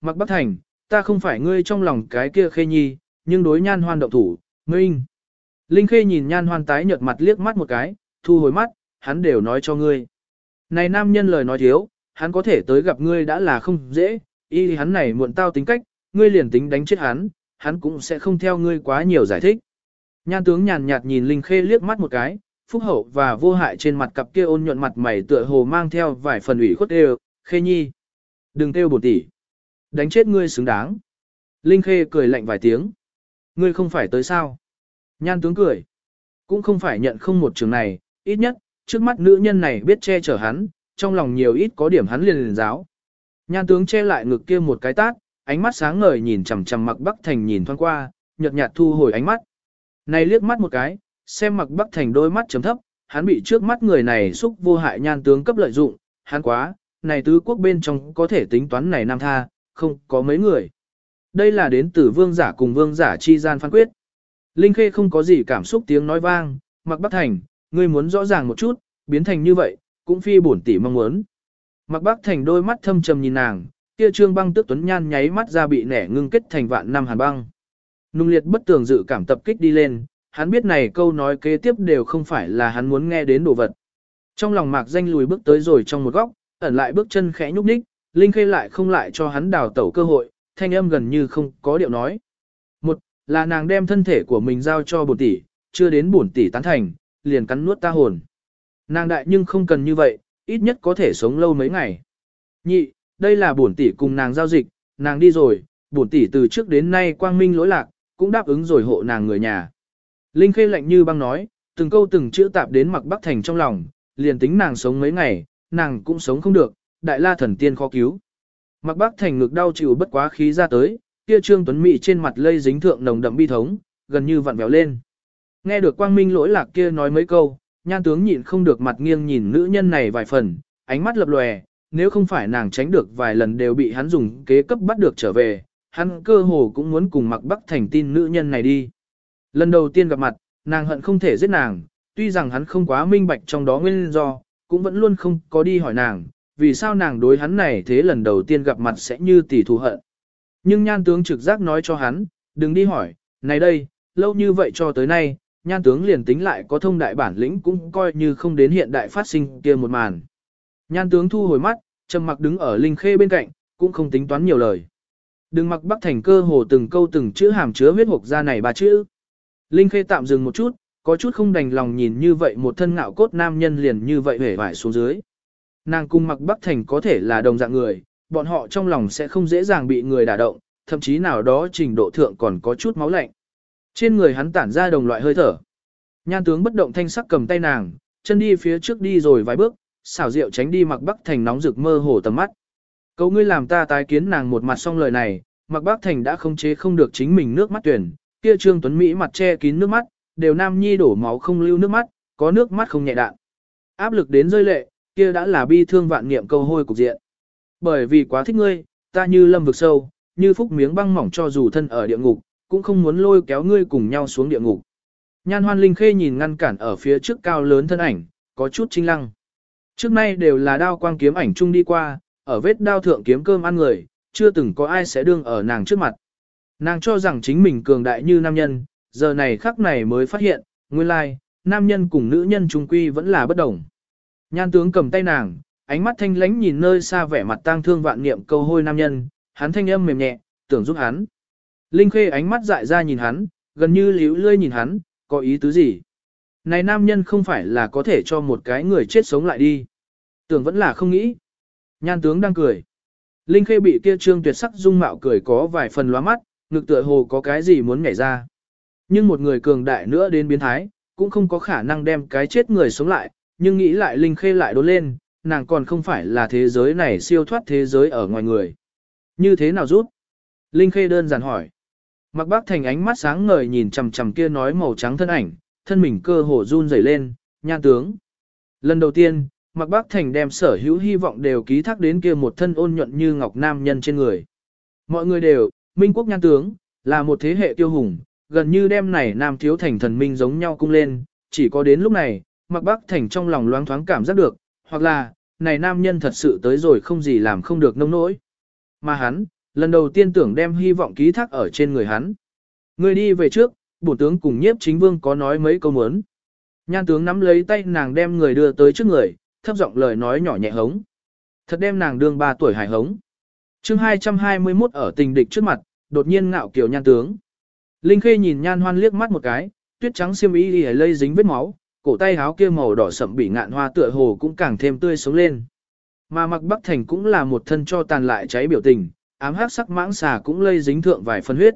Mặc Bắc Thành, ta không phải ngươi trong lòng cái kia khê nhi, nhưng đối nhan hoan động thủ, minh. Linh khê nhìn nhan hoan tái nhợt mặt liếc mắt một cái, thu hồi mắt, hắn đều nói cho ngươi. Này nam nhân lời nói thiếu, hắn có thể tới gặp ngươi đã là không dễ, y hắn này muộn tao tính cách, ngươi liền tính đánh chết hắn, hắn cũng sẽ không theo ngươi quá nhiều giải thích. Nhan tướng nhàn nhạt nhìn Linh Khê liếc mắt một cái, phúc hậu và vô hại trên mặt cặp kia ôn nhuận mặt mày tựa hồ mang theo vài phần ủy khuất đều, Khê Nhi. Đừng kêu bổ tỷ. Đánh chết ngươi xứng đáng. Linh Khê cười lạnh vài tiếng. Ngươi không phải tới sao? Nhan tướng cười. Cũng không phải nhận không một trường này, ít nhất, trước mắt nữ nhân này biết che chở hắn, trong lòng nhiều ít có điểm hắn liền liền giáo. Nhan tướng che lại ngực kia một cái tát, ánh mắt sáng ngời nhìn chằm chằm mặc Bắc Thành nhìn thoáng qua, nhợt nhạt thu hồi ánh mắt. Này liếc mắt một cái, xem mặc Bắc Thành đôi mắt chấm thấp, hắn bị trước mắt người này xúc vô hại nhan tướng cấp lợi dụng, hắn quá, này tứ quốc bên trong có thể tính toán này nam tha, không có mấy người. Đây là đến từ vương giả cùng vương giả chi gian phán quyết. Linh Khê không có gì cảm xúc tiếng nói vang, mặc Bắc Thành, ngươi muốn rõ ràng một chút, biến thành như vậy, cũng phi bổn tỷ mong muốn. Mặc Bắc Thành đôi mắt thâm trầm nhìn nàng, kia trương băng tước tuấn nhan nháy mắt ra bị nẻ ngưng kết thành vạn năm hàn băng. Nung liệt bất tường dự cảm tập kích đi lên, hắn biết này câu nói kế tiếp đều không phải là hắn muốn nghe đến đồ vật. Trong lòng mạc danh lùi bước tới rồi trong một góc, ẩn lại bước chân khẽ nhúc nhích, Linh Khê lại không lại cho hắn đào tẩu cơ hội, thanh âm gần như không có điệu nói. Một, là nàng đem thân thể của mình giao cho bổn tỷ, chưa đến bổn tỷ tán thành, liền cắn nuốt ta hồn. Nàng đại nhưng không cần như vậy, ít nhất có thể sống lâu mấy ngày. Nhị, đây là bổn tỷ cùng nàng giao dịch, nàng đi rồi, bổn tỷ từ trước đến nay quang minh lỗi lạc, cũng đáp ứng rồi hộ nàng người nhà. Linh Khê lạnh như băng nói, từng câu từng chữ tạp đến mặc Bắc Thành trong lòng, liền tính nàng sống mấy ngày, nàng cũng sống không được, đại la thần tiên khó cứu. Mặc Bắc Thành ngực đau chịu bất quá khí ra tới, kia Trương Tuấn Mị trên mặt lây dính thượng nồng đậm bi thống, gần như vặn vẹo lên. Nghe được quang minh lỗi lạc kia nói mấy câu, nhan tướng nhịn không được mặt nghiêng nhìn nữ nhân này vài phần, ánh mắt lập lòe, nếu không phải nàng tránh được vài lần đều bị hắn dùng kế cấp bắt được trở về, hắn cơ hồ cũng muốn cùng mặc bắc thành tin nữ nhân này đi. Lần đầu tiên gặp mặt, nàng hận không thể giết nàng, tuy rằng hắn không quá minh bạch trong đó nguyên do, cũng vẫn luôn không có đi hỏi nàng, vì sao nàng đối hắn này thế lần đầu tiên gặp mặt sẽ như tỷ thù hận. Nhưng nhan tướng trực giác nói cho hắn, đừng đi hỏi, này đây, lâu như vậy cho tới nay, nhan tướng liền tính lại có thông đại bản lĩnh cũng coi như không đến hiện đại phát sinh kia một màn. Nhan tướng thu hồi mắt, trầm mặc đứng ở linh khê bên cạnh, cũng không tính toán nhiều lời. Đừng mặc bắc thành cơ hồ từng câu từng chữ hàm chứa huyết hộp ra này ba chữ. Linh khê tạm dừng một chút, có chút không đành lòng nhìn như vậy một thân ngạo cốt nam nhân liền như vậy hể vải xuống dưới. Nàng cung mặc bắc thành có thể là đồng dạng người, bọn họ trong lòng sẽ không dễ dàng bị người đả động, thậm chí nào đó trình độ thượng còn có chút máu lạnh. Trên người hắn tản ra đồng loại hơi thở. Nhan tướng bất động thanh sắc cầm tay nàng, chân đi phía trước đi rồi vài bước, xảo diệu tránh đi mặc bắc thành nóng rực mơ hồ tầm mắt. Cầu ngươi làm ta tái kiến nàng một mặt xong lời này, mặc bắc thành đã không chế không được chính mình nước mắt tuyển, kia trương tuấn Mỹ mặt che kín nước mắt, đều nam nhi đổ máu không lưu nước mắt, có nước mắt không nhẹ đạn. Áp lực đến rơi lệ, kia đã là bi thương vạn niệm câu hôi cục diện. Bởi vì quá thích ngươi, ta như lâm vực sâu, như phúc miếng băng mỏng cho dù thân ở địa ngục, cũng không muốn lôi kéo ngươi cùng nhau xuống địa ngục. Nhan hoan linh khê nhìn ngăn cản ở phía trước cao lớn thân ảnh, có chút chinh lăng. Trước nay đều là đao quang kiếm ảnh chung đi qua, ở vết đao thượng kiếm cơm ăn người, chưa từng có ai sẽ đương ở nàng trước mặt. Nàng cho rằng chính mình cường đại như nam nhân, giờ này khắc này mới phát hiện, nguyên lai, nam nhân cùng nữ nhân trung quy vẫn là bất đồng. Nhan tướng cầm tay nàng, ánh mắt thanh lánh nhìn nơi xa vẻ mặt tang thương vạn niệm câu hôi nam nhân, hắn thanh âm mềm nhẹ, tưởng giúp hắn. Linh Khê ánh mắt dại ra nhìn hắn, gần như liễu lươi nhìn hắn, có ý tứ gì? Này nam nhân không phải là có thể cho một cái người chết sống lại đi. Tưởng vẫn là không nghĩ. Nhan tướng đang cười. Linh Khê bị kia trương tuyệt sắc dung mạo cười có vài phần lóa mắt, ngực tựa hồ có cái gì muốn nhảy ra. Nhưng một người cường đại nữa đến biến thái, cũng không có khả năng đem cái chết người sống lại, nhưng nghĩ lại Linh Khê lại đốn lên, nàng còn không phải là thế giới này siêu thoát thế giới ở ngoài người. Như thế nào rút? Linh Khê đơn giản hỏi. Mặc bác thành ánh mắt sáng ngời nhìn chầm chầm kia nói màu trắng thân ảnh, thân mình cơ hồ run rẩy lên, nhan tướng. Lần đầu tiên, Mặc bác thành đem sở hữu hy vọng đều ký thác đến kia một thân ôn nhuận như ngọc nam nhân trên người. Mọi người đều, Minh quốc nhan tướng, là một thế hệ tiêu hùng, gần như đem này nam thiếu thành thần minh giống nhau cung lên, chỉ có đến lúc này, Mạc Bắc thành trong lòng loáng thoáng cảm giác được, hoặc là, này nam nhân thật sự tới rồi không gì làm không được nông nỗi. Mà hắn, lần đầu tiên tưởng đem hy vọng ký thác ở trên người hắn. Người đi về trước, bổ tướng cùng nhiếp chính vương có nói mấy câu muốn. Nhan tướng nắm lấy tay nàng đem người đưa tới trước người, thấp giọng lời nói nhỏ nhẹ hống. Thật đem nàng đương 3 tuổi hài hống. chương 221 ở tình địch trước mặt, đột nhiên ngạo kiểu nhan tướng. Linh Khê nhìn nhan hoan liếc mắt một cái, tuyết trắng xiêm y y lây dính vết máu, cổ tay áo kia màu đỏ sậm bị ngạn hoa tựa hồ cũng càng thêm tươi sống lên. Mà mặc Bắc Thành cũng là một thân cho tàn lại cháy biểu tình, ám hắc sắc mãng xà cũng lây dính thượng vài phần huyết.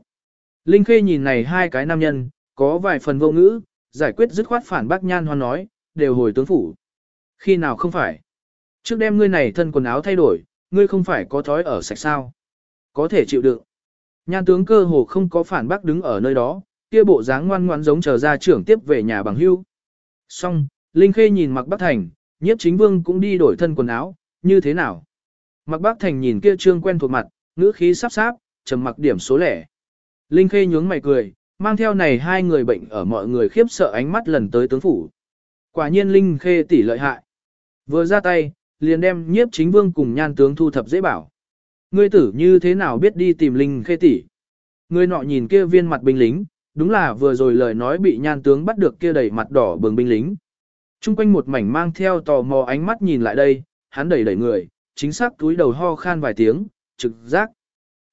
Linh Khê nhìn này hai cái nam nhân, có vài phần vô ngữ, giải quyết dứt khoát phản bác nhan hoan nói, đều hồi tướng phủ. Khi nào không phải? Trước đêm ngươi này thân quần áo thay đổi, ngươi không phải có thói ở sạch sao? Có thể chịu đựng. Nhan tướng cơ hồ không có phản bác đứng ở nơi đó, kia bộ dáng ngoan ngoãn giống chờ ra trưởng tiếp về nhà bằng hưu. Xong, Linh Khê nhìn mặc Bắc Thành, nhiếp chính vương cũng đi đổi thân quần áo, như thế nào? Mặc Bắc Thành nhìn kia trương quen thuộc mặt, ngữ khí sắp sáp, trầm mặc điểm số lẻ. Linh Khê nhướng mày cười, mang theo này hai người bệnh ở mọi người khiếp sợ ánh mắt lần tới tướng phủ. Quả nhiên Linh Khê tỷ lợi hại. Vừa ra tay, liền đem nhiếp chính vương cùng nhan tướng thu thập dễ bảo. Ngươi tử như thế nào biết đi tìm Linh Khê tỷ? Ngươi nọ nhìn kia viên mặt binh lính, đúng là vừa rồi lời nói bị nhan tướng bắt được kia đầy mặt đỏ bừng binh lính. Trung quanh một mảnh mang theo tò mò ánh mắt nhìn lại đây, hắn đẩy đẩy người, chính xác túi đầu ho khan vài tiếng, trực giác.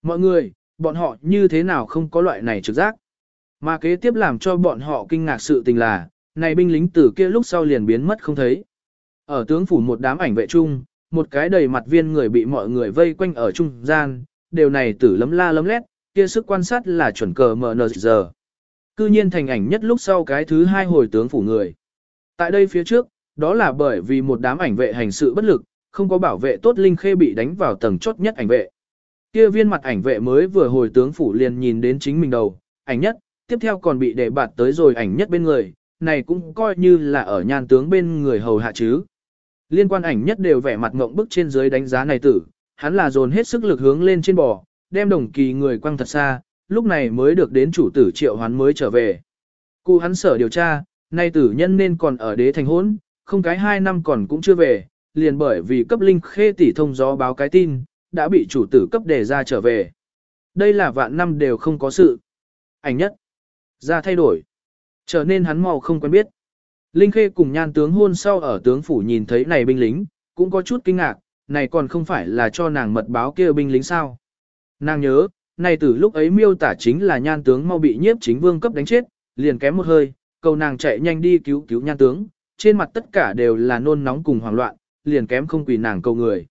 Mọi người, bọn họ như thế nào không có loại này trực giác? Mà kế tiếp làm cho bọn họ kinh ngạc sự tình là, này binh lính từ kia lúc sau liền biến mất không thấy. Ở tướng phủ một đám ảnh vệ chung, một cái đầy mặt viên người bị mọi người vây quanh ở trung gian, đều này tử lấm la lấm lét, kia sức quan sát là chuẩn cờ mở nờ giờ. Cư nhiên thành ảnh nhất lúc sau cái thứ hai hồi tướng phủ người. Tại đây phía trước, đó là bởi vì một đám ảnh vệ hành sự bất lực, không có bảo vệ tốt Linh Khê bị đánh vào tầng chốt nhất ảnh vệ. Kia viên mặt ảnh vệ mới vừa hồi tướng phủ liền nhìn đến chính mình đầu, ảnh nhất, tiếp theo còn bị để bạt tới rồi ảnh nhất bên người, này cũng coi như là ở nhan tướng bên người hầu hạ chứ. Liên quan ảnh nhất đều vẻ mặt ngộng bức trên dưới đánh giá này tử, hắn là dồn hết sức lực hướng lên trên bò, đem đồng kỳ người quăng thật xa, lúc này mới được đến chủ tử triệu hoán mới trở về. Cụ hắn sở điều tra, nay tử nhân nên còn ở đế thành hôn, không cái hai năm còn cũng chưa về, liền bởi vì cấp linh khê tỷ thông gió báo cái tin, đã bị chủ tử cấp đề ra trở về. Đây là vạn năm đều không có sự. Ảnh nhất. Ra thay đổi. Trở nên hắn mau không quen biết. Linh Khê cùng nhan tướng hôn sau ở tướng phủ nhìn thấy này binh lính, cũng có chút kinh ngạc, này còn không phải là cho nàng mật báo kia binh lính sao. Nàng nhớ, này từ lúc ấy miêu tả chính là nhan tướng mau bị nhiếp chính vương cấp đánh chết, liền kém một hơi, cầu nàng chạy nhanh đi cứu cứu nhan tướng, trên mặt tất cả đều là nôn nóng cùng hoảng loạn, liền kém không quỳ nàng cầu người.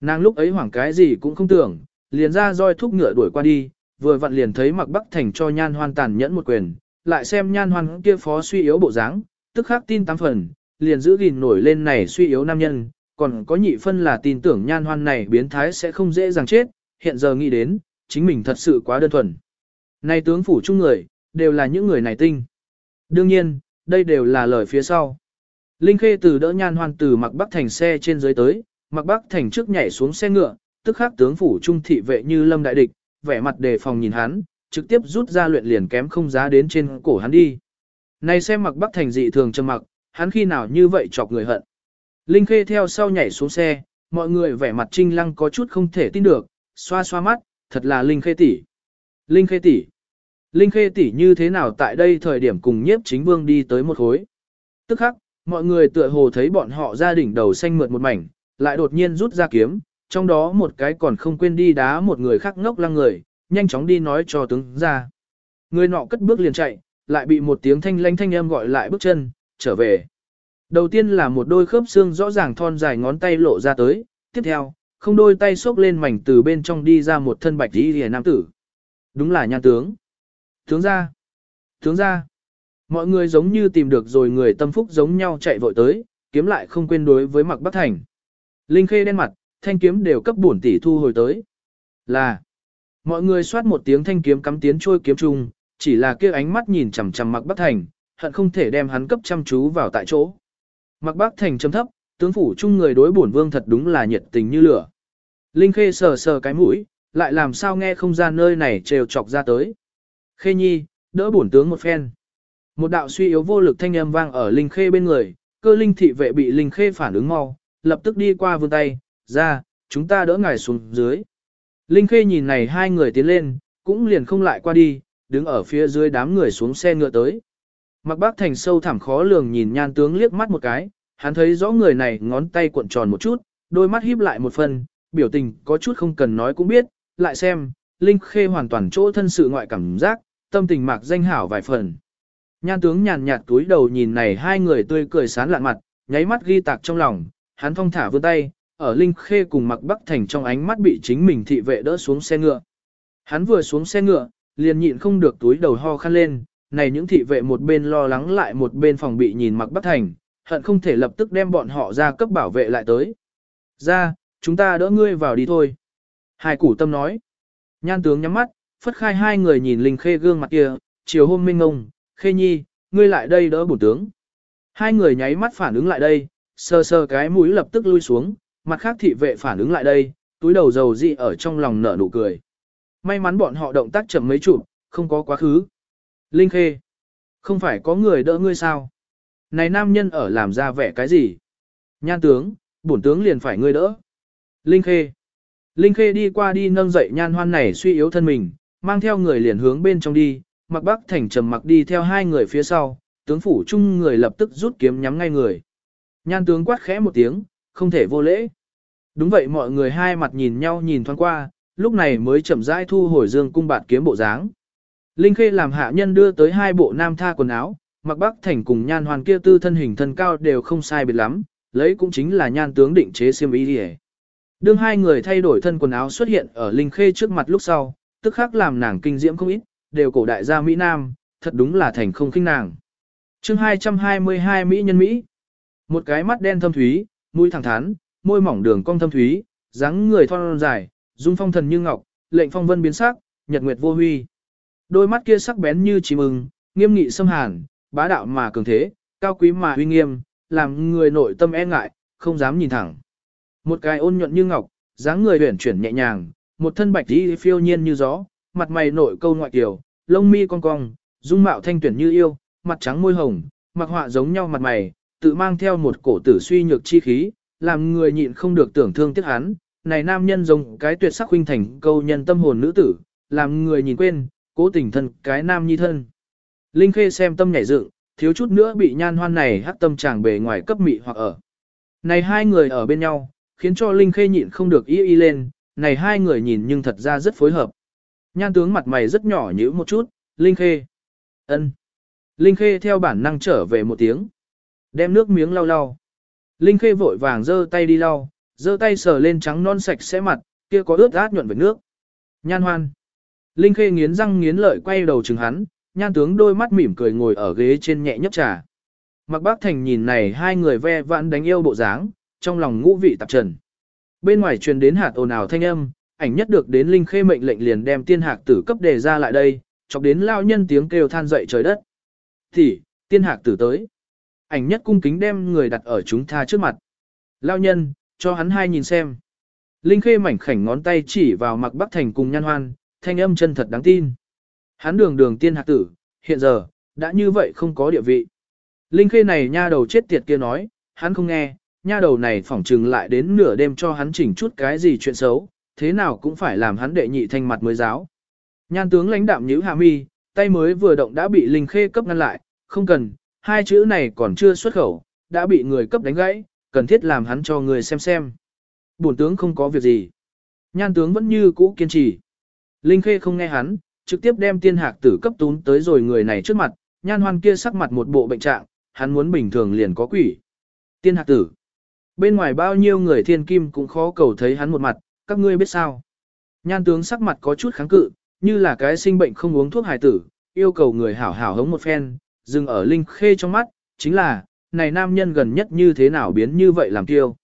Nàng lúc ấy hoảng cái gì cũng không tưởng, liền ra roi thúc ngựa đuổi qua đi, vừa vặn liền thấy mặc bắc thành cho nhan hoan tàn nhẫn một quyền, lại xem nhan hoan kia phó suy yếu bộ dáng, tức khắc tin tám phần, liền giữ gìn nổi lên này suy yếu nam nhân, còn có nhị phân là tin tưởng nhan hoan này biến thái sẽ không dễ dàng chết, hiện giờ nghĩ đến, chính mình thật sự quá đơn thuần. Này tướng phủ chung người, đều là những người này tinh. Đương nhiên, đây đều là lời phía sau. Linh Khê từ đỡ nhan hoan từ mặc bắc thành xe trên dưới tới, mặc bắc thành trước nhảy xuống xe ngựa, tức khắc tướng phủ trung thị vệ như lâm đại địch, vẻ mặt đề phòng nhìn hắn, trực tiếp rút ra luyện liền kém không giá đến trên cổ hắn đi. Này xem mặc bắc thành dị thường trầm mặc, hắn khi nào như vậy chọc người hận. Linh Khê theo sau nhảy xuống xe, mọi người vẻ mặt trinh lăng có chút không thể tin được, xoa xoa mắt, thật là Linh Khê tỷ. Linh Khê tỷ. Linh Khê tỷ như thế nào tại đây thời điểm cùng nhiếp chính vương đi tới một khối. Tức khắc, mọi người tựa hồ thấy bọn họ gia đình đầu xanh mượt một mảnh, lại đột nhiên rút ra kiếm, trong đó một cái còn không quên đi đá một người khác ngốc lăng người, nhanh chóng đi nói cho tướng ra. Người nọ cất bước liền chạy, lại bị một tiếng thanh lanh thanh âm gọi lại bước chân, trở về. Đầu tiên là một đôi khớp xương rõ ràng thon dài ngón tay lộ ra tới, tiếp theo, không đôi tay xốc lên mảnh từ bên trong đi ra một thân bạch y hề nam tử. Đúng là nhan tướng. Tướng ra. Tướng ra. Mọi người giống như tìm được rồi người tâm phúc giống nhau chạy vội tới, kiếm lại không quên đối với mặc bắc thành. Linh khê đen mặt, thanh kiếm đều cấp bổn tỷ thu hồi tới. Là. Mọi người soát một tiếng thanh kiếm cắm tiến trôi kiếm chung, chỉ là kia ánh mắt nhìn chằm chằm mặc bắc thành, hận không thể đem hắn cấp chăm chú vào tại chỗ. Mặc bắc thành chấm thấp, tướng phủ chung người đối bổn vương thật đúng là nhiệt tình như lửa. Linh khê sờ sờ cái mũi, lại làm sao nghe không ra nơi này trêu chọc ra tới. Khê nhi, đỡ bổn tướng một phen. Một đạo suy yếu vô lực thanh âm vang ở Linh khê bên người, cơ linh thị vệ bị Linh khê phản ứng mau, lập tức đi qua vươn tay, ra, chúng ta đỡ ngài xuống dưới. Linh Khê nhìn này hai người tiến lên, cũng liền không lại qua đi, đứng ở phía dưới đám người xuống xe ngựa tới. Mặc bác thành sâu thẳm khó lường nhìn nhan tướng liếc mắt một cái, hắn thấy rõ người này ngón tay cuộn tròn một chút, đôi mắt híp lại một phần, biểu tình có chút không cần nói cũng biết, lại xem, Linh Khê hoàn toàn chỗ thân sự ngoại cảm giác, tâm tình mạc danh hảo vài phần. Nhan tướng nhàn nhạt túi đầu nhìn này hai người tươi cười sán lạn mặt, nháy mắt ghi tạc trong lòng, hắn thong thả vươn tay, ở Linh Khê cùng mặc bắc thành trong ánh mắt bị chính mình thị vệ đỡ xuống xe ngựa. Hắn vừa xuống xe ngựa, liền nhịn không được túi đầu ho khăn lên, này những thị vệ một bên lo lắng lại một bên phòng bị nhìn mặc bắc thành, hận không thể lập tức đem bọn họ ra cấp bảo vệ lại tới. Ra, chúng ta đỡ ngươi vào đi thôi. Hai củ tâm nói. Nhan tướng nhắm mắt, phất khai hai người nhìn Linh Khê gương mặt kia, chiều hôm minh ngông, Khê Nhi, ngươi lại đây đỡ bổn tướng. Hai người nháy mắt phản ứng lại đây, sơ sơ cái mũi lập tức lui xuống, mặt khác thị vệ phản ứng lại đây, túi đầu dầu dị ở trong lòng nở nụ cười. May mắn bọn họ động tác chậm mấy chụp, không có quá khứ. Linh Khê, không phải có người đỡ ngươi sao? Này nam nhân ở làm ra vẻ cái gì? Nhan tướng, bổn tướng liền phải ngươi đỡ. Linh Khê. Linh Khê đi qua đi nâng dậy nhan hoan này suy yếu thân mình, mang theo người liền hướng bên trong đi, mặc bắc thành trầm mặc đi theo hai người phía sau, tướng phủ chung người lập tức rút kiếm nhắm ngay người. Nhan tướng quát khẽ một tiếng, không thể vô lễ. Đúng vậy mọi người hai mặt nhìn nhau nhìn thoáng qua, lúc này mới chậm rãi thu hồi dương cung bạt kiếm bộ dáng. Linh Khê làm hạ nhân đưa tới hai bộ nam tha quần áo, mặc bắc thành cùng nhan hoàn kia tư thân hình thân cao đều không sai biệt lắm, lấy cũng chính là nhan tướng định chế xiêm y đi Đương hai người thay đổi thân quần áo xuất hiện ở Linh Khê trước mặt lúc sau, tức khắc làm nàng kinh diễm không ít, đều cổ đại gia Mỹ Nam, thật đúng là thành không khinh nàng. chương 222 Mỹ nhân Mỹ. Một cái mắt đen thâm thúy, mũi thẳng thắn, môi mỏng đường cong thâm thúy, dáng người thon dài, dung phong thần như ngọc, lệnh phong vân biến sắc, nhật nguyệt vô huy. Đôi mắt kia sắc bén như chim ưng, nghiêm nghị xâm hàn, bá đạo mà cường thế, cao quý mà uy nghiêm, làm người nội tâm e ngại, không dám nhìn thẳng. Một cái ôn nhuận như ngọc, dáng người uyển chuyển nhẹ nhàng, một thân bạch y phiêu nhiên như gió, mặt mày nội câu ngoại kiều, lông mi cong cong, dung mạo thanh tuyển như yêu, mặt trắng môi hồng, mặc họa giống nhau mặt mày, tự mang theo một cổ tử suy nhược chi khí, làm người nhịn không được tưởng thương tiếc hắn. Này nam nhân giống cái tuyệt sắc huynh thành câu nhân tâm hồn nữ tử, làm người nhìn quên, cố tình thân cái nam nhi thân. Linh Khê xem tâm nhảy dựng, thiếu chút nữa bị nhan hoan này hắc tâm chàng bề ngoài cấp mị hoặc ở. Này hai người ở bên nhau, khiến cho Linh Khê nhịn không được y y lên, này hai người nhìn nhưng thật ra rất phối hợp. Nhan tướng mặt mày rất nhỏ nhíu một chút, Linh Khê. ân. Linh Khê theo bản năng trở về một tiếng. Đem nước miếng lau lau. Linh Khê vội vàng giơ tay đi lau, giơ tay sờ lên trắng non sạch sẽ mặt, kia có ướt át nhuận với nước. Nhan hoan. Linh Khê nghiến răng nghiến lợi quay đầu chừng hắn, nhan tướng đôi mắt mỉm cười ngồi ở ghế trên nhẹ nhấp trà. Mặc bác thành nhìn này hai người ve vãn đánh yêu bộ dáng, trong lòng ngũ vị tạp trần. Bên ngoài truyền đến hạt ồn ào thanh âm, ảnh nhất được đến Linh Khê mệnh lệnh liền đem tiên hạc tử cấp đề ra lại đây, chọc đến lao nhân tiếng kêu than dậy trời đất. Thì, tiên hạc tử tới. Ảnh nhất cung kính đem người đặt ở chúng ta trước mặt. Lao nhân, cho hắn hai nhìn xem. Linh Khê mảnh khảnh ngón tay chỉ vào mặc bắc thành cùng nhan hoan, thanh âm chân thật đáng tin. Hắn đường đường tiên hạc tử, hiện giờ, đã như vậy không có địa vị. Linh Khê này nha đầu chết tiệt kia nói, hắn không nghe, nha đầu này phỏng trừng lại đến nửa đêm cho hắn chỉnh chút cái gì chuyện xấu, thế nào cũng phải làm hắn đệ nhị thanh mặt mới giáo. Nhan tướng lãnh đạm nhíu hạ mi, tay mới vừa động đã bị Linh Khê cấp ngăn lại, không cần, hai chữ này còn chưa xuất khẩu, đã bị người cấp đánh gãy, cần thiết làm hắn cho người xem xem. Bổn tướng không có việc gì. Nhan tướng vẫn như cũ kiên trì. Linh Khê không nghe hắn, trực tiếp đem tiên hạc tử cấp tún tới rồi người này trước mặt, nhan hoan kia sắc mặt một bộ bệnh trạng, hắn muốn bình thường liền có quỷ. Tiên hạc tử. Bên ngoài bao nhiêu người thiên kim cũng khó cầu thấy hắn một mặt, các ngươi biết sao. Nhan tướng sắc mặt có chút kháng cự, như là cái sinh bệnh không uống thuốc hài tử, yêu cầu người hảo hảo hống một phen, dừng ở linh khê trong mắt, chính là, này nam nhân gần nhất như thế nào biến như vậy làm tiêu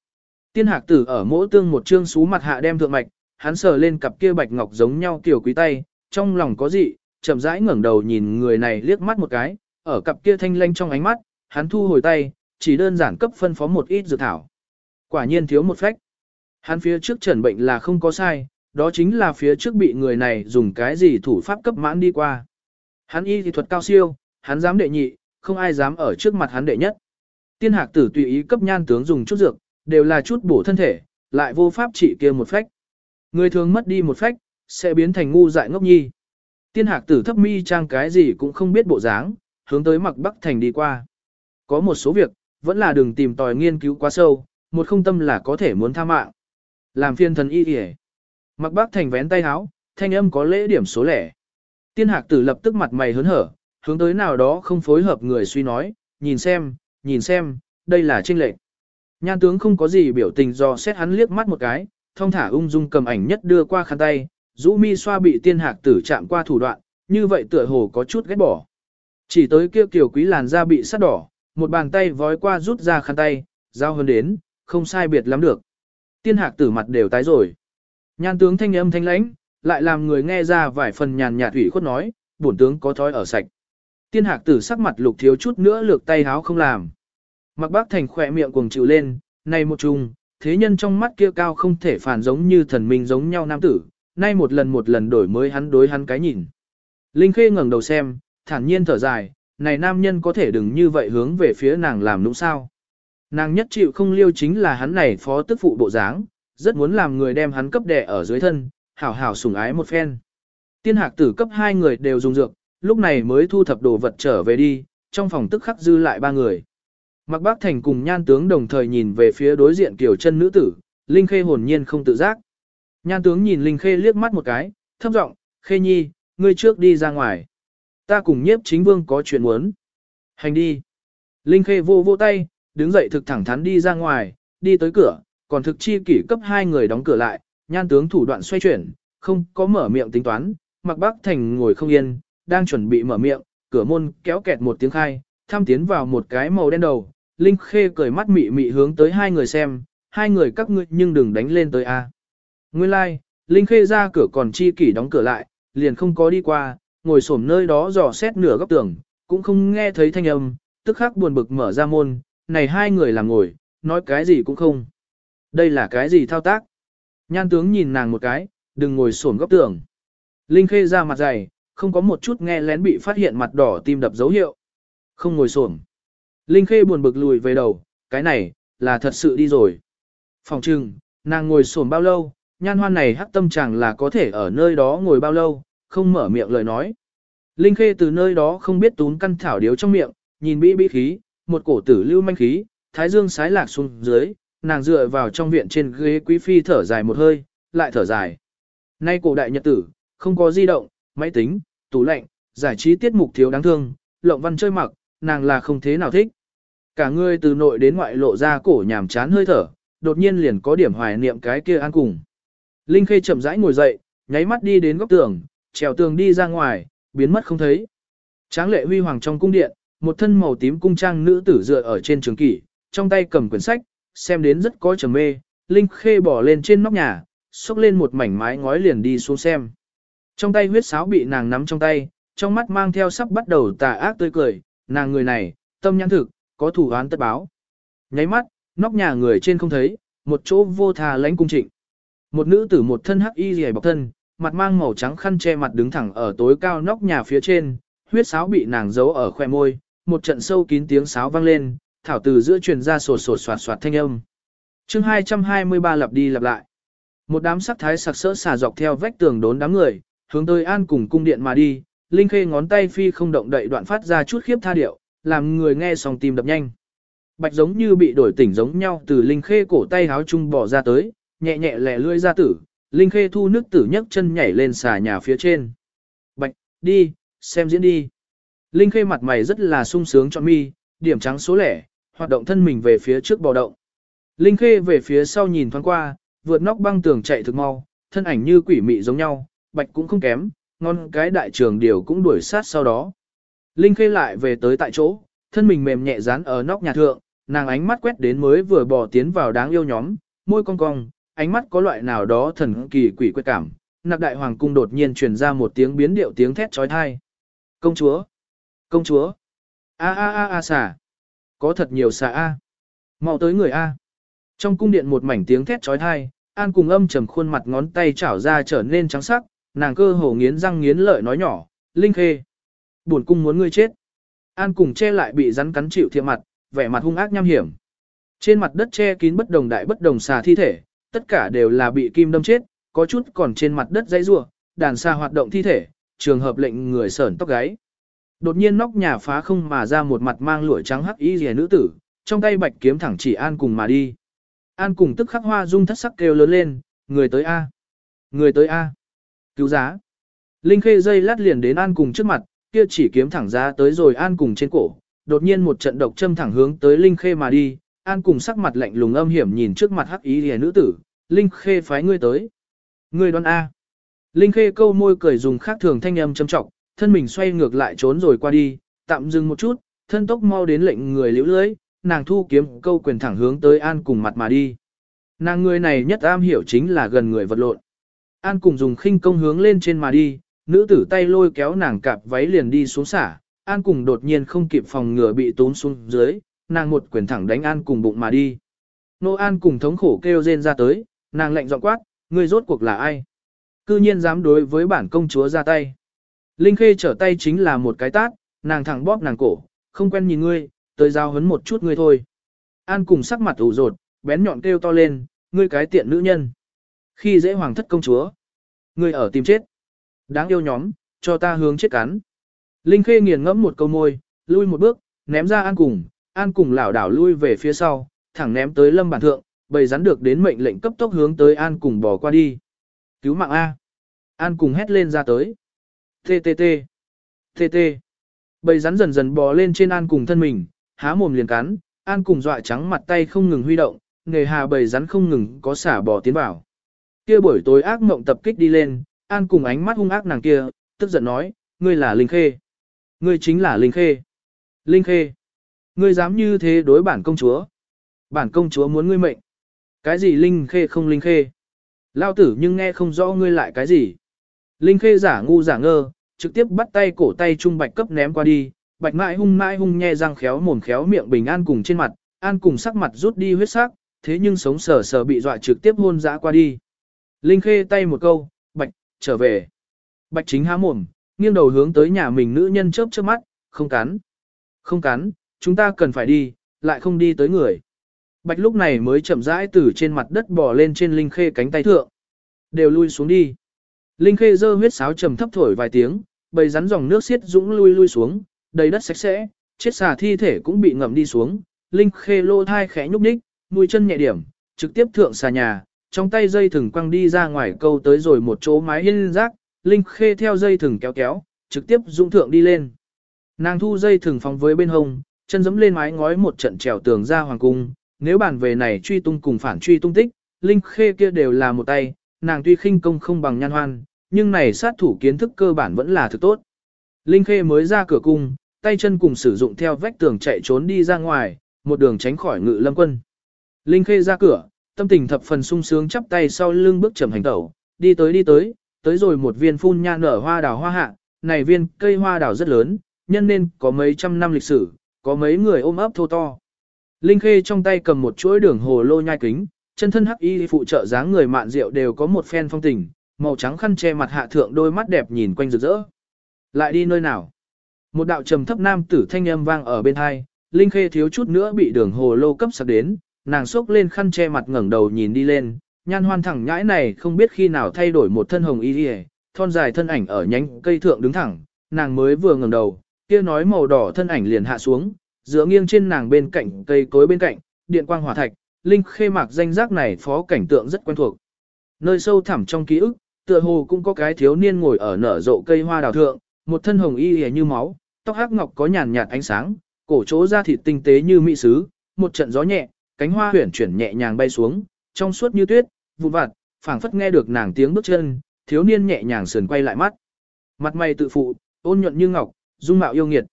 Tiên hạc tử ở mỗi tương một trương xú mặt hạ đem thượng mạch, hắn sờ lên cặp kia bạch ngọc giống nhau kiểu quý tay, trong lòng có gì, chậm rãi ngẩng đầu nhìn người này liếc mắt một cái, ở cặp kia thanh lanh trong ánh mắt, hắn thu hồi tay, chỉ đơn giản cấp phân phó một ít dược thảo. Quả nhiên thiếu một phách. Hắn phía trước trần bệnh là không có sai, đó chính là phía trước bị người này dùng cái gì thủ pháp cấp mãn đi qua. Hắn y thì thuật cao siêu, hắn dám đệ nhị, không ai dám ở trước mặt hắn đệ nhất. Tiên hạc tử tùy ý cấp nhan tướng dùng chút dược, đều là chút bổ thân thể, lại vô pháp trị kia một phách. Người thường mất đi một phách, sẽ biến thành ngu dại ngốc nhi. Tiên hạc tử thấp mi trang cái gì cũng không biết bộ dáng, hướng tới mặc bắc thành đi qua. Có một số việc, vẫn là đừng tìm tòi nghiên cứu quá sâu, một không tâm là có thể muốn tha mạng. Làm phiên thần y kìa. Mặc bác thành vén tay háo, thanh âm có lễ điểm số lẻ. Tiên hạc tử lập tức mặt mày hớn hở, hướng tới nào đó không phối hợp người suy nói, nhìn xem, nhìn xem, đây là trinh lệnh. Nhan tướng không có gì biểu tình do xét hắn liếc mắt một cái, thông thả ung dung cầm ảnh nhất đưa qua khăn tay, rũ mi xoa bị tiên hạc tử chạm qua thủ đoạn, như vậy tựa hồ có chút ghét bỏ. Chỉ tới kia kiểu quý làn da bị sắt đỏ, một bàn tay vói qua rút ra khăn tay, giao hơn đến, không sai biệt lắm được. Tiên hạc tử mặt đều tái rồi. Nhan tướng thanh âm thanh lãnh, lại làm người nghe ra vài phần nhàn nhạt ủy khuất nói, bổn tướng có thói ở sạch. Tiên hạc tử sắc mặt lục thiếu chút nữa lược tay háo không làm. Mặc bác thành khỏe miệng cuồng chịu lên, nay một chung, thế nhân trong mắt kia cao không thể phản giống như thần minh giống nhau nam tử, nay một lần một lần đổi mới hắn đối hắn cái nhìn. Linh Khê ngẩng đầu xem, thản nhiên thở dài, này nam nhân có thể đừng như vậy hướng về phía nàng làm nũng sao. Nàng nhất chịu không liêu chính là hắn này phó tức phụ bộ dáng, rất muốn làm người đem hắn cấp đẻ ở dưới thân, hảo hảo sủng ái một phen. Tiên hạc tử cấp hai người đều dùng dược, lúc này mới thu thập đồ vật trở về đi, trong phòng tức khắc dư lại ba người. Mặc bác thành cùng nhan tướng đồng thời nhìn về phía đối diện kiểu chân nữ tử, Linh Khê hồn nhiên không tự giác. Nhan tướng nhìn Linh Khê liếc mắt một cái, thấp giọng, Khê Nhi, ngươi trước đi ra ngoài. Ta cùng nhiếp chính vương có chuyện muốn. Hành đi. Linh Khê vô vô tay, đứng dậy thực thẳng thắn đi ra ngoài, đi tới cửa, còn thực chi kỷ cấp hai người đóng cửa lại, nhan tướng thủ đoạn xoay chuyển, không có mở miệng tính toán, mặc bác thành ngồi không yên, đang chuẩn bị mở miệng, cửa môn kéo kẹt một tiếng khai, tham tiến vào một cái màu đen đầu, Linh Khê cười mắt mị mị hướng tới hai người xem, hai người các ngươi nhưng đừng đánh lên tới a. Nguyên lai, like, Linh Khê ra cửa còn chi kỷ đóng cửa lại, liền không có đi qua, ngồi xổm nơi đó dò xét nửa góc tường, cũng không nghe thấy thanh âm, tức khắc buồn bực mở ra môn, này hai người làm ngồi, nói cái gì cũng không. Đây là cái gì thao tác? Nhan tướng nhìn nàng một cái, đừng ngồi xổm góc tường. Linh Khê ra mặt dày, không có một chút nghe lén bị phát hiện mặt đỏ tim đập dấu hiệu. Không ngồi xổm. Linh Khê buồn bực lùi về đầu, cái này, là thật sự đi rồi. Phòng trừng, nàng ngồi xổm bao lâu, nhan hoan này hắc tâm chẳng là có thể ở nơi đó ngồi bao lâu, không mở miệng lời nói. Linh Khê từ nơi đó không biết tún căn thảo điếu trong miệng, nhìn bị bị khí, một cổ tử lưu manh khí, thái dương sái lạc xuống dưới, nàng dựa vào trong viện trên ghế quý phi thở dài một hơi, lại thở dài. Nay cổ đại nhật tử, không có di động, máy tính, tủ lạnh, giải trí tiết mục thiếu đáng thương, lộng văn chơi mặc, nàng là không thế nào thích. Cả người từ nội đến ngoại lộ ra cổ nhàm chán hơi thở, đột nhiên liền có điểm hoài niệm cái kia ăn cùng. Linh Khê chậm rãi ngồi dậy, nháy mắt đi đến góc tường, trèo tường đi ra ngoài, biến mất không thấy. Tráng lệ huy hoàng trong cung điện, một thân màu tím cung trang nữ tử dựa ở trên trường kỷ, trong tay cầm quyển sách, xem đến rất có trầm mê, Linh Khê bỏ lên trên nóc nhà, xúc lên một mảnh mái ngói liền đi xuống xem. Trong tay huyết sáo bị nàng nắm trong tay, trong mắt mang theo sắp bắt đầu tà ác tươi cười, nàng người này, tâm nhãn thực, có thủ án tất báo. Nháy mắt, nóc nhà người trên không thấy, một chỗ vô thà lãnh cung trịnh. Một nữ tử một thân hắc y rìa bọc thân, mặt mang màu trắng khăn che mặt đứng thẳng ở tối cao nóc nhà phía trên, huyết sáo bị nàng giấu ở khoe môi, một trận sâu kín tiếng sáo vang lên, thảo từ giữa truyền ra sột sột soạt soạt thanh âm. Chương 223 lặp đi lặp lại. Một đám sắc thái sặc sỡ xà dọc theo vách tường đốn đám người, hướng tới an cùng cung điện mà đi, Linh Khê ngón tay phi không động đậy đoạn phát ra chút khiếp tha điệu, làm người nghe xong tim đập nhanh. Bạch giống như bị đổi tỉnh giống nhau từ Linh Khê cổ tay háo chung bỏ ra tới, nhẹ nhẹ lẻ lưỡi ra tử, Linh Khê thu nước tử nhấc chân nhảy lên xà nhà phía trên. Bạch, đi, xem diễn đi. Linh Khê mặt mày rất là sung sướng cho mi, điểm trắng số lẻ, hoạt động thân mình về phía trước bò động. Linh Khê về phía sau nhìn thoáng qua, vượt nóc băng tường chạy thực mau, thân ảnh như quỷ mị giống nhau, bạch cũng không kém, ngon cái đại trường điều cũng đuổi sát sau đó. Linh Khê lại về tới tại chỗ, thân mình mềm nhẹ dán ở nóc nhà thượng, nàng ánh mắt quét đến mới vừa bò tiến vào đáng yêu nhóm, môi cong cong, ánh mắt có loại nào đó thần kỳ quỷ quệ cảm. Nặc đại hoàng cung đột nhiên truyền ra một tiếng biến điệu tiếng thét chói tai, Công chúa! Công chúa! A a a a xà! Có thật nhiều xà a! mau tới người a! Trong cung điện một mảnh tiếng thét trói thai, An cùng âm trầm khuôn mặt ngón tay chảo ra trở nên trắng sắc, nàng cơ hồ nghiến răng nghiến lợi nói nhỏ, Linh Khê. Buồn cung muốn ngươi chết. An cùng che lại bị rắn cắn chịu thiệt mặt, vẻ mặt hung ác nham hiểm. Trên mặt đất che kín bất đồng đại bất đồng xà thi thể, tất cả đều là bị kim đâm chết, có chút còn trên mặt đất dãy rủa, đàn xa hoạt động thi thể, trường hợp lệnh người sởn tóc gáy. Đột nhiên nóc nhà phá không mà ra một mặt mang lụa trắng hắc y rìa nữ tử, trong tay bạch kiếm thẳng chỉ An cùng mà đi. An cùng tức khắc hoa dung thất sắc kêu lớn lên, người tới A. Người tới A. Cứu giá. Linh khê dây lát liền đến An cùng trước mặt, kia chỉ kiếm thẳng ra tới rồi An cùng trên cổ. Đột nhiên một trận độc châm thẳng hướng tới Linh khê mà đi, An cùng sắc mặt lạnh lùng âm hiểm nhìn trước mặt hắc ý rìa nữ tử, Linh khê phái ngươi tới. Ngươi đoán A. Linh khê câu môi cười dùng khác thường thanh âm châm trọng, thân mình xoay ngược lại trốn rồi qua đi, tạm dừng một chút, thân tốc mau đến lệnh người liễu lưới, nàng thu kiếm câu quyền thẳng hướng tới An cùng mặt mà đi. Nàng người này nhất am hiểu chính là gần người vật lộn. An cùng dùng khinh công hướng lên trên mà đi, nữ tử tay lôi kéo nàng cạp váy liền đi xuống xả, An cùng đột nhiên không kịp phòng ngừa bị tốn xuống dưới, nàng một quyền thẳng đánh An cùng bụng mà đi. Nô An cùng thống khổ kêu rên ra tới, nàng lạnh giọng quát, ngươi rốt cuộc là ai? Cư nhiên dám đối với bản công chúa ra tay. Linh Khê trở tay chính là một cái tát, nàng thẳng bóp nàng cổ, không quen nhìn ngươi, tới giao hấn một chút ngươi thôi. An cùng sắc mặt ủ rột, bén nhọn kêu to lên, ngươi cái tiện nữ nhân. Khi dễ hoàng thất công chúa, ngươi ở tìm chết. Đáng yêu nhóm, cho ta hướng chết cắn. Linh Khê nghiền ngẫm một câu môi, lui một bước, ném ra An cùng, An cùng lảo đảo lui về phía sau, thẳng ném tới lâm bản thượng, bầy rắn được đến mệnh lệnh cấp tốc hướng tới An cùng bỏ qua đi. Cứu mạng A. An cùng hét lên ra tới. TTT. TT. Bầy rắn dần dần bò lên trên An cùng thân mình, há mồm liền cắn, An cùng dọa trắng mặt tay không ngừng huy động, nghề hà bầy rắn không ngừng có xả bò tiến vào. Kia buổi tối ác mộng tập kích đi lên, An cùng ánh mắt hung ác nàng kia, tức giận nói, ngươi là Linh Khê. Ngươi chính là Linh Khê. Linh Khê. Ngươi dám như thế đối bản công chúa. Bản công chúa muốn ngươi mệnh. Cái gì Linh Khê không Linh Khê? Lao tử nhưng nghe không rõ ngươi lại cái gì. Linh Khê giả ngu giả ngơ, trực tiếp bắt tay cổ tay trung bạch cấp ném qua đi, bạch mãi hung mãi hung nhe răng khéo mồm khéo miệng bình an cùng trên mặt, an cùng sắc mặt rút đi huyết sắc, thế nhưng sống sờ sờ bị dọa trực tiếp hôn dã qua đi. Linh Khê tay một câu, bạch, trở về. Bạch chính há mồm, nghiêng đầu hướng tới nhà mình nữ nhân chớp chớp mắt, không cắn. Không cắn, chúng ta cần phải đi, lại không đi tới người. Bạch lúc này mới chậm rãi từ trên mặt đất bò lên trên Linh Khê cánh tay thượng. Đều lui xuống đi. Linh Khê dơ huyết sáo trầm thấp thổi vài tiếng, bầy rắn dòng nước xiết dũng lui lui xuống, đầy đất sạch sẽ, chết xà thi thể cũng bị ngậm đi xuống. Linh Khê lô thai khẽ nhúc nhích, mũi chân nhẹ điểm, trực tiếp thượng xà nhà, trong tay dây thừng quăng đi ra ngoài câu tới rồi một chỗ mái hiên rác, Linh Khê theo dây thừng kéo kéo, trực tiếp dũng thượng đi lên. Nàng thu dây thừng phóng với bên hông, chân dẫm lên mái ngói một trận trèo tường ra hoàng cung, nếu bàn về này truy tung cùng phản truy tung tích, Linh Khê kia đều là một tay, nàng tuy khinh công không bằng nhan hoan, nhưng này sát thủ kiến thức cơ bản vẫn là thực tốt. Linh Khê mới ra cửa cung, tay chân cùng sử dụng theo vách tường chạy trốn đi ra ngoài, một đường tránh khỏi ngự lâm quân. Linh Khê ra cửa, tâm tình thập phần sung sướng chắp tay sau lưng bước chậm hành tẩu, đi tới đi tới, tới rồi một viên phun nha nở hoa đào hoa hạ, này viên cây hoa đào rất lớn, nhân nên có mấy trăm năm lịch sử, có mấy người ôm ấp thô to. Linh Khê trong tay cầm một chuỗi đường hồ lô nhai kính, chân thân hắc y phụ trợ dáng người mạn rượu đều có một phen phong tình, màu trắng khăn che mặt hạ thượng đôi mắt đẹp nhìn quanh rực rỡ. Lại đi nơi nào? Một đạo trầm thấp nam tử thanh âm vang ở bên hai, Linh Khê thiếu chút nữa bị đường hồ lô cấp sạc đến, nàng sốc lên khăn che mặt ngẩng đầu nhìn đi lên, nhan hoan thẳng nhãi này không biết khi nào thay đổi một thân hồng y đi thon dài thân ảnh ở nhánh cây thượng đứng thẳng, nàng mới vừa ngẩng đầu, kia nói màu đỏ thân ảnh liền hạ xuống, dựa nghiêng trên nàng bên cạnh cây cối bên cạnh, điện quang hỏa thạch, Linh Khê mạc danh giác này phó cảnh tượng rất quen thuộc. Nơi sâu thẳm trong ký ức, tựa hồ cũng có cái thiếu niên ngồi ở nở rộ cây hoa đào thượng, một thân hồng y hề như máu, tóc hắc ngọc có nhàn nhạt ánh sáng, cổ chỗ da thịt tinh tế như mỹ sứ, một trận gió nhẹ, cánh hoa huyển chuyển nhẹ nhàng bay xuống, trong suốt như tuyết, vụn vặt, phảng phất nghe được nàng tiếng bước chân, thiếu niên nhẹ nhàng sườn quay lại mắt. Mặt mày tự phụ, ôn nhuận như ngọc, dung mạo yêu nghiệt.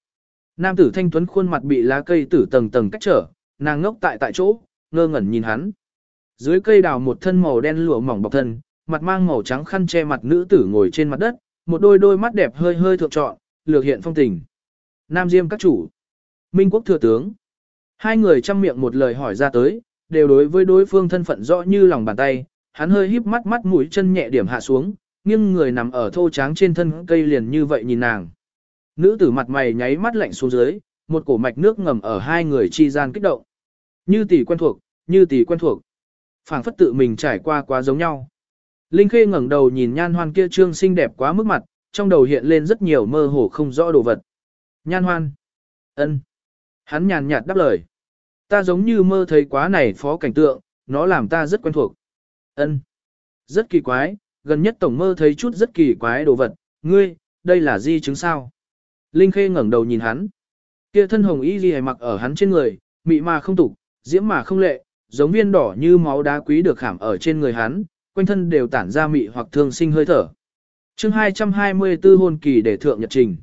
Nam tử thanh tuấn khuôn mặt bị lá cây tử tầng tầng cách trở, nàng ngốc tại tại chỗ, ngơ ngẩn nhìn hắn. Dưới cây đào một thân màu đen lụa mỏng bọc thân, mặt mang màu trắng khăn che mặt nữ tử ngồi trên mặt đất, một đôi đôi mắt đẹp hơi hơi thượng trọn, lược hiện phong tình. Nam Diêm các chủ, Minh quốc thừa tướng. Hai người chăm miệng một lời hỏi ra tới, đều đối với đối phương thân phận rõ như lòng bàn tay, hắn hơi híp mắt mắt mũi chân nhẹ điểm hạ xuống, nghiêng người nằm ở thô tráng trên thân cây liền như vậy nhìn nàng. Nữ tử mặt mày nháy mắt lạnh xuống dưới, một cổ mạch nước ngầm ở hai người chi gian kích động. Như tỷ quen thuộc, như tỷ quen thuộc. phảng phất tự mình trải qua quá giống nhau. Linh Khê ngẩng đầu nhìn nhan hoan kia trương xinh đẹp quá mức mặt, trong đầu hiện lên rất nhiều mơ hồ không rõ đồ vật. Nhan hoan. ân. Hắn nhàn nhạt đáp lời. Ta giống như mơ thấy quá này phó cảnh tượng, nó làm ta rất quen thuộc. ân. Rất kỳ quái, gần nhất tổng mơ thấy chút rất kỳ quái đồ vật, ngươi, đây là di chứng sao? Linh Khê ngẩng đầu nhìn hắn. Kia thân hồng y gì mặc ở hắn trên người, mị mà không tục, diễm mà không lệ, giống viên đỏ như máu đá quý được khảm ở trên người hắn, quanh thân đều tản ra mị hoặc thương sinh hơi thở. chương 224 hôn kỳ để thượng nhật trình.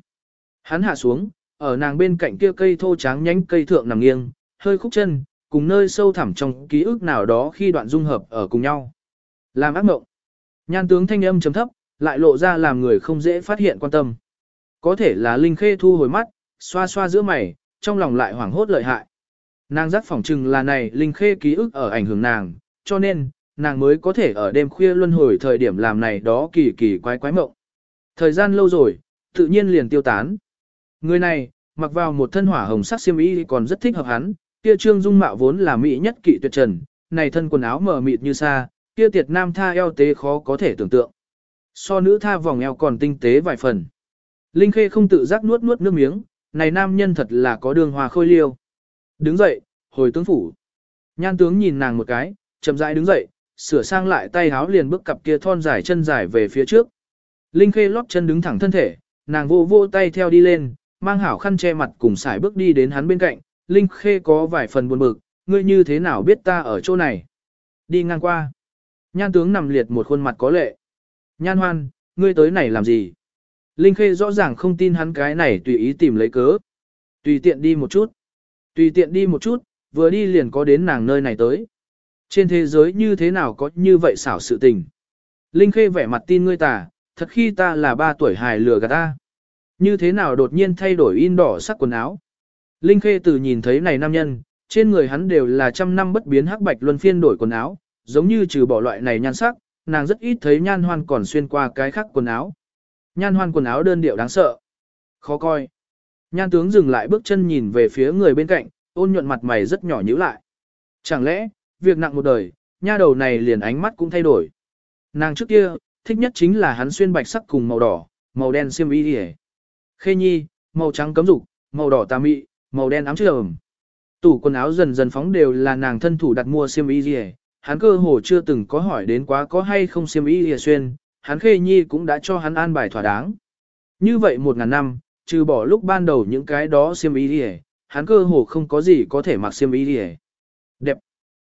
Hắn hạ xuống, ở nàng bên cạnh kia cây thô tráng nhánh cây thượng nằm nghiêng, hơi khúc chân, cùng nơi sâu thẳm trong ký ức nào đó khi đoạn dung hợp ở cùng nhau. Làm ác mộng. Nhan tướng thanh âm chấm thấp, lại lộ ra làm người không dễ phát hiện quan tâm. Có thể là Linh Khê thu hồi mắt, xoa xoa giữa mày, trong lòng lại hoảng hốt lợi hại. Nàng giác phỏng chừng là này Linh Khê ký ức ở ảnh hưởng nàng, cho nên, nàng mới có thể ở đêm khuya luân hồi thời điểm làm này đó kỳ kỳ quái quái mộng. Thời gian lâu rồi, tự nhiên liền tiêu tán. Người này, mặc vào một thân hỏa hồng sắc xiêm y còn rất thích hợp hắn, kia trương dung mạo vốn là mỹ nhất kỵ tuyệt trần, này thân quần áo mờ mịt như sa, kia tiệt nam tha eo tế khó có thể tưởng tượng. So nữ tha vòng eo còn tinh tế vài phần. Linh Khê không tự giác nuốt nuốt nước miếng, này nam nhân thật là có đường hòa khôi liêu. Đứng dậy, hồi tướng phủ. Nhan tướng nhìn nàng một cái, chậm rãi đứng dậy, sửa sang lại tay háo liền bước cặp kia thon dài chân dài về phía trước. Linh Khê lóp chân đứng thẳng thân thể, nàng vô vô tay theo đi lên, mang hảo khăn che mặt cùng sải bước đi đến hắn bên cạnh. Linh Khê có vài phần buồn bực, ngươi như thế nào biết ta ở chỗ này? Đi ngang qua. Nhan tướng nằm liệt một khuôn mặt có lệ. Nhan hoan, ngươi tới này làm gì? Linh Khê rõ ràng không tin hắn cái này tùy ý tìm lấy cớ. Tùy tiện đi một chút. Tùy tiện đi một chút, vừa đi liền có đến nàng nơi này tới. Trên thế giới như thế nào có như vậy xảo sự tình. Linh Khê vẻ mặt tin ngươi ta thật khi ta là ba tuổi hài lừa gạt ta. Như thế nào đột nhiên thay đổi in đỏ sắc quần áo. Linh Khê từ nhìn thấy này nam nhân, trên người hắn đều là trăm năm bất biến hắc bạch luân phiên đổi quần áo, giống như trừ bỏ loại này nhan sắc, nàng rất ít thấy nhan hoan còn xuyên qua cái khác quần áo. Nhan hoan quần áo đơn điệu đáng sợ. Khó coi. Nhan tướng dừng lại bước chân nhìn về phía người bên cạnh, ôn nhuận mặt mày rất nhỏ nhíu lại. Chẳng lẽ, việc nặng một đời, nha đầu này liền ánh mắt cũng thay đổi. Nàng trước kia, thích nhất chính là hắn xuyên bạch sắc cùng màu đỏ, màu đen xiêm y đi Khê nhi, màu trắng cấm dục, màu đỏ tà mị, màu đen ám trường. Tủ quần áo dần dần phóng đều là nàng thân thủ đặt mua xiêm y đi hắn cơ hồ chưa từng có hỏi đến quá có hay không xiêm y đi xuyên, hắn khê nhi cũng đã cho hắn an bài thỏa đáng. Như vậy một ngàn năm, trừ bỏ lúc ban đầu những cái đó xiêm y đi hắn cơ hồ không có gì có thể mặc xiêm y đi Đẹp.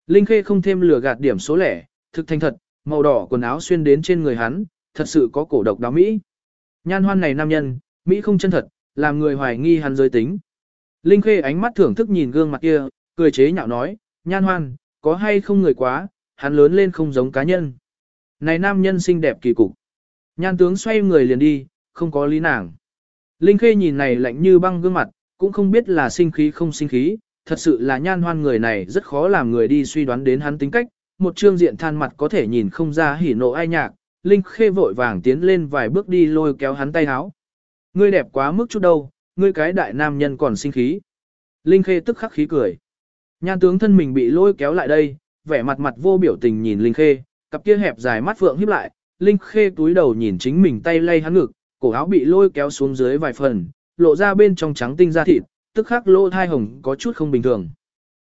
Linh Khê không thêm lửa gạt điểm số lẻ, thực thành thật, màu đỏ quần áo xuyên đến trên người hắn, thật sự có cổ độc đáo Mỹ. Nhan hoan này nam nhân, Mỹ không chân thật, làm người hoài nghi hắn giới tính. Linh Khê ánh mắt thưởng thức nhìn gương mặt kia, cười chế nhạo nói, nhan hoan, có hay không người quá, hắn lớn lên không giống cá nhân. Này nam nhân xinh đẹp kỳ cục. Nhan tướng xoay người liền đi, không có lý nàng. Linh Khê nhìn này lạnh như băng gương mặt, cũng không biết là sinh khí không sinh khí, thật sự là nhan hoan người này rất khó làm người đi suy đoán đến hắn tính cách, một trương diện than mặt có thể nhìn không ra hỉ nộ ai nhạc, Linh Khê vội vàng tiến lên vài bước đi lôi kéo hắn tay háo. Ngươi đẹp quá mức chút đâu, ngươi cái đại nam nhân còn sinh khí. Linh Khê tức khắc khí cười. Nhan tướng thân mình bị lôi kéo lại đây, vẻ mặt mặt vô biểu tình nhìn Linh Khê, cặp kia hẹp dài mắt phượng híp lại, Linh Khê túi đầu nhìn chính mình tay lay hắn ngực, cổ áo bị lôi kéo xuống dưới vài phần, lộ ra bên trong trắng tinh da thịt, tức khắc lỗ thai hồng có chút không bình thường.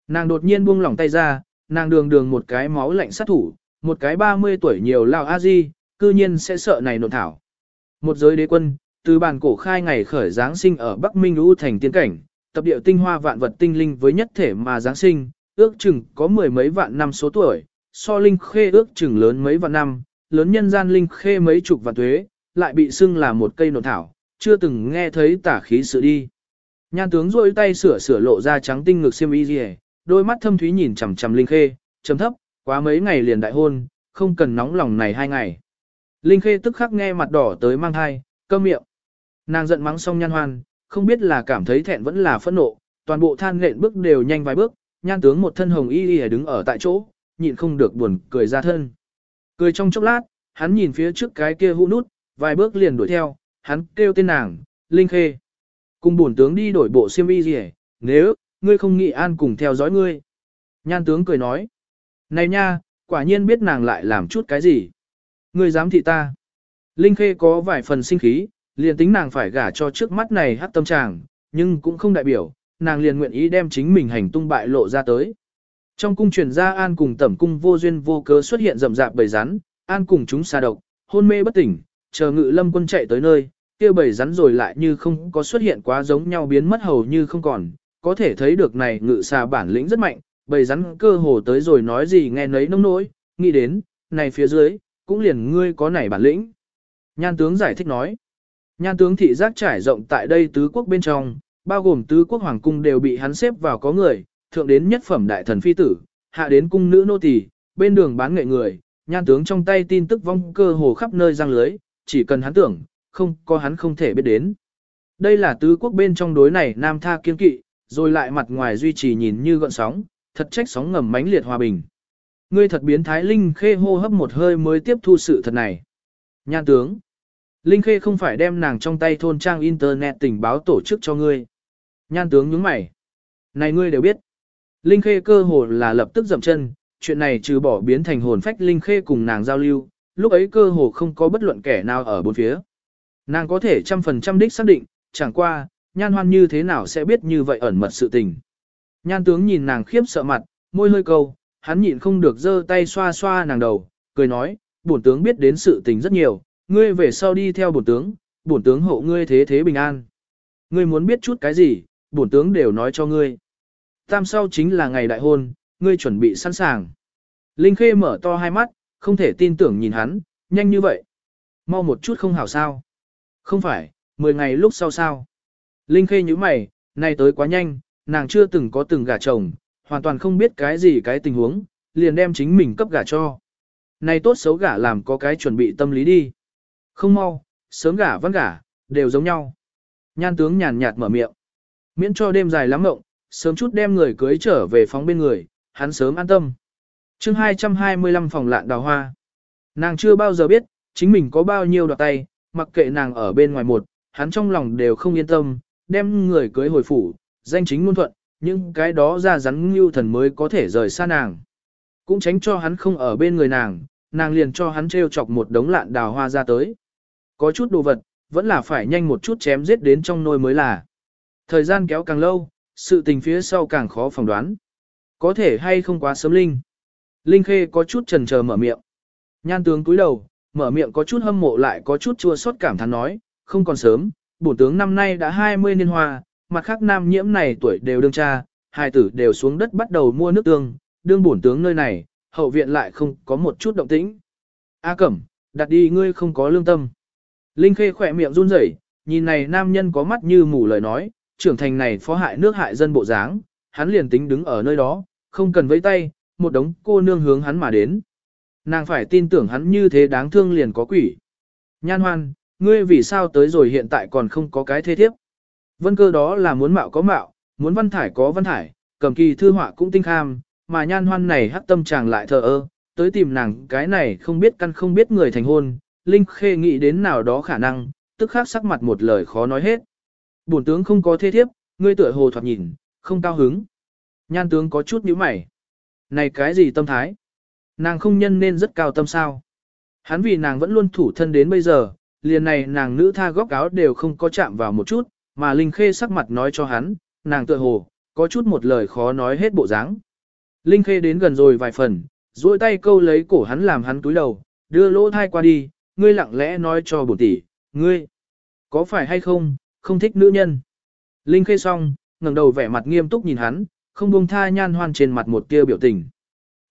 Nàng đột nhiên buông lỏng tay ra, nàng đường đường một cái máu lạnh sát thủ, một cái 30 tuổi nhiều lao a di, cư nhiên sẽ sợ này nộn thảo. Một giới đế quân, từ bàn cổ khai ngày khởi Giáng sinh ở Bắc Minh Lũ thành tiên cảnh, tập điệu tinh hoa vạn vật tinh linh với nhất thể mà Giáng sinh, ước chừng có mười mấy vạn năm số tuổi, so linh khê ước chừng lớn mấy vạn năm, lớn nhân gian linh khê mấy chục vạn tuế, lại bị xưng là một cây nộn thảo, chưa từng nghe thấy tả khí sự đi. Nhan tướng rôi tay sửa sửa lộ ra trắng tinh ngực xiêm y gì đôi mắt thâm thúy nhìn chằm chằm Linh Khê, trầm thấp, quá mấy ngày liền đại hôn, không cần nóng lòng này hai ngày. Linh Khê tức khắc nghe mặt đỏ tới mang thai, cơm miệng. Nàng giận mắng xong nhan hoan, không biết là cảm thấy thẹn vẫn là phẫn nộ, toàn bộ than lện bước đều nhanh vài bước, nhan tướng một thân hồng y y đứng ở tại chỗ, nhịn không được buồn cười ra thân. Cười trong chốc lát, hắn nhìn phía trước cái kia hũ nút, vài bước liền đuổi theo, hắn kêu tên nàng, Linh Khê. Cùng bổn tướng đi đổi bộ xiêm y gì nếu, ngươi không nghĩ an cùng theo dõi ngươi. Nhan tướng cười nói. Này nha, quả nhiên biết nàng lại làm chút cái gì. Ngươi dám thị ta. Linh Khê có vài phần sinh khí, liền tính nàng phải gả cho trước mắt này hát tâm chàng, nhưng cũng không đại biểu, nàng liền nguyện ý đem chính mình hành tung bại lộ ra tới. Trong cung truyền ra An cùng tẩm cung vô duyên vô cớ xuất hiện rầm rạp bầy rắn, An cùng chúng xa độc, hôn mê bất tỉnh, chờ ngự lâm quân chạy tới nơi, kia bầy rắn rồi lại như không có xuất hiện quá giống nhau biến mất hầu như không còn, có thể thấy được này ngự xà bản lĩnh rất mạnh, bầy rắn cơ hồ tới rồi nói gì nghe nấy nông nỗi, nghĩ đến, này phía dưới, cũng liền ngươi có nảy bản lĩnh. Nhan tướng giải thích nói, nhan tướng thị giác trải rộng tại đây tứ quốc bên trong, bao gồm tứ quốc hoàng cung đều bị hắn xếp vào có người, thượng đến nhất phẩm đại thần phi tử, hạ đến cung nữ nô tỳ, bên đường bán nghệ người, nhan tướng trong tay tin tức vong cơ hồ khắp nơi răng lưới, chỉ cần hắn tưởng, không có hắn không thể biết đến. Đây là tứ quốc bên trong đối này nam tha kiên kỵ, rồi lại mặt ngoài duy trì nhìn như gợn sóng, thật trách sóng ngầm mãnh liệt hòa bình. Ngươi thật biến thái Linh Khê hô hấp một hơi mới tiếp thu sự thật này. Nhan tướng. Linh Khê không phải đem nàng trong tay thôn trang internet tình báo tổ chức cho ngươi. Nhan tướng nhướng mày. Này ngươi đều biết. Linh Khê cơ hồ là lập tức dậm chân, chuyện này trừ bỏ biến thành hồn phách Linh Khê cùng nàng giao lưu, lúc ấy cơ hồ không có bất luận kẻ nào ở bốn phía. Nàng có thể trăm phần trăm đích xác định, chẳng qua, nhan hoan như thế nào sẽ biết như vậy ẩn mật sự tình. Nhan tướng nhìn nàng khiếp sợ mặt, môi hơi câu, hắn nhịn không được giơ tay xoa xoa nàng đầu, cười nói, bổn tướng biết đến sự tình rất nhiều, ngươi về sau đi theo bổn tướng, bổn tướng hộ ngươi thế thế bình an. Ngươi muốn biết chút cái gì, bổn tướng đều nói cho ngươi. Tam sau chính là ngày đại hôn, ngươi chuẩn bị sẵn sàng. Linh Khê mở to hai mắt, không thể tin tưởng nhìn hắn, nhanh như vậy. Mau một chút không hảo sao. Không phải, 10 ngày lúc sau sao. Linh Khê như mày, nay tới quá nhanh, nàng chưa từng có từng gả chồng, hoàn toàn không biết cái gì cái tình huống, liền đem chính mình cấp gả cho. Này tốt xấu gả làm có cái chuẩn bị tâm lý đi. Không mau, sớm gả vẫn gả, đều giống nhau. Nhan tướng nhàn nhạt mở miệng. Miễn cho đêm dài lắm mộng, sớm chút đem người cưới trở về phóng bên người, hắn sớm an tâm. chương 225 phòng lạn đào hoa. Nàng chưa bao giờ biết, chính mình có bao nhiêu đoạt tay, mặc kệ nàng ở bên ngoài một, hắn trong lòng đều không yên tâm, đem người cưới hồi phủ, danh chính ngôn thuận, nhưng cái đó ra rắn như thần mới có thể rời xa nàng. Cũng tránh cho hắn không ở bên người nàng, nàng liền cho hắn treo chọc một đống lạn đào hoa ra tới. Có chút đồ vật, vẫn là phải nhanh một chút chém giết đến trong nôi mới là. Thời gian kéo càng lâu, sự tình phía sau càng khó phỏng đoán. Có thể hay không quá sớm Linh. Linh Khê có chút trần chờ mở miệng. Nhan tướng cúi đầu, mở miệng có chút hâm mộ lại có chút chua xót cảm thán nói, không còn sớm, bổ tướng năm nay đã 20 niên hoa, mặt khác nam nhiễm này tuổi đều đương cha, hai tử đều xuống đất bắt đầu mua nước tương, đương bổn tướng nơi này, hậu viện lại không có một chút động tĩnh. A Cẩm, đặt đi ngươi không có lương tâm. Linh Khê khỏe miệng run rẩy, nhìn này nam nhân có mắt như mù lời nói, trưởng thành này phó hại nước hại dân bộ dáng, hắn liền tính đứng ở nơi đó, không cần vẫy tay, một đống cô nương hướng hắn mà đến. Nàng phải tin tưởng hắn như thế đáng thương liền có quỷ. Nhan hoan, ngươi vì sao tới rồi hiện tại còn không có cái thế thiếp. Vân cơ đó là muốn mạo có mạo, muốn văn thải có văn thải, cầm kỳ thư họa cũng tinh kham, mà nhan hoan này hắc tâm chàng lại thờ ơ, tới tìm nàng cái này không biết căn không biết người thành hôn, Linh Khê nghĩ đến nào đó khả năng, tức khắc sắc mặt một lời khó nói hết. Bổn tướng không có thế thiếp, ngươi tựa hồ thoạt nhìn, không cao hứng. Nhan tướng có chút nhíu mày. Này cái gì tâm thái? Nàng không nhân nên rất cao tâm sao? Hắn vì nàng vẫn luôn thủ thân đến bây giờ, liền này nàng nữ tha góc áo đều không có chạm vào một chút, mà Linh Khê sắc mặt nói cho hắn, nàng tựa hồ, có chút một lời khó nói hết bộ dáng. Linh Khê đến gần rồi vài phần, duỗi tay câu lấy cổ hắn làm hắn túi đầu, đưa lỗ thai qua đi, ngươi lặng lẽ nói cho bổn tỷ, ngươi, có phải hay không, không thích nữ nhân. Linh Khê xong, ngẩng đầu vẻ mặt nghiêm túc nhìn hắn, không buông tha nhan hoan trên mặt một tia biểu tình.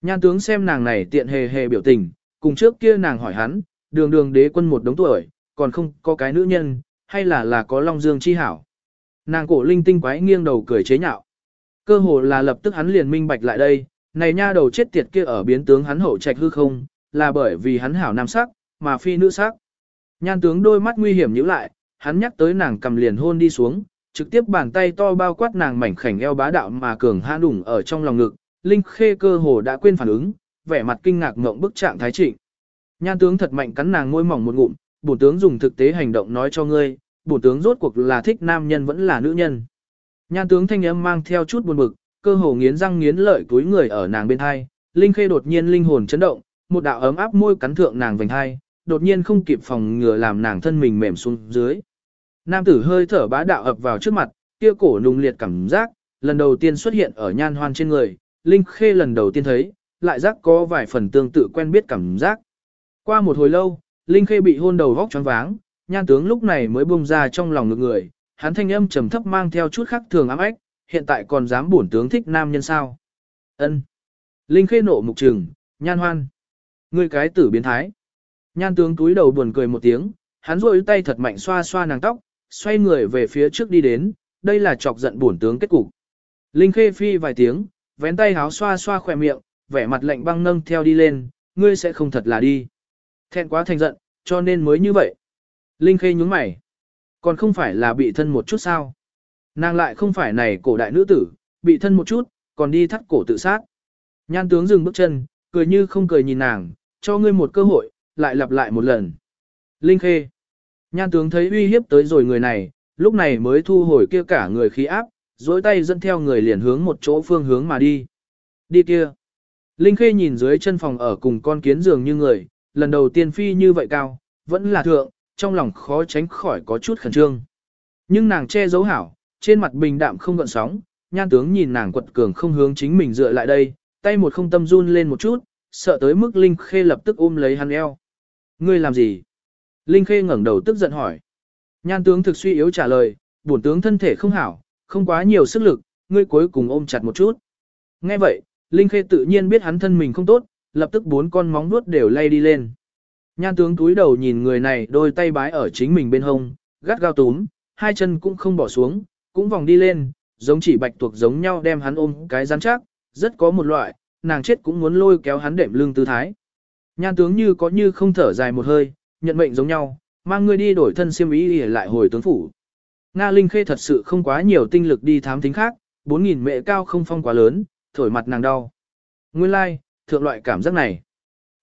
Nhan tướng xem nàng này tiện hề hề biểu tình, cùng trước kia nàng hỏi hắn, đường đường đế quân một đống tuổi, còn không có cái nữ nhân, hay là là có long dương chi hảo. Nàng cổ linh tinh quái nghiêng đầu cười chế nhạo. Cơ hồ là lập tức hắn liền minh bạch lại đây, này nha đầu chết tiệt kia ở biến tướng hắn hậu trạch hư không, là bởi vì hắn hảo nam sắc, mà phi nữ sắc. Nhan tướng đôi mắt nguy hiểm nhíu lại, hắn nhắc tới nàng cầm liền hôn đi xuống, trực tiếp bàn tay to bao quát nàng mảnh khảnh eo bá đạo mà cường ha đủng ở trong lòng ngực, Linh Khê cơ hồ đã quên phản ứng, vẻ mặt kinh ngạc ngậm bức trạng thái trịnh. Nhan tướng thật mạnh cắn nàng môi mỏng một ngụm, bổn tướng dùng thực tế hành động nói cho ngươi, bổn tướng rốt cuộc là thích nam nhân vẫn là nữ nhân. Nhan tướng thanh âm mang theo chút buồn bực, cơ hồ nghiến răng nghiến lợi túi người ở nàng bên hai, Linh Khê đột nhiên linh hồn chấn động, một đạo ấm áp môi cắn thượng nàng vành hai, đột nhiên không kịp phòng ngừa làm nàng thân mình mềm xuống dưới. Nam tử hơi thở bá đạo ập vào trước mặt, kia cổ nung liệt cảm giác, lần đầu tiên xuất hiện ở nhan hoan trên người, Linh Khê lần đầu tiên thấy, lại giác có vài phần tương tự quen biết cảm giác. Qua một hồi lâu, Linh Khê bị hôn đầu vóc choáng váng, nhan tướng lúc này mới bung ra trong lòng ngực người, hắn thanh âm trầm thấp mang theo chút khác thường ám ách, hiện tại còn dám bổn tướng thích nam nhân sao. ân Linh Khê nộ mục trừng, nhan hoan. Ngươi cái tử biến thái. Nhan tướng túi đầu buồn cười một tiếng, hắn rôi tay thật mạnh xoa xoa nàng tóc, xoay người về phía trước đi đến, đây là chọc giận bổn tướng kết cục. Linh Khê phi vài tiếng, vén tay háo xoa xoa khỏe miệng, vẻ mặt lạnh băng nâng theo đi lên, ngươi sẽ không thật là đi. Thẹn quá thành giận, cho nên mới như vậy. Linh Khê nhúng mày. Còn không phải là bị thân một chút sao? Nàng lại không phải này cổ đại nữ tử, bị thân một chút, còn đi thắt cổ tự sát. Nhan tướng dừng bước chân, cười như không cười nhìn nàng, cho ngươi một cơ hội, lại lặp lại một lần. Linh Khê. Nhan tướng thấy uy hiếp tới rồi người này, lúc này mới thu hồi kia cả người khí áp, dối tay dẫn theo người liền hướng một chỗ phương hướng mà đi. Đi kia. Linh Khê nhìn dưới chân phòng ở cùng con kiến giường như người, lần đầu tiên phi như vậy cao, vẫn là thượng, trong lòng khó tránh khỏi có chút khẩn trương. Nhưng nàng che giấu hảo, trên mặt bình đạm không gợn sóng, nhan tướng nhìn nàng quật cường không hướng chính mình dựa lại đây, tay một không tâm run lên một chút, sợ tới mức Linh Khê lập tức ôm lấy hắn eo. Ngươi làm gì? Linh Khê ngẩng đầu tức giận hỏi. Nhan tướng thực suy yếu trả lời, bổn tướng thân thể không hảo, không quá nhiều sức lực, ngươi cuối cùng ôm chặt một chút. Nghe vậy, Linh Khê tự nhiên biết hắn thân mình không tốt, lập tức bốn con móng vuốt đều lay đi lên. Nhan tướng túi đầu nhìn người này đôi tay bái ở chính mình bên hông, gắt gao túm, hai chân cũng không bỏ xuống, cũng vòng đi lên, giống chỉ bạch tuộc giống nhau đem hắn ôm cái rắn chắc, rất có một loại, nàng chết cũng muốn lôi kéo hắn đệm lưng tư thái. Nhan tướng như có như không thở dài một hơi, nhận mệnh giống nhau, mang ngươi đi đổi thân siêm ý để lại hồi tướng phủ. Nga Linh Khê thật sự không quá nhiều tinh lực đi thám tính khác, 4.000 mệ cao không phong quá lớn, thổi mặt nàng đau. Nguyên lai, like, thượng loại cảm giác này.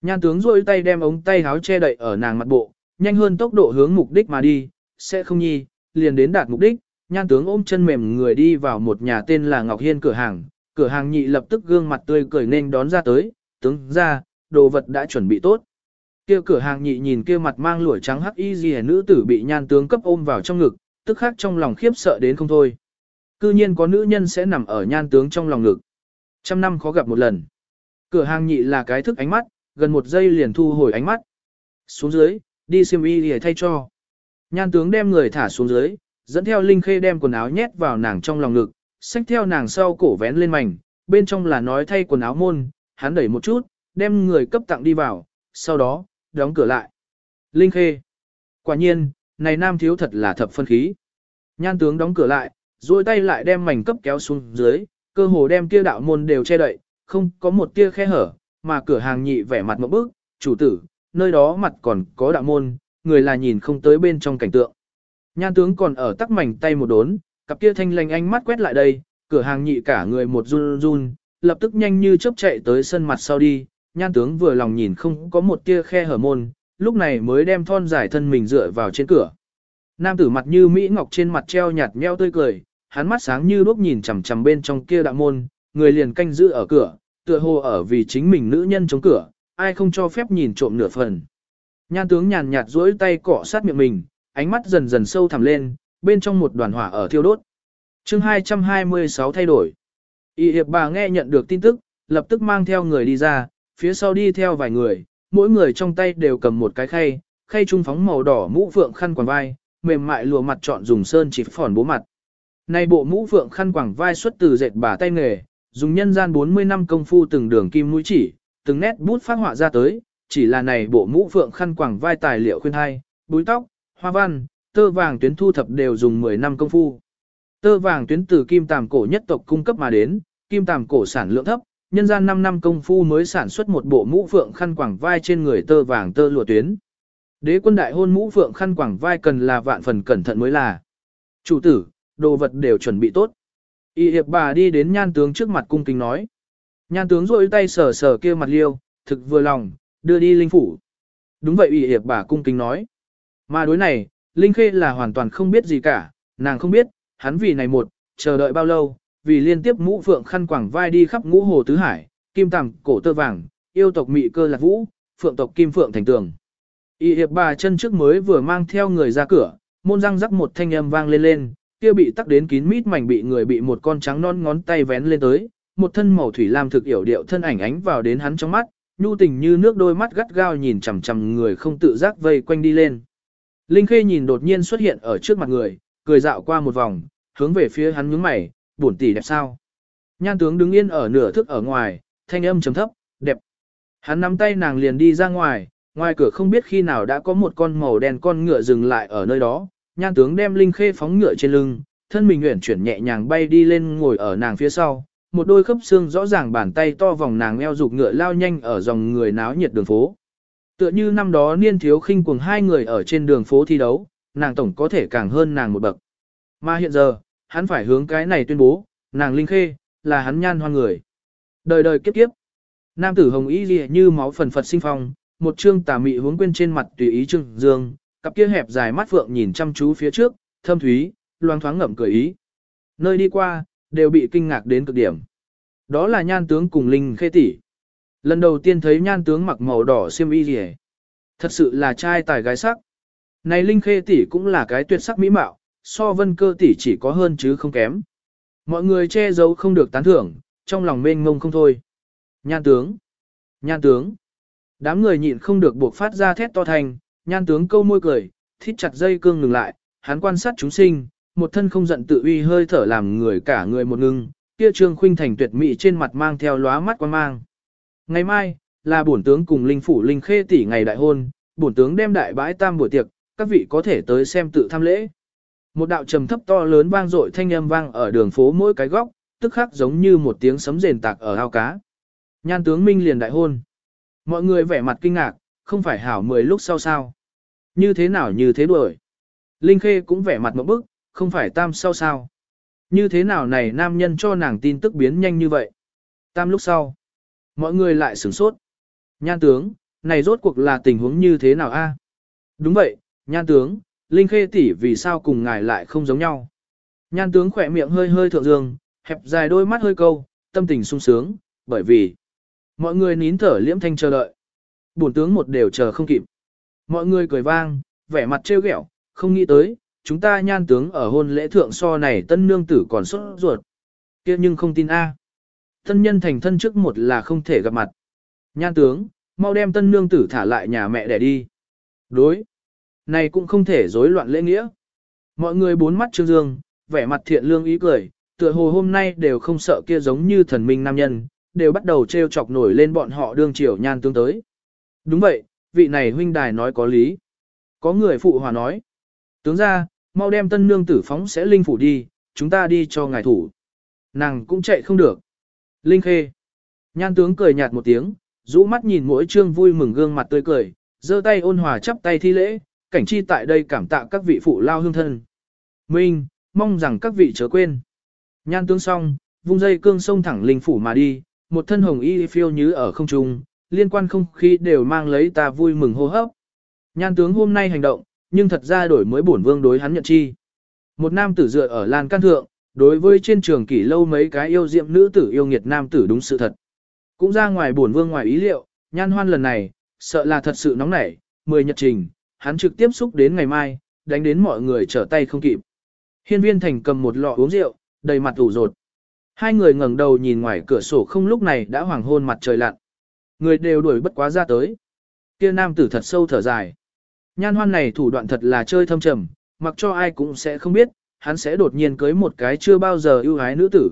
Nhan tướng rôi tay đem ống tay háo che đậy ở nàng mặt bộ, nhanh hơn tốc độ hướng mục đích mà đi, sẽ không nhi, liền đến đạt mục đích. Nhan tướng ôm chân mềm người đi vào một nhà tên là Ngọc Hiên cửa hàng, cửa hàng nhị lập tức gương mặt tươi cười nên đón ra tới, tướng ra, đồ vật đã chuẩn bị tốt. Kia cửa hàng nhị nhìn kia mặt mang lũa trắng hắc y gì nữ tử bị nhan tướng cấp ôm vào trong ngực, tức khắc trong lòng khiếp sợ đến không thôi. Cư nhiên có nữ nhân sẽ nằm ở nhan tướng trong lòng ngực. Trăm năm khó gặp một lần. Cửa hàng nhị là cái thức ánh mắt, gần một giây liền thu hồi ánh mắt. Xuống dưới, đi xiêm y để thay cho. Nhan tướng đem người thả xuống dưới, dẫn theo Linh Khê đem quần áo nhét vào nàng trong lòng ngực, xách theo nàng sau cổ vén lên mảnh, bên trong là nói thay quần áo môn, hắn đẩy một chút, đem người cấp tặng đi vào, sau đó, đóng cửa lại. Linh Khê. Quả nhiên, này nam thiếu thật là thập phân khí. Nhan tướng đóng cửa lại, duỗi tay lại đem mảnh cấp kéo xuống dưới, cơ hồ đem kia đạo môn đều che đậy, không có một tia khe hở, mà cửa hàng nhị vẻ mặt một bước, chủ tử, nơi đó mặt còn có đạo môn, người là nhìn không tới bên trong cảnh tượng. Nhan tướng còn ở tắc mảnh tay một đốn, cặp kia thanh lành ánh mắt quét lại đây, cửa hàng nhị cả người một run run, lập tức nhanh như chớp chạy tới sân mặt sau đi, nhan tướng vừa lòng nhìn không có một tia khe hở môn, lúc này mới đem thon giải thân mình dựa vào trên cửa. Nam tử mặt như Mỹ Ngọc trên mặt treo nhạt nheo tươi cười, hắn mắt sáng như đuốc nhìn chằm chằm bên trong kia đạo môn, người liền canh giữ ở cửa, tựa hồ ở vì chính mình nữ nhân chống cửa, ai không cho phép nhìn trộm nửa phần. Nhan tướng nhàn nhạt duỗi tay cọ sát miệng mình, ánh mắt dần dần sâu thẳm lên, bên trong một đoàn hỏa ở thiêu đốt. chương 226 thay đổi. Y hiệp bà nghe nhận được tin tức, lập tức mang theo người đi ra, phía sau đi theo vài người, mỗi người trong tay đều cầm một cái khay, khay trung phóng màu đỏ mũ phượng khăn quàng vai, mềm mại lùa mặt chọn dùng sơn chỉ phòn bố mặt. Này bộ mũ phượng khăn quàng vai xuất từ dệt bà tay nghề, dùng nhân gian 40 năm công phu từng đường kim mũi chỉ, từng nét bút phát họa ra tới, chỉ là này bộ mũ phượng khăn quàng vai tài liệu khuyên hai, búi tóc, hoa văn, tơ vàng tuyến thu thập đều dùng 10 năm công phu. Tơ vàng tuyến từ kim tàm cổ nhất tộc cung cấp mà đến, kim tàm cổ sản lượng thấp, nhân gian 5 năm công phu mới sản xuất một bộ mũ phượng khăn quàng vai trên người tơ vàng tơ lụa tuyến. Đế quân đại hôn mũ phượng khăn quàng vai cần là vạn phần cẩn thận mới là. Chủ tử, đồ vật đều chuẩn bị tốt. Y hiệp bà đi đến nhan tướng trước mặt cung kính nói. Nhan tướng rôi tay sờ sờ kia mặt liêu, thực vừa lòng, đưa đi linh phủ. Đúng vậy y hiệp bà cung kính nói. Mà đối này, Linh Khê là hoàn toàn không biết gì cả, nàng không biết, hắn vì này một, chờ đợi bao lâu, vì liên tiếp mũ phượng khăn quảng vai đi khắp ngũ hồ tứ hải, kim tàng cổ tơ vàng, yêu tộc mị cơ lạc vũ, phượng tộc kim phượng thành tường. Y hiệp bà chân trước mới vừa mang theo người ra cửa, môn răng rắc một thanh âm vang lên lên, kia bị tắc đến kín mít mảnh bị người bị một con trắng non ngón tay vén lên tới, một thân màu thủy lam thực yểu điệu thân ảnh ánh vào đến hắn trong mắt, nhu tình như nước đôi mắt gắt gao nhìn chằm chằm người không tự giác vây quanh đi lên. Linh Khê nhìn đột nhiên xuất hiện ở trước mặt người, cười dạo qua một vòng, hướng về phía hắn nhướng mày, buồn tỷ đẹp sao? Nhan tướng đứng yên ở nửa thức ở ngoài, thanh âm trầm thấp, đẹp. Hắn nắm tay nàng liền đi ra ngoài, ngoài cửa không biết khi nào đã có một con màu đen con ngựa dừng lại ở nơi đó, nhan tướng đem Linh Khê phóng ngựa trên lưng, thân mình uyển chuyển nhẹ nhàng bay đi lên ngồi ở nàng phía sau, một đôi khớp xương rõ ràng bàn tay to vòng nàng eo dục ngựa lao nhanh ở dòng người náo nhiệt đường phố. Tựa như năm đó niên thiếu khinh cuồng hai người ở trên đường phố thi đấu, nàng tổng có thể càng hơn nàng một bậc. Mà hiện giờ, hắn phải hướng cái này tuyên bố, nàng Linh Khê, là hắn nhan hoan người. Đời đời kiếp kiếp. Nam tử hồng y lìa như máu phần phật sinh phong, một trương tà mị hướng quên trên mặt tùy ý trưng dương, cặp kia hẹp dài mắt phượng nhìn chăm chú phía trước, thâm thúy, loang thoáng ngậm cười ý. Nơi đi qua, đều bị kinh ngạc đến cực điểm. Đó là nhan tướng cùng Linh Khê tỷ. Lần đầu tiên thấy nhan tướng mặc màu đỏ xiêm y rìa. Thật sự là trai tài gái sắc. Này Linh Khê tỷ cũng là cái tuyệt sắc mỹ mạo, so vân cơ tỷ chỉ có hơn chứ không kém. Mọi người che giấu không được tán thưởng, trong lòng mênh ngông không thôi. Nhan tướng! Nhan tướng! Đám người nhịn không được buộc phát ra thét to thành, nhan tướng câu môi cười, thít chặt dây cương ngừng lại, hắn quan sát chúng sinh, một thân không giận tự uy hơi thở làm người cả người một ngưng, kia trương khuynh thành tuyệt mỹ trên mặt mang theo lóa mắt quan mang. Ngày mai, là bổn tướng cùng linh phủ linh khê tỷ ngày đại hôn, bổn tướng đem đại bãi tam buổi tiệc, các vị có thể tới xem tự tham lễ. Một đạo trầm thấp to lớn vang dội thanh âm vang ở đường phố mỗi cái góc, tức khắc giống như một tiếng sấm rền tạc ở ao cá. Nhan tướng Minh liền đại hôn. Mọi người vẻ mặt kinh ngạc, không phải hảo mười lúc sau sao. Như thế nào như thế đuổi. Linh Khê cũng vẻ mặt một bức, không phải tam sau sao. Như thế nào này nam nhân cho nàng tin tức biến nhanh như vậy. Tam lúc sau. Mọi người lại sửng sốt. Nhan tướng, này rốt cuộc là tình huống như thế nào a? Đúng vậy, nhan tướng, Linh Khê tỷ vì sao cùng ngài lại không giống nhau. Nhan tướng khỏe miệng hơi hơi thượng dương, hẹp dài đôi mắt hơi câu, tâm tình sung sướng, bởi vì mọi người nín thở liễm thanh chờ đợi. Bổn tướng một đều chờ không kịp. Mọi người cười vang, vẻ mặt trêu ghẹo, không nghĩ tới, chúng ta nhan tướng ở hôn lễ thượng so này tân nương tử còn sốt ruột. kia nhưng không tin a. Thân nhân thành thân trước một là không thể gặp mặt. Nhan tướng, mau đem tân nương tử thả lại nhà mẹ để đi. Đối. Này cũng không thể rối loạn lễ nghĩa. Mọi người bốn mắt trương dương, vẻ mặt thiện lương ý cười, tựa hồ hôm nay đều không sợ kia giống như thần minh nam nhân, đều bắt đầu trêu chọc nổi lên bọn họ đương triều nhan tướng tới. Đúng vậy, vị này huynh đài nói có lý. Có người phụ hòa nói. Tướng ra, mau đem tân nương tử phóng sẽ linh phủ đi, chúng ta đi cho ngài thủ. Nàng cũng chạy không được. Linh khê. Nhan tướng cười nhạt một tiếng, rũ mắt nhìn mỗi trương vui mừng gương mặt tươi cười, giơ tay ôn hòa chắp tay thi lễ, cảnh chi tại đây cảm tạ các vị phụ lao hương thân. Minh, mong rằng các vị chớ quên. Nhan tướng xong, vung dây cương sông thẳng linh phủ mà đi, một thân hồng y phiêu như ở không trung, liên quan không khí đều mang lấy ta vui mừng hô hấp. Nhan tướng hôm nay hành động, nhưng thật ra đổi mới bổn vương đối hắn nhận chi. Một nam tử dựa ở lan can thượng, đối với trên trường kỷ lâu mấy cái yêu diệm nữ tử yêu nghiệt nam tử đúng sự thật. Cũng ra ngoài bổn vương ngoài ý liệu, nhan hoan lần này, sợ là thật sự nóng nảy, mười nhật trình, hắn trực tiếp xúc đến ngày mai, đánh đến mọi người trở tay không kịp. Hiên viên thành cầm một lọ uống rượu, đầy mặt ủ rột. Hai người ngẩng đầu nhìn ngoài cửa sổ không lúc này đã hoàng hôn mặt trời lặn. Người đều đuổi bất quá ra tới. Kia nam tử thật sâu thở dài. Nhan hoan này thủ đoạn thật là chơi thâm trầm, mặc cho ai cũng sẽ không biết, hắn sẽ đột nhiên cưới một cái chưa bao giờ yêu ái nữ tử.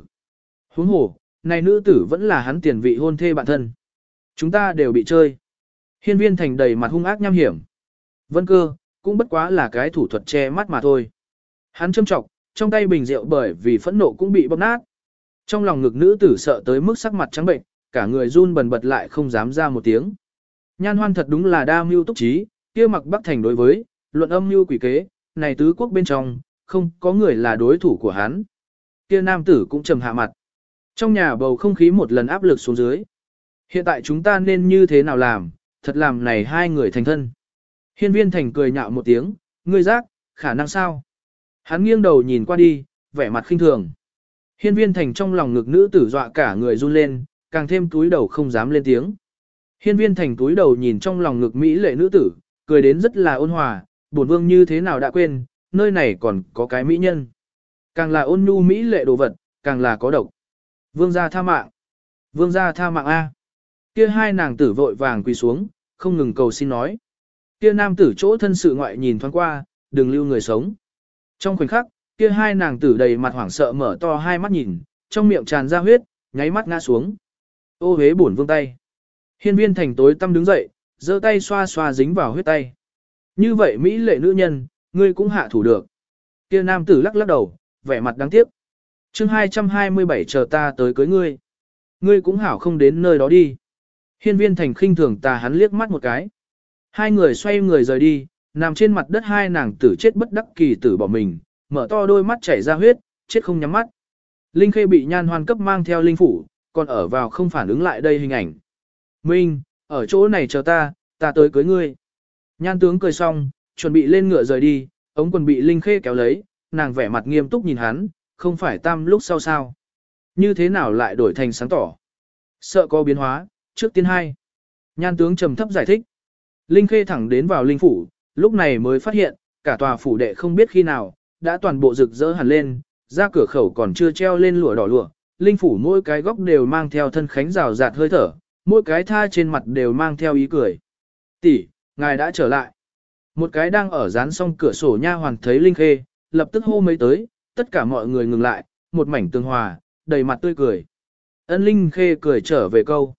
Huống hồ, này nữ tử vẫn là hắn tiền vị hôn thê bạn thân. Chúng ta đều bị chơi. Hiên viên thành đầy mặt hung ác nham hiểm. Vân cơ, cũng bất quá là cái thủ thuật che mắt mà thôi. Hắn châm trọng, trong tay bình rượu bởi vì phẫn nộ cũng bị bóp nát. Trong lòng ngực nữ tử sợ tới mức sắc mặt trắng bệnh, cả người run bần bật lại không dám ra một tiếng. Nhan hoan thật đúng là đa mưu túc trí, kia mặc bắc thành đối với, luận âm mưu quỷ kế, này tứ quốc bên trong, không có người là đối thủ của hắn. Kia nam tử cũng trầm hạ mặt. Trong nhà bầu không khí một lần áp lực xuống dưới. Hiện tại chúng ta nên như thế nào làm, thật làm này hai người thành thân. Hiên viên thành cười nhạo một tiếng, ngươi giác, khả năng sao? Hắn nghiêng đầu nhìn qua đi, vẻ mặt khinh thường. Hiên viên thành trong lòng ngực nữ tử dọa cả người run lên, càng thêm túi đầu không dám lên tiếng. Hiên viên thành túi đầu nhìn trong lòng ngực Mỹ lệ nữ tử, cười đến rất là ôn hòa, bổn vương như thế nào đã quên, nơi này còn có cái mỹ nhân. Càng là ôn nhu mỹ lệ đồ vật, càng là có độc. Vương gia tha mạng. Vương gia tha mạng A. Kia hai nàng tử vội vàng quỳ xuống, không ngừng cầu xin nói. Kia nam tử chỗ thân sự ngoại nhìn thoáng qua, đừng lưu người sống. Trong khoảnh khắc, kia hai nàng tử đầy mặt hoảng sợ mở to hai mắt nhìn, trong miệng tràn ra huyết, nháy mắt ngã xuống. Ô hế bổn vương tay. Hiên viên thành tối tâm đứng dậy, giơ tay xoa xoa dính vào huyết tay. Như vậy Mỹ lệ nữ nhân, ngươi cũng hạ thủ được. Kia nam tử lắc lắc đầu, vẻ mặt đáng tiếc. chương 227 chờ ta tới cưới ngươi. Ngươi cũng hảo không đến nơi đó đi. Hiên viên thành khinh thường ta hắn liếc mắt một cái. Hai người xoay người rời đi, nằm trên mặt đất hai nàng tử chết bất đắc kỳ tử bỏ mình, mở to đôi mắt chảy ra huyết, chết không nhắm mắt. Linh Khê bị nhan hoan cấp mang theo linh phủ, còn ở vào không phản ứng lại đây hình ảnh. Minh, ở chỗ này chờ ta, ta tới cưới ngươi. Nhan tướng cười xong, chuẩn bị lên ngựa rời đi, ống quần bị Linh Khê kéo lấy, nàng vẻ mặt nghiêm túc nhìn hắn, không phải tam lúc sau sao. Như thế nào lại đổi thành sáng tỏ. Sợ có biến hóa, trước tiên hai. Nhan tướng trầm thấp giải thích. Linh Khê thẳng đến vào linh phủ, lúc này mới phát hiện, cả tòa phủ đệ không biết khi nào, đã toàn bộ rực rỡ hẳn lên, ra cửa khẩu còn chưa treo lên lụa đỏ lụa, linh phủ mỗi cái góc đều mang theo thân khánh rào rạt hơi thở, mỗi cái tha trên mặt đều mang theo ý cười. Tỷ, ngài đã trở lại. Một cái đang ở dán xong cửa sổ nha hoàn thấy Linh Khê, lập tức hô mấy tới, tất cả mọi người ngừng lại, một mảnh tương hòa, đầy mặt tươi cười. Ân Linh Khê cười trở về câu.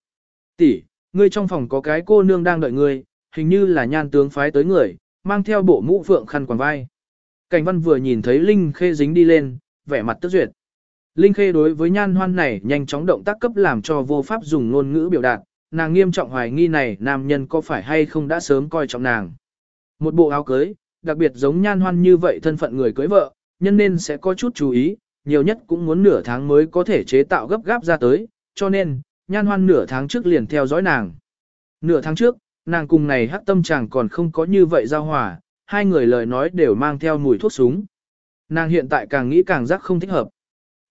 tỷ, ngươi trong phòng có cái cô nương đang đợi ngươi, hình như là nhan tướng phái tới người, mang theo bộ mũ phượng khăn quàng vai. Cảnh văn vừa nhìn thấy Linh Khê dính đi lên, vẻ mặt tức duyệt. Linh Khê đối với nhan hoan này nhanh chóng động tác cấp làm cho vô pháp dùng ngôn ngữ biểu đạt, nàng nghiêm trọng hoài nghi này nam nhân có phải hay không đã sớm coi trọng nàng. Một bộ áo cưới, đặc biệt giống nhan hoan như vậy thân phận người cưới vợ, nhân nên sẽ có chút chú ý, nhiều nhất cũng muốn nửa tháng mới có thể chế tạo gấp gáp ra tới, cho nên, nhan hoan nửa tháng trước liền theo dõi nàng. Nửa tháng trước, nàng cùng này hắc tâm chàng còn không có như vậy giao hòa, hai người lời nói đều mang theo mùi thuốc súng. Nàng hiện tại càng nghĩ càng giác không thích hợp.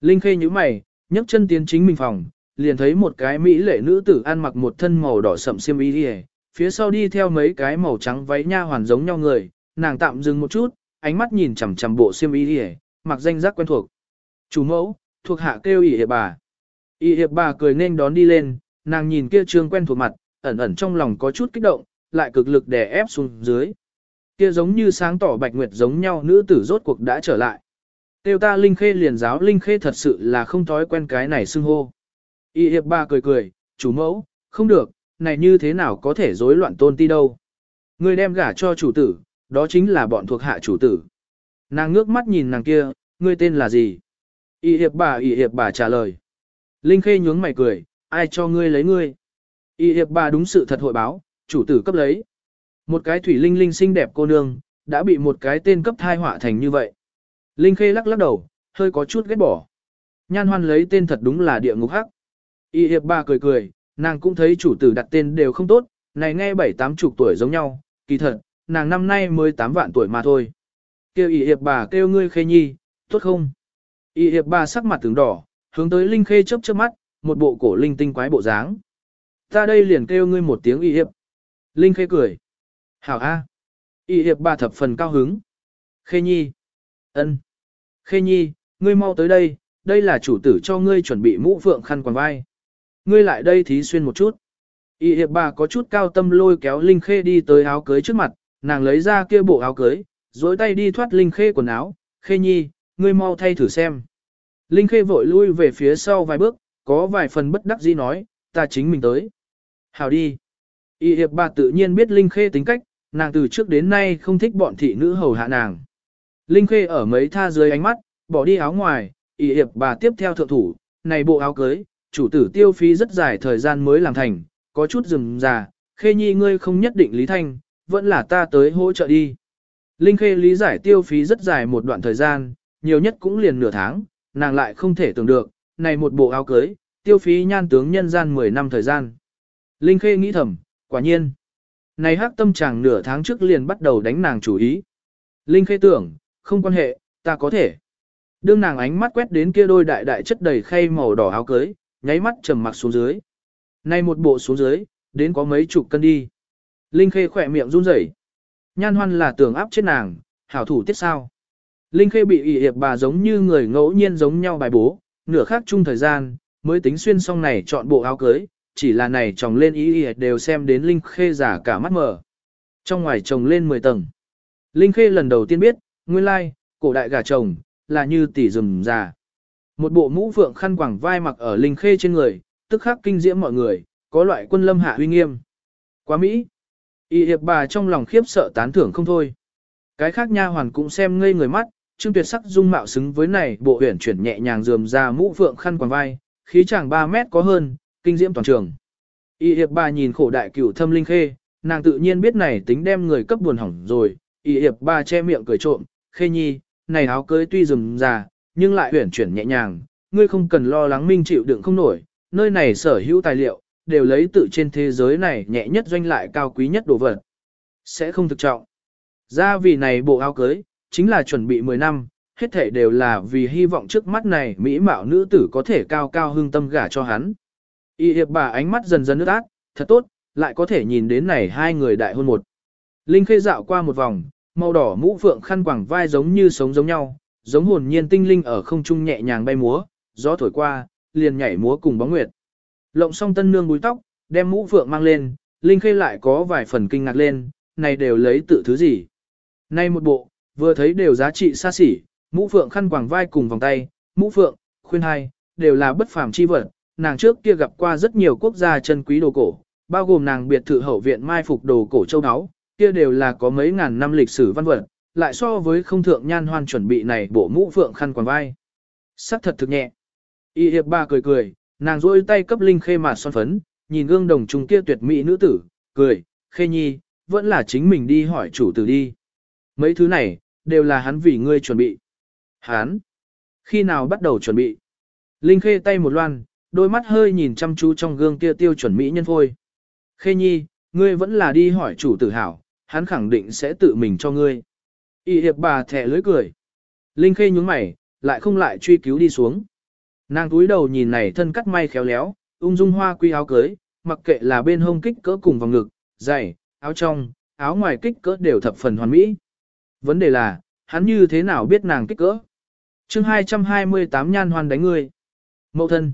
Linh Khê như mày, nhấc chân tiến chính mình phòng, liền thấy một cái mỹ lệ nữ tử ăn mặc một thân màu đỏ sậm xiêm y đi phía sau đi theo mấy cái màu trắng váy nha hoàn giống nhau người, nàng tạm dừng một chút, ánh mắt nhìn chằm chằm bộ xiêm y đi mặc danh giác quen thuộc. Chủ mẫu, thuộc hạ kêu y hiệp bà. y hiệp bà cười nên đón đi lên, nàng nhìn kia trương quen thuộc mặt, ẩn ẩn trong lòng có chút kích động, lại cực lực đè ép xuống dưới. Kia giống như sáng tỏ bạch nguyệt giống nhau nữ tử rốt cuộc đã trở lại. Tiêu ta Linh Khê liền giáo Linh Khê thật sự là không thói quen cái này xưng hô. Y hiệp ba cười cười, chủ mẫu, không được, này như thế nào có thể rối loạn tôn ti đâu. Người đem gả cho chủ tử, đó chính là bọn thuộc hạ chủ tử. Nàng ngước mắt nhìn nàng kia, ngươi tên là gì? Y hiệp bà y hiệp bà trả lời. Linh Khê nhướng mày cười, ai cho ngươi lấy ngươi? Y hiệp bà đúng sự thật hội báo, chủ tử cấp lấy. Một cái thủy linh linh xinh đẹp cô nương, đã bị một cái tên cấp thai họa thành như vậy. Linh Khê lắc lắc đầu, hơi có chút ghét bỏ. Nhan hoan lấy tên thật đúng là địa ngục hắc. Y hiệp bà cười cười, nàng cũng thấy chủ tử đặt tên đều không tốt, này nghe bảy tám chục tuổi giống nhau, kỳ thật, nàng năm nay mới tám vạn tuổi mà thôi. Kêu y hiệp bà kêu ngươi khê nhi, tốt không? Y hiệp bà sắc mặt tướng đỏ, hướng tới Linh Khê chớp chớp mắt, một bộ cổ linh tinh quái bộ dáng. Ta đây liền kêu ngươi một tiếng y hiệp. Linh Khê cười. Hảo A. Y hiệp bà thập phần cao hứng. Khê nhi. ân, Khê nhi, ngươi mau tới đây, đây là chủ tử cho ngươi chuẩn bị mũ phượng khăn quàng vai. Ngươi lại đây thí xuyên một chút. Y hiệp bà có chút cao tâm lôi kéo Linh Khê đi tới áo cưới trước mặt, nàng lấy ra kia bộ áo cưới, dối tay đi thoát Linh Khê quần áo. Khê nhi, ngươi mau thay thử xem. Linh Khê vội lui về phía sau vài bước, có vài phần bất đắc dĩ nói, ta chính mình tới. Hào đi. Y hiệp bà tự nhiên biết Linh Khê tính cách, nàng từ trước đến nay không thích bọn thị nữ hầu hạ nàng. Linh Khê ở mấy tha dưới ánh mắt, bỏ đi áo ngoài, y hiệp bà tiếp theo thượng thủ, này bộ áo cưới, chủ tử tiêu phí rất dài thời gian mới làm thành, có chút rườm già, Khê nhi ngươi không nhất định lý thanh, vẫn là ta tới hỗ trợ đi. Linh Khê lý giải tiêu phí rất dài một đoạn thời gian, nhiều nhất cũng liền nửa tháng, nàng lại không thể tưởng được, này một bộ áo cưới, tiêu phí nhan tướng nhân gian 10 năm thời gian. Linh Khê nghĩ thầm, quả nhiên. Này hắc tâm chàng nửa tháng trước liền bắt đầu đánh nàng chủ ý. Linh Khê tưởng, không quan hệ, ta có thể. Đương nàng ánh mắt quét đến kia đôi đại đại chất đầy khay màu đỏ áo cưới, nháy mắt trầm mặc xuống dưới. Này một bộ xuống dưới, đến có mấy chục cân đi. Linh Khê khỏe miệng run rẩy. Nhan hoan là tưởng áp chết nàng, hảo thủ tiết sao. Linh Khê bị ỉ hiệp bà giống như người ngẫu nhiên giống nhau bài bố, nửa khác chung thời gian, mới tính xuyên xong này chọn bộ áo cưới, chỉ là này trồng lên ý ý đều xem đến Linh Khê giả cả mắt mở. Trong ngoài trồng lên 10 tầng. Linh Khê lần đầu tiên biết, nguyên lai, cổ đại gà chồng, là như tỷ rừng già. Một bộ mũ phượng khăn quàng vai mặc ở Linh Khê trên người, tức khắc kinh diễm mọi người, có loại quân lâm hạ uy nghiêm. Quá Mỹ. Y hiệp bà trong lòng khiếp sợ tán thưởng không thôi. Cái khác nha hoàn cũng xem ngây người mắt, Trương Tuyệt sắc dung mạo xứng với này bộ huyển chuyển nhẹ nhàng rườm ra mũ phượng khăn quàng vai, khí chàng 3 mét có hơn, kinh diễm toàn trường. Y hiệp bà nhìn khổ đại cửu thâm linh khê, nàng tự nhiên biết này tính đem người cấp buồn hỏng rồi, Y hiệp bà che miệng cười trộm, khê nhi, này áo cưới tuy rừng già, nhưng lại huyển chuyển nhẹ nhàng, ngươi không cần lo lắng minh chịu đựng không nổi, nơi này sở hữu tài liệu, đều lấy tự trên thế giới này nhẹ nhất doanh lại cao quý nhất đồ vật. Sẽ không thực trọng. Ra vì này bộ áo cưới, chính là chuẩn bị 10 năm, hết thể đều là vì hy vọng trước mắt này mỹ mạo nữ tử có thể cao cao hương tâm gả cho hắn. Y hiệp bà ánh mắt dần dần nước át, thật tốt, lại có thể nhìn đến này hai người đại hôn một. Linh khê dạo qua một vòng, màu đỏ mũ phượng khăn quàng vai giống như sống giống nhau, giống hồn nhiên tinh linh ở không trung nhẹ nhàng bay múa, gió thổi qua, liền nhảy múa cùng bóng nguyệt. Lộng xong tân nương búi tóc, đem mũ phượng mang lên, Linh Khê lại có vài phần kinh ngạc lên, này đều lấy tự thứ gì. Nay một bộ, vừa thấy đều giá trị xa xỉ, mũ phượng khăn quàng vai cùng vòng tay, mũ phượng, khuyên hai, đều là bất phàm chi vật. Nàng trước kia gặp qua rất nhiều quốc gia chân quý đồ cổ, bao gồm nàng biệt thự hậu viện mai phục đồ cổ châu áo, kia đều là có mấy ngàn năm lịch sử văn vật, lại so với không thượng nhan hoan chuẩn bị này bộ mũ phượng khăn quàng vai. Sắc thật thực nhẹ. Y hiệp ba cười cười, nàng rôi tay cấp Linh Khê mà son phấn, nhìn gương đồng trùng kia tuyệt mỹ nữ tử, cười, Khê Nhi, vẫn là chính mình đi hỏi chủ tử đi. Mấy thứ này, đều là hắn vì ngươi chuẩn bị. Hắn? Khi nào bắt đầu chuẩn bị? Linh Khê tay một loan, đôi mắt hơi nhìn chăm chú trong gương kia tiêu chuẩn mỹ nhân phôi. Khê Nhi, ngươi vẫn là đi hỏi chủ tử hảo, hắn khẳng định sẽ tự mình cho ngươi. Y hiệp bà thẻ lưới cười. Linh Khê nhúng mày, lại không lại truy cứu đi xuống. Nàng túi đầu nhìn này thân cắt may khéo léo, ung dung hoa quy áo cưới, mặc kệ là bên hông kích cỡ cùng vòng ngực, giày, áo trong, áo ngoài kích cỡ đều thập phần hoàn mỹ. Vấn đề là, hắn như thế nào biết nàng kích cỡ? chương 228 nhan hoan đánh người. Mậu thân.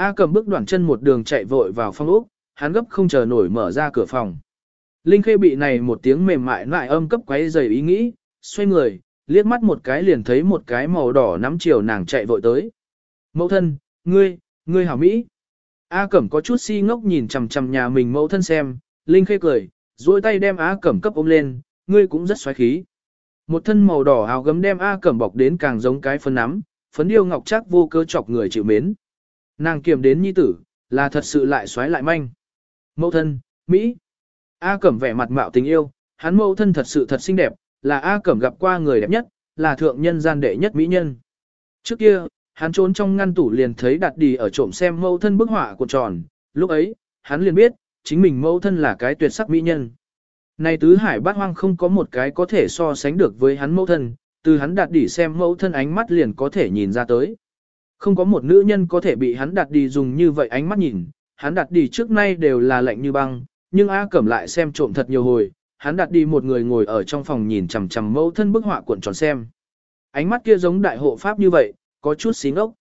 A cầm bước đoạn chân một đường chạy vội vào phòng ốc, hắn gấp không chờ nổi mở ra cửa phòng. Linh Khê bị này một tiếng mềm mại lại âm cấp quấy dày ý nghĩ, xoay người, liếc mắt một cái liền thấy một cái màu đỏ nắm chiều nàng chạy vội tới. Mẫu thân, ngươi, ngươi hảo Mỹ. A Cẩm có chút si ngốc nhìn chằm chằm nhà mình mẫu thân xem, Linh khê cười, duỗi tay đem A Cẩm cấp ôm lên, ngươi cũng rất xoáy khí. Một thân màu đỏ áo gấm đem A Cẩm bọc đến càng giống cái phấn nắm, phấn điêu ngọc chắc vô cơ chọc người chịu mến. Nàng kiềm đến nhi tử, là thật sự lại xoáy lại manh. Mẫu thân, Mỹ. A Cẩm vẻ mặt mạo tình yêu, hắn mẫu thân thật sự thật xinh đẹp, là A Cẩm gặp qua người đẹp nhất, là thượng nhân gian đệ nhất mỹ nhân. Trước kia, hắn trốn trong ngăn tủ liền thấy đặt đi ở trộm xem mẫu thân bức họa của tròn, lúc ấy, hắn liền biết, chính mình mẫu thân là cái tuyệt sắc mỹ nhân. Này tứ hải bát hoang không có một cái có thể so sánh được với hắn mẫu thân, từ hắn đặt đỉ xem mẫu thân ánh mắt liền có thể nhìn ra tới. Không có một nữ nhân có thể bị hắn đặt đi dùng như vậy ánh mắt nhìn, hắn đặt đi trước nay đều là lạnh như băng, nhưng A Cẩm lại xem trộm thật nhiều hồi, hắn đặt đi một người ngồi ở trong phòng nhìn chằm chằm mẫu thân bức họa cuộn tròn xem. Ánh mắt kia giống đại hộ pháp như vậy, có chút xí ngốc.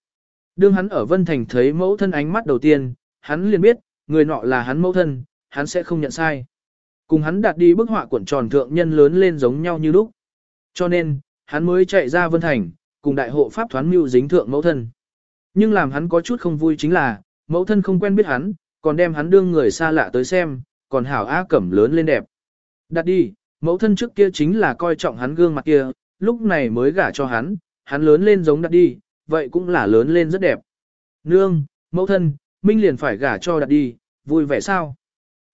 Đương hắn ở Vân Thành thấy mẫu thân ánh mắt đầu tiên, hắn liền biết, người nọ là hắn mẫu thân, hắn sẽ không nhận sai. Cùng hắn đặt đi bức họa cuộn tròn thượng nhân lớn lên giống nhau như lúc. Cho nên, hắn mới chạy ra Vân Thành, cùng đại hộ pháp thoán mưu dính thượng mẫu thân. Nhưng làm hắn có chút không vui chính là, mẫu thân không quen biết hắn, còn đem hắn đương người xa lạ tới xem, còn hảo A cẩm lớn lên đẹp. Đặt đi, mẫu thân trước kia chính là coi trọng hắn gương mặt kia, lúc này mới gả cho hắn, hắn lớn lên giống đặt đi, vậy cũng là lớn lên rất đẹp. Nương, mẫu thân, Minh liền phải gả cho đặt đi, vui vẻ sao?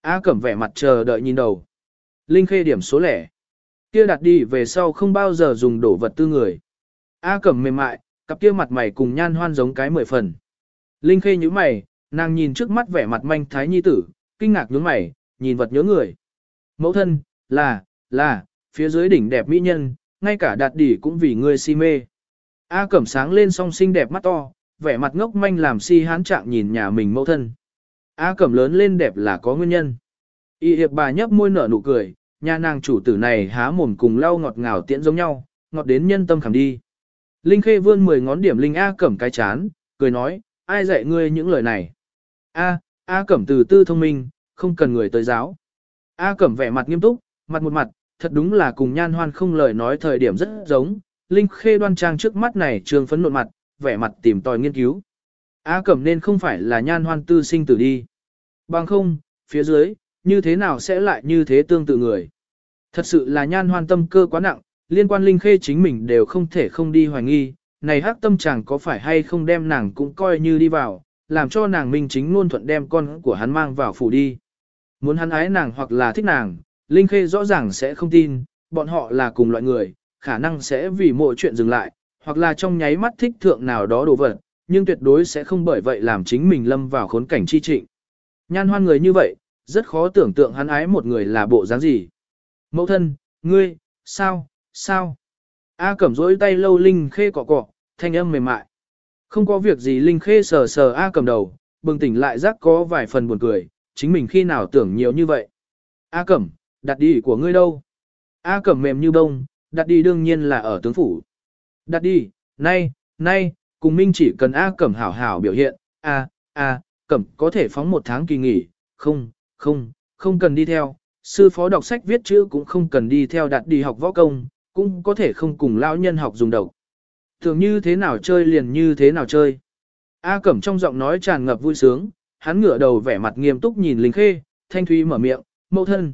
A cẩm vẻ mặt chờ đợi nhìn đầu. Linh khê điểm số lẻ. Kia đặt đi về sau không bao giờ dùng đổ vật tư người. A cẩm mềm mại, cặp kia mặt mày cùng nhan hoan giống cái mười phần. Linh khê nhíu mày, nàng nhìn trước mắt vẻ mặt manh thái nhi tử, kinh ngạc nhướng mày, nhìn vật nhớ người. Mẫu thân, là, là, phía dưới đỉnh đẹp mỹ nhân, ngay cả đạt đỉ cũng vì ngươi si mê. A cẩm sáng lên song xinh đẹp mắt to, vẻ mặt ngốc manh làm si hán trạng nhìn nhà mình mẫu thân. A cẩm lớn lên đẹp là có nguyên nhân. Y hiệp bà nhấp môi nở nụ cười, nhà nàng chủ tử này há mồm cùng lau ngọt ngào tiễn giống nhau, ngọt đến nhân tâm khảm đi. Linh Khê vươn 10 ngón điểm Linh A Cẩm cái chán, cười nói, ai dạy ngươi những lời này? A, A Cẩm từ tư thông minh, không cần người tới giáo. A Cẩm vẻ mặt nghiêm túc, mặt một mặt, thật đúng là cùng nhan hoan không lời nói thời điểm rất giống. Linh Khê đoan trang trước mắt này trường phấn nộn mặt, vẻ mặt tìm tòi nghiên cứu. A Cẩm nên không phải là nhan hoan tư sinh tử đi. Bằng không, phía dưới, như thế nào sẽ lại như thế tương tự người. Thật sự là nhan hoan tâm cơ quá nặng, liên quan Linh Khê chính mình đều không thể không đi hoài nghi, này hắc tâm chàng có phải hay không đem nàng cũng coi như đi vào, làm cho nàng minh chính luôn thuận đem con của hắn mang vào phủ đi. Muốn hắn ái nàng hoặc là thích nàng, Linh Khê rõ ràng sẽ không tin, bọn họ là cùng loại người, khả năng sẽ vì mỗi chuyện dừng lại, hoặc là trong nháy mắt thích thượng nào đó đồ vật, nhưng tuyệt đối sẽ không bởi vậy làm chính mình lâm vào khốn cảnh chi trịnh. Nhan hoan người như vậy, rất khó tưởng tượng hắn ái một người là bộ dáng gì. Mẫu thân, ngươi, sao, sao? A cẩm rỗi tay lâu Linh Khê cọ cọ, thanh âm mềm mại. Không có việc gì Linh Khê sờ sờ A cẩm đầu, bừng tỉnh lại giác có vài phần buồn cười, chính mình khi nào tưởng nhiều như vậy. A cẩm, đặt đi của ngươi đâu? A cẩm mềm như bông, đặt đi đương nhiên là ở tướng phủ. Đặt đi, nay, nay, cùng minh chỉ cần A cẩm hảo hảo biểu hiện, A, A, cẩm có thể phóng một tháng kỳ nghỉ, không, không, không cần đi theo, sư phó đọc sách viết chữ cũng không cần đi theo đặt đi học võ công, cũng có thể không cùng lão nhân học dùng độc. Thường như thế nào chơi liền như thế nào chơi. A Cẩm trong giọng nói tràn ngập vui sướng, hắn ngửa đầu vẻ mặt nghiêm túc nhìn Linh Khê, thanh thúy mở miệng, mẫu thân.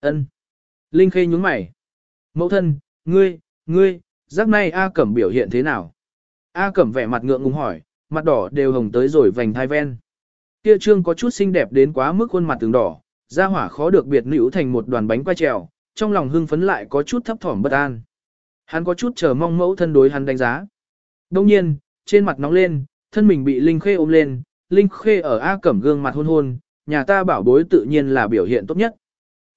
ân. Linh Khê nhúng mày. Mẫu thân, ngươi, ngươi, giác nay A Cẩm biểu hiện thế nào? A Cẩm vẻ mặt ngượng ngùng hỏi, mặt đỏ đều hồng tới rồi vành thai ven. Kia trương có chút xinh đẹp đến quá mức khuôn mặt từng đỏ, da hỏa khó được biệt nữ thành một đoàn bánh quay trèo, trong lòng hưng phấn lại có chút thấp thỏm bất an. Hắn có chút chờ mong mẫu thân đối hắn đánh giá. Đông nhiên, trên mặt nóng lên, thân mình bị Linh Khê ôm lên, Linh Khê ở A Cẩm gương mặt hôn hôn, nhà ta bảo bối tự nhiên là biểu hiện tốt nhất.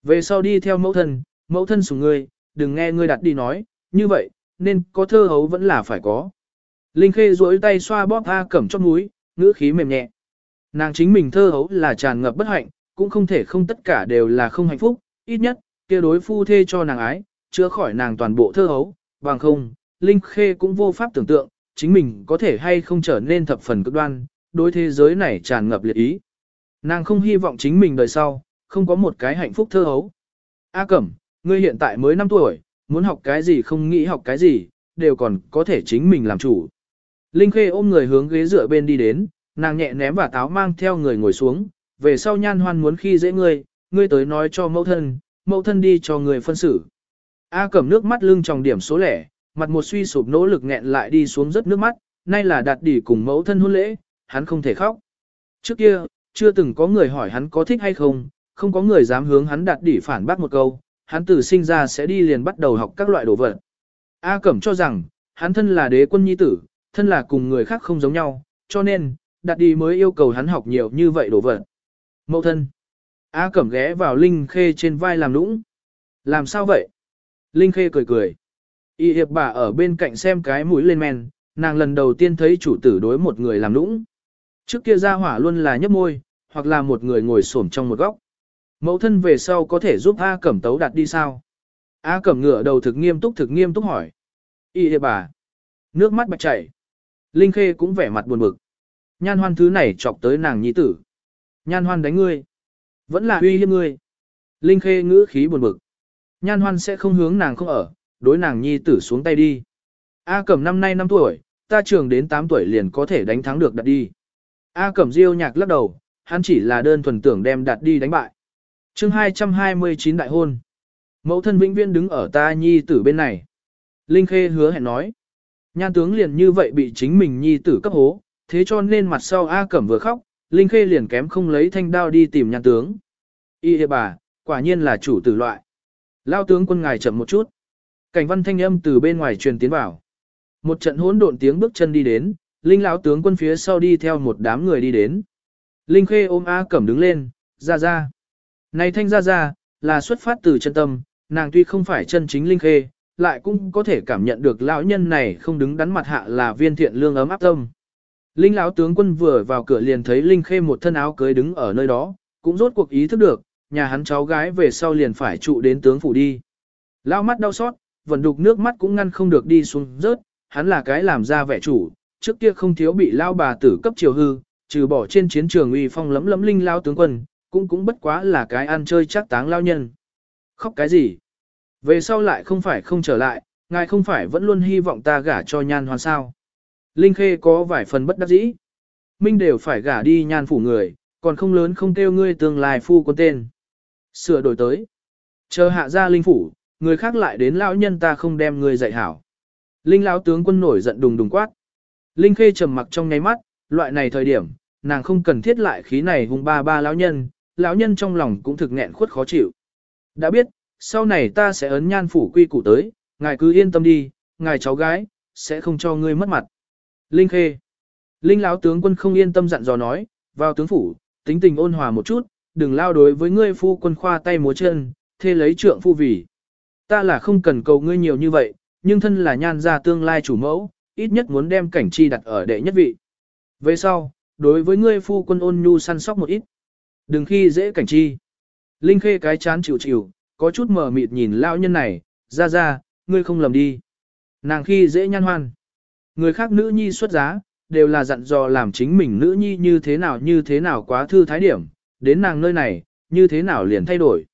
Về sau đi theo mẫu thân, mẫu thân sủng ngươi, đừng nghe ngươi đặt đi nói, như vậy, nên có thơ hấu vẫn là phải có. Linh Khê duỗi tay xoa bóp A Cẩm chót mũi, ngữ khí mềm nhẹ. Nàng chính mình thơ hấu là tràn ngập bất hạnh, cũng không thể không tất cả đều là không hạnh phúc, ít nhất, kia đối phu thê cho nàng ái, chữa khỏi nàng toàn bộ thơ hấu, bằng không, Linh Khê cũng vô pháp tưởng tượng, chính mình có thể hay không trở nên thập phần cực đoan, đối thế giới này tràn ngập liệt ý. Nàng không hy vọng chính mình đời sau, không có một cái hạnh phúc thơ hấu. A Cẩm, ngươi hiện tại mới 5 tuổi, muốn học cái gì không nghĩ học cái gì, đều còn có thể chính mình làm chủ. Linh Khê ôm người hướng ghế dựa bên đi đến, nàng nhẹ ném và táo mang theo người ngồi xuống, về sau nhan hoan muốn khi dễ ngươi, ngươi tới nói cho mẫu thân, mẫu thân đi cho người phân xử. A cầm nước mắt lưng tròng điểm số lẻ, mặt một suy sụp nỗ lực nghẹn lại đi xuống rất nước mắt, nay là đạt đỉ cùng mẫu thân hôn lễ, hắn không thể khóc. Trước kia, chưa từng có người hỏi hắn có thích hay không, không có người dám hướng hắn đạt đỉ phản bác một câu, hắn từ sinh ra sẽ đi liền bắt đầu học các loại đồ vật. A Cẩm cho rằng, hắn thân là đế quân nhi tử, thân là cùng người khác không giống nhau, cho nên, đạt đi mới yêu cầu hắn học nhiều như vậy đồ vật. Mẫu thân. A Cẩm ghé vào Linh Khê trên vai làm nũng. Làm sao vậy? Linh Khê cười cười. Y hiệp bà ở bên cạnh xem cái mũi lên men, nàng lần đầu tiên thấy chủ tử đối một người làm nũng. Trước kia ra hỏa luôn là nhấp môi, hoặc là một người ngồi xổm trong một góc. Mẫu thân về sau có thể giúp A Cẩm tấu đặt đi sao? A Cẩm ngửa đầu thực nghiêm túc thực nghiêm túc hỏi. Y hiệp bà. Nước mắt bạch chảy. Linh Khê cũng vẻ mặt buồn bực. Nhan hoan thứ này chọc tới nàng nhi tử. Nhan hoan đánh ngươi. Vẫn là uy hiếp ngươi. Linh Khê ngữ khí buồn bực. Nhan hoan sẽ không hướng nàng không ở, đối nàng nhi tử xuống tay đi. A Cẩm năm nay 5 tuổi, ta trưởng đến 8 tuổi liền có thể đánh thắng được đặt đi. A Cẩm diêu nhạc lắc đầu, hắn chỉ là đơn thuần tưởng đem đặt đi đánh bại. chương 229 đại hôn. Mẫu thân vĩnh viên đứng ở ta nhi tử bên này. Linh Khê hứa hẹn nói. Nhan tướng liền như vậy bị chính mình nhi tử cấp hố, thế cho nên mặt sau A Cẩm vừa khóc, Linh Khê liền kém không lấy thanh đao đi tìm nhan tướng. Y bà, quả nhiên là chủ tử loại. Lao tướng quân ngài chậm một chút. Cảnh văn thanh âm từ bên ngoài truyền tiến vào. Một trận hỗn độn tiếng bước chân đi đến, Linh lão tướng quân phía sau đi theo một đám người đi đến. Linh Khê ôm A Cẩm đứng lên, ra ra. Này thanh ra ra, là xuất phát từ chân tâm, nàng tuy không phải chân chính Linh Khê, lại cũng có thể cảm nhận được lão nhân này không đứng đắn mặt hạ là viên thiện lương ấm áp tâm. Linh lão tướng quân vừa vào cửa liền thấy Linh Khê một thân áo cưới đứng ở nơi đó, cũng rốt cuộc ý thức được, nhà hắn cháu gái về sau liền phải trụ đến tướng phủ đi. Lao mắt đau xót, vẫn đục nước mắt cũng ngăn không được đi xuống rớt, hắn là cái làm ra vẻ chủ, trước kia không thiếu bị lao bà tử cấp triều hư, trừ bỏ trên chiến trường uy phong lấm lấm linh Lão tướng quân, cũng cũng bất quá là cái ăn chơi chắc táng lao nhân. Khóc cái gì? Về sau lại không phải không trở lại, ngài không phải vẫn luôn hy vọng ta gả cho nhan hoàn sao. Linh Khê có vài phần bất đắc dĩ. Minh đều phải gả đi nhan phủ người, còn không lớn không kêu ngươi tương lai phu con tên. Sửa đổi tới. Chờ hạ ra linh phủ, người khác lại đến lão nhân ta không đem ngươi dạy hảo. Linh lão tướng quân nổi giận đùng đùng quát. Linh Khê trầm mặc trong nháy mắt, loại này thời điểm, nàng không cần thiết lại khí này hung ba ba lão nhân, lão nhân trong lòng cũng thực nghẹn khuất khó chịu. Đã biết, sau này ta sẽ ấn nhan phủ quy củ tới, ngài cứ yên tâm đi, ngài cháu gái, sẽ không cho ngươi mất mặt. Linh Khê. Linh lão tướng quân không yên tâm dặn dò nói, vào tướng phủ, tính tình ôn hòa một chút, đừng lao đối với ngươi phu quân khoa tay múa chân, thê lấy trượng phu vì. Ta là không cần cầu ngươi nhiều như vậy, nhưng thân là nhan gia tương lai chủ mẫu, ít nhất muốn đem cảnh chi đặt ở đệ nhất vị. Về sau, đối với ngươi phu quân ôn nhu săn sóc một ít. Đừng khi dễ cảnh chi. Linh khê cái chán chịu chịu, có chút mờ mịt nhìn lão nhân này, ra ra, ngươi không lầm đi. Nàng khi dễ nhan hoan. Người khác nữ nhi xuất giá, đều là dặn dò làm chính mình nữ nhi như thế nào như thế nào quá thư thái điểm, đến nàng nơi này, như thế nào liền thay đổi.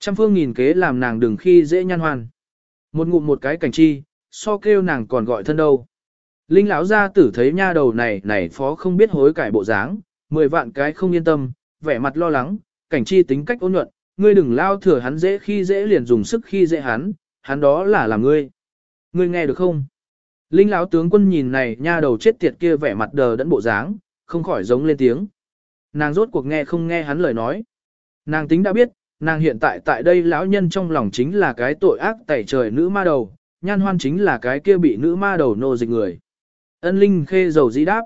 Trăm phương nghìn kế làm nàng đừng khi dễ nhan hoan. Một ngụm một cái cảnh chi, so kêu nàng còn gọi thân đâu. Linh lão gia tử thấy nha đầu này này phó không biết hối cải bộ dáng, mười vạn cái không yên tâm, vẻ mặt lo lắng, cảnh chi tính cách ôn nhuận, ngươi đừng lao thừa hắn dễ khi dễ liền dùng sức khi dễ hắn, hắn đó là làm ngươi. Ngươi nghe được không? Linh lão tướng quân nhìn này nha đầu chết tiệt kia vẻ mặt đờ đẫn bộ dáng, không khỏi giống lên tiếng. Nàng rốt cuộc nghe không nghe hắn lời nói. Nàng tính đã biết, nàng hiện tại tại đây lão nhân trong lòng chính là cái tội ác tẩy trời nữ ma đầu, nhan hoan chính là cái kia bị nữ ma đầu nô dịch người. Ân linh khê dầu dĩ đáp.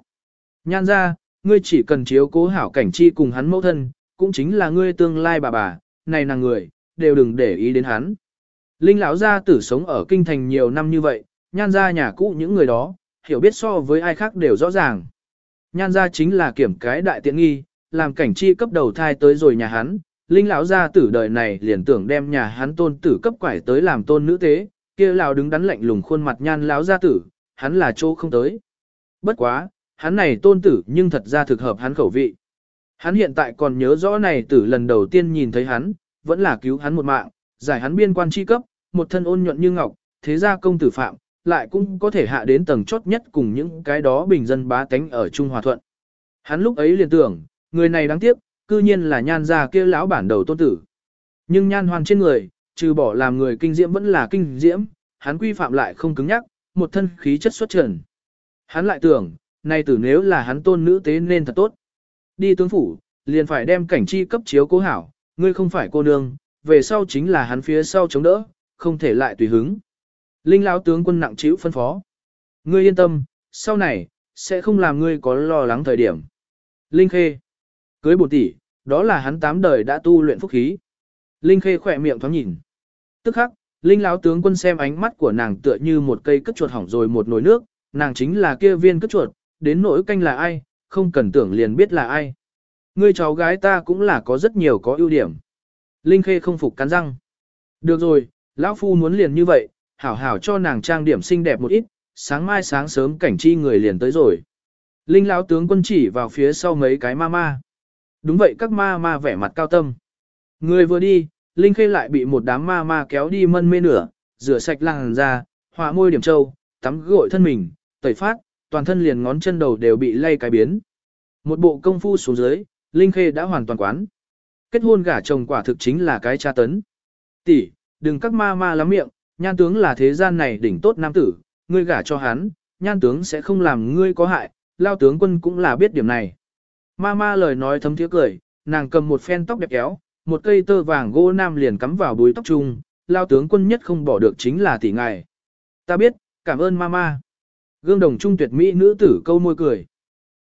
Nhan ra, ngươi chỉ cần chiếu cố hảo cảnh chi cùng hắn mẫu thân, cũng chính là ngươi tương lai bà bà, này nàng người, đều đừng để ý đến hắn. Linh lão gia tử sống ở kinh thành nhiều năm như vậy, nhan ra nhà cũ những người đó, hiểu biết so với ai khác đều rõ ràng. Nhan ra chính là kiểm cái đại tiện nghi, làm cảnh chi cấp đầu thai tới rồi nhà hắn, linh lão gia tử đời này liền tưởng đem nhà hắn tôn tử cấp quải tới làm tôn nữ tế, kia lão đứng đắn lạnh lùng khuôn mặt nhan lão gia tử, hắn là chỗ không tới. Bất quá, hắn này tôn tử nhưng thật ra thực hợp hắn khẩu vị. Hắn hiện tại còn nhớ rõ này tử lần đầu tiên nhìn thấy hắn, vẫn là cứu hắn một mạng, giải hắn biên quan chi cấp, một thân ôn nhuận như ngọc, thế gia công tử phạm, lại cũng có thể hạ đến tầng chốt nhất cùng những cái đó bình dân bá tánh ở Trung Hòa Thuận. Hắn lúc ấy liền tưởng, người này đáng tiếc, cư nhiên là nhan gia kia lão bản đầu tôn tử. Nhưng nhan hoàn trên người, trừ bỏ làm người kinh diễm vẫn là kinh diễm, hắn quy phạm lại không cứng nhắc, một thân khí chất xuất trần. Hắn lại tưởng, nay tử nếu là hắn tôn nữ tế nên thật tốt. Đi tướng phủ, liền phải đem cảnh chi cấp chiếu cố hảo, ngươi không phải cô nương, về sau chính là hắn phía sau chống đỡ, không thể lại tùy hứng. Linh lão tướng quân nặng chịu phân phó. Ngươi yên tâm, sau này, sẽ không làm ngươi có lo lắng thời điểm. Linh Khê. Cưới bổ tỷ, đó là hắn tám đời đã tu luyện phúc khí. Linh Khê khỏe miệng thoáng nhìn. Tức khắc, Linh lão tướng quân xem ánh mắt của nàng tựa như một cây cất chuột hỏng rồi một nồi nước, nàng chính là kia viên cất chuột, đến nỗi canh là ai, không cần tưởng liền biết là ai. Ngươi cháu gái ta cũng là có rất nhiều có ưu điểm. Linh Khê không phục cắn răng. Được rồi, lão phu muốn liền như vậy, hảo hảo cho nàng trang điểm xinh đẹp một ít, sáng mai sáng sớm cảnh chi người liền tới rồi. Linh lão tướng quân chỉ vào phía sau mấy cái ma ma. Đúng vậy các ma ma vẻ mặt cao tâm. Người vừa đi, Linh Khê lại bị một đám ma ma kéo đi mân mê nửa, rửa sạch làn da, họa môi điểm trâu, tắm gội thân mình, tẩy phát, toàn thân liền ngón chân đầu đều bị lay cái biến. Một bộ công phu xuống dưới, Linh Khê đã hoàn toàn quán. Kết hôn gả chồng quả thực chính là cái tra tấn. Tỷ, đừng các ma ma lắm miệng, nhan tướng là thế gian này đỉnh tốt nam tử, ngươi gả cho hắn, nhan tướng sẽ không làm ngươi có hại, lao tướng quân cũng là biết điểm này. Ma ma lời nói thấm thiế cười, nàng cầm một phen tóc đẹp kéo, một cây tơ vàng gỗ nam liền cắm vào búi tóc trung, lao tướng quân nhất không bỏ được chính là tỷ ngài. Ta biết, cảm ơn ma ma. Gương đồng trung tuyệt mỹ nữ tử câu môi cười.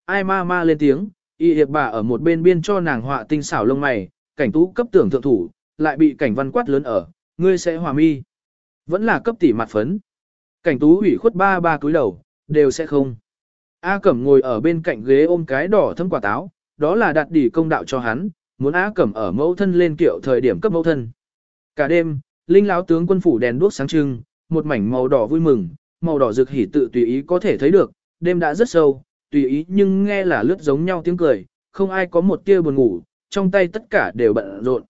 Ai ma ma lên tiếng, y hiệp bà ở một bên biên cho nàng họa tinh xảo lông mày, cảnh tú cấp tưởng thượng thủ, lại bị cảnh văn quát lớn ở, ngươi sẽ hòa mi. Vẫn là cấp tỷ mặt phấn. Cảnh tú ủy khuất ba ba cúi đầu, đều sẽ không. A Cẩm ngồi ở bên cạnh ghế ôm cái đỏ thâm quả táo, đó là đặt đỉ công đạo cho hắn, muốn á cẩm ở mẫu thân lên kiệu thời điểm cấp mẫu thân. Cả đêm, linh lão tướng quân phủ đèn đuốc sáng trưng, một mảnh màu đỏ vui mừng, màu đỏ rực hỉ tự tùy ý có thể thấy được, đêm đã rất sâu, tùy ý nhưng nghe là lướt giống nhau tiếng cười, không ai có một tia buồn ngủ, trong tay tất cả đều bận rộn.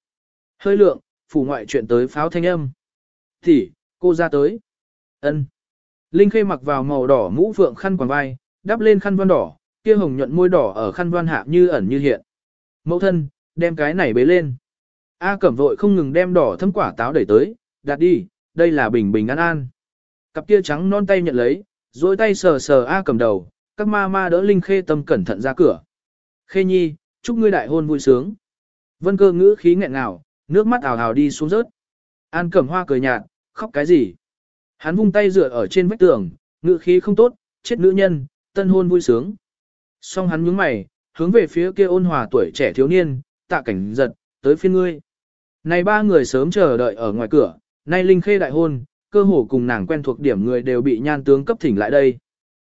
Hơi lượng, phủ ngoại chuyện tới pháo thanh âm. Thì, cô ra tới. ân Linh Khê mặc vào màu đỏ mũ phượng khăn quàng vai, đắp lên khăn voan đỏ, kia hồng nhuận môi đỏ ở khăn voan hạ như ẩn như hiện. Mẫu thân, đem cái này bế lên. A cẩm vội không ngừng đem đỏ thấm quả táo đẩy tới, đặt đi, đây là bình bình an an. Cặp kia trắng non tay nhận lấy, duỗi tay sờ sờ A cẩm đầu, các ma ma đỡ Linh Khê tâm cẩn thận ra cửa. Khê nhi, chúc ngươi đại hôn vui sướng. Vân cơ ngữ khí nghẹn ngào, nước mắt ảo ảo đi xuống rớt. An cẩm hoa cười nhạt, khóc cái gì? Hắn vung tay dựa ở trên vách tường, ngự khí không tốt, chết nữ nhân, tân hôn vui sướng. Xong hắn nhướng mày, hướng về phía kia ôn hòa tuổi trẻ thiếu niên, tạ cảnh giật, tới phiên ngươi. Này ba người sớm chờ đợi ở ngoài cửa, nay Linh Khê đại hôn, cơ hồ cùng nàng quen thuộc điểm người đều bị nhan tướng cấp thỉnh lại đây.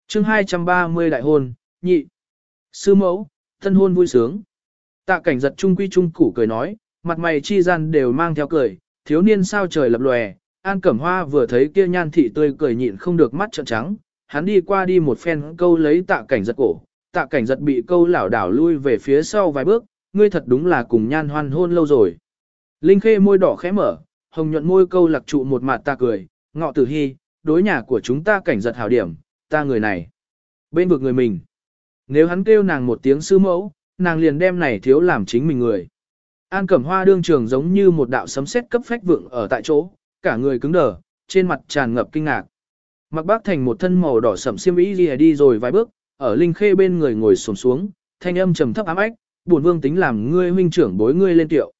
chương 230 đại hôn, nhị. Sư mẫu, thân hôn vui sướng. Tạ cảnh giật trung quy trung củ cười nói, mặt mày chi gian đều mang theo cười, thiếu niên sao trời lập lòe, An Cẩm Hoa vừa thấy kia nhan thị tươi cười nhịn không được mắt trợn trắng, hắn đi qua đi một phen câu lấy tạ cảnh giật cổ, tạ cảnh giật bị câu lảo đảo lui về phía sau vài bước, ngươi thật đúng là cùng nhan hoan hôn lâu rồi. Linh khê môi đỏ khẽ mở, hồng nhuận môi câu lạc trụ một mặt ta cười, ngọ tử hy, đối nhà của chúng ta cảnh giật hảo điểm, ta người này. Bên vực người mình. Nếu hắn kêu nàng một tiếng sư mẫu, nàng liền đem này thiếu làm chính mình người. An Cẩm Hoa đương trường giống như một đạo sấm sét cấp phách vượng ở tại chỗ, cả người cứng đờ, trên mặt tràn ngập kinh ngạc. Mặc bác thành một thân màu đỏ sẫm xiêm y lìa đi rồi vài bước, ở Linh Khê bên người ngồi xổm xuống, thanh âm trầm thấp ám ách, buồn vương tính làm ngươi huynh trưởng bối ngươi lên tiệu.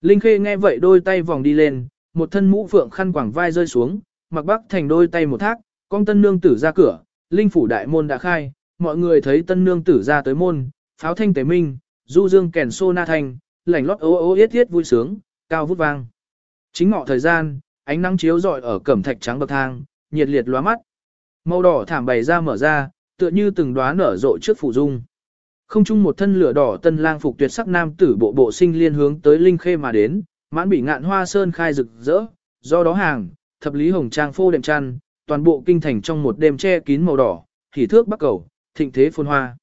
Linh Khê nghe vậy đôi tay vòng đi lên, một thân mũ phượng khăn quàng vai rơi xuống, mặc bác thành đôi tay một thác, con tân nương tử ra cửa, Linh phủ đại môn đã khai, mọi người thấy tân nương tử ra tới môn, pháo thanh tế minh, du dương kèn xô na thanh, lảnh lót ố ố yết yết vui sướng, cao vút vang. Chính ngọ thời gian, ánh nắng chiếu rọi ở cẩm thạch trắng bậc thang, nhiệt liệt lóa mắt. Màu đỏ thảm bày ra mở ra, tựa như từng đóa nở rộ trước phủ dung. Không chung một thân lửa đỏ tân lang phục tuyệt sắc nam tử bộ bộ sinh liên hướng tới linh khê mà đến, mãn bị ngạn hoa sơn khai rực rỡ, do đó hàng, thập lý hồng trang phô đệm chăn, toàn bộ kinh thành trong một đêm che kín màu đỏ, thì thước bắc cầu, thịnh thế phồn hoa.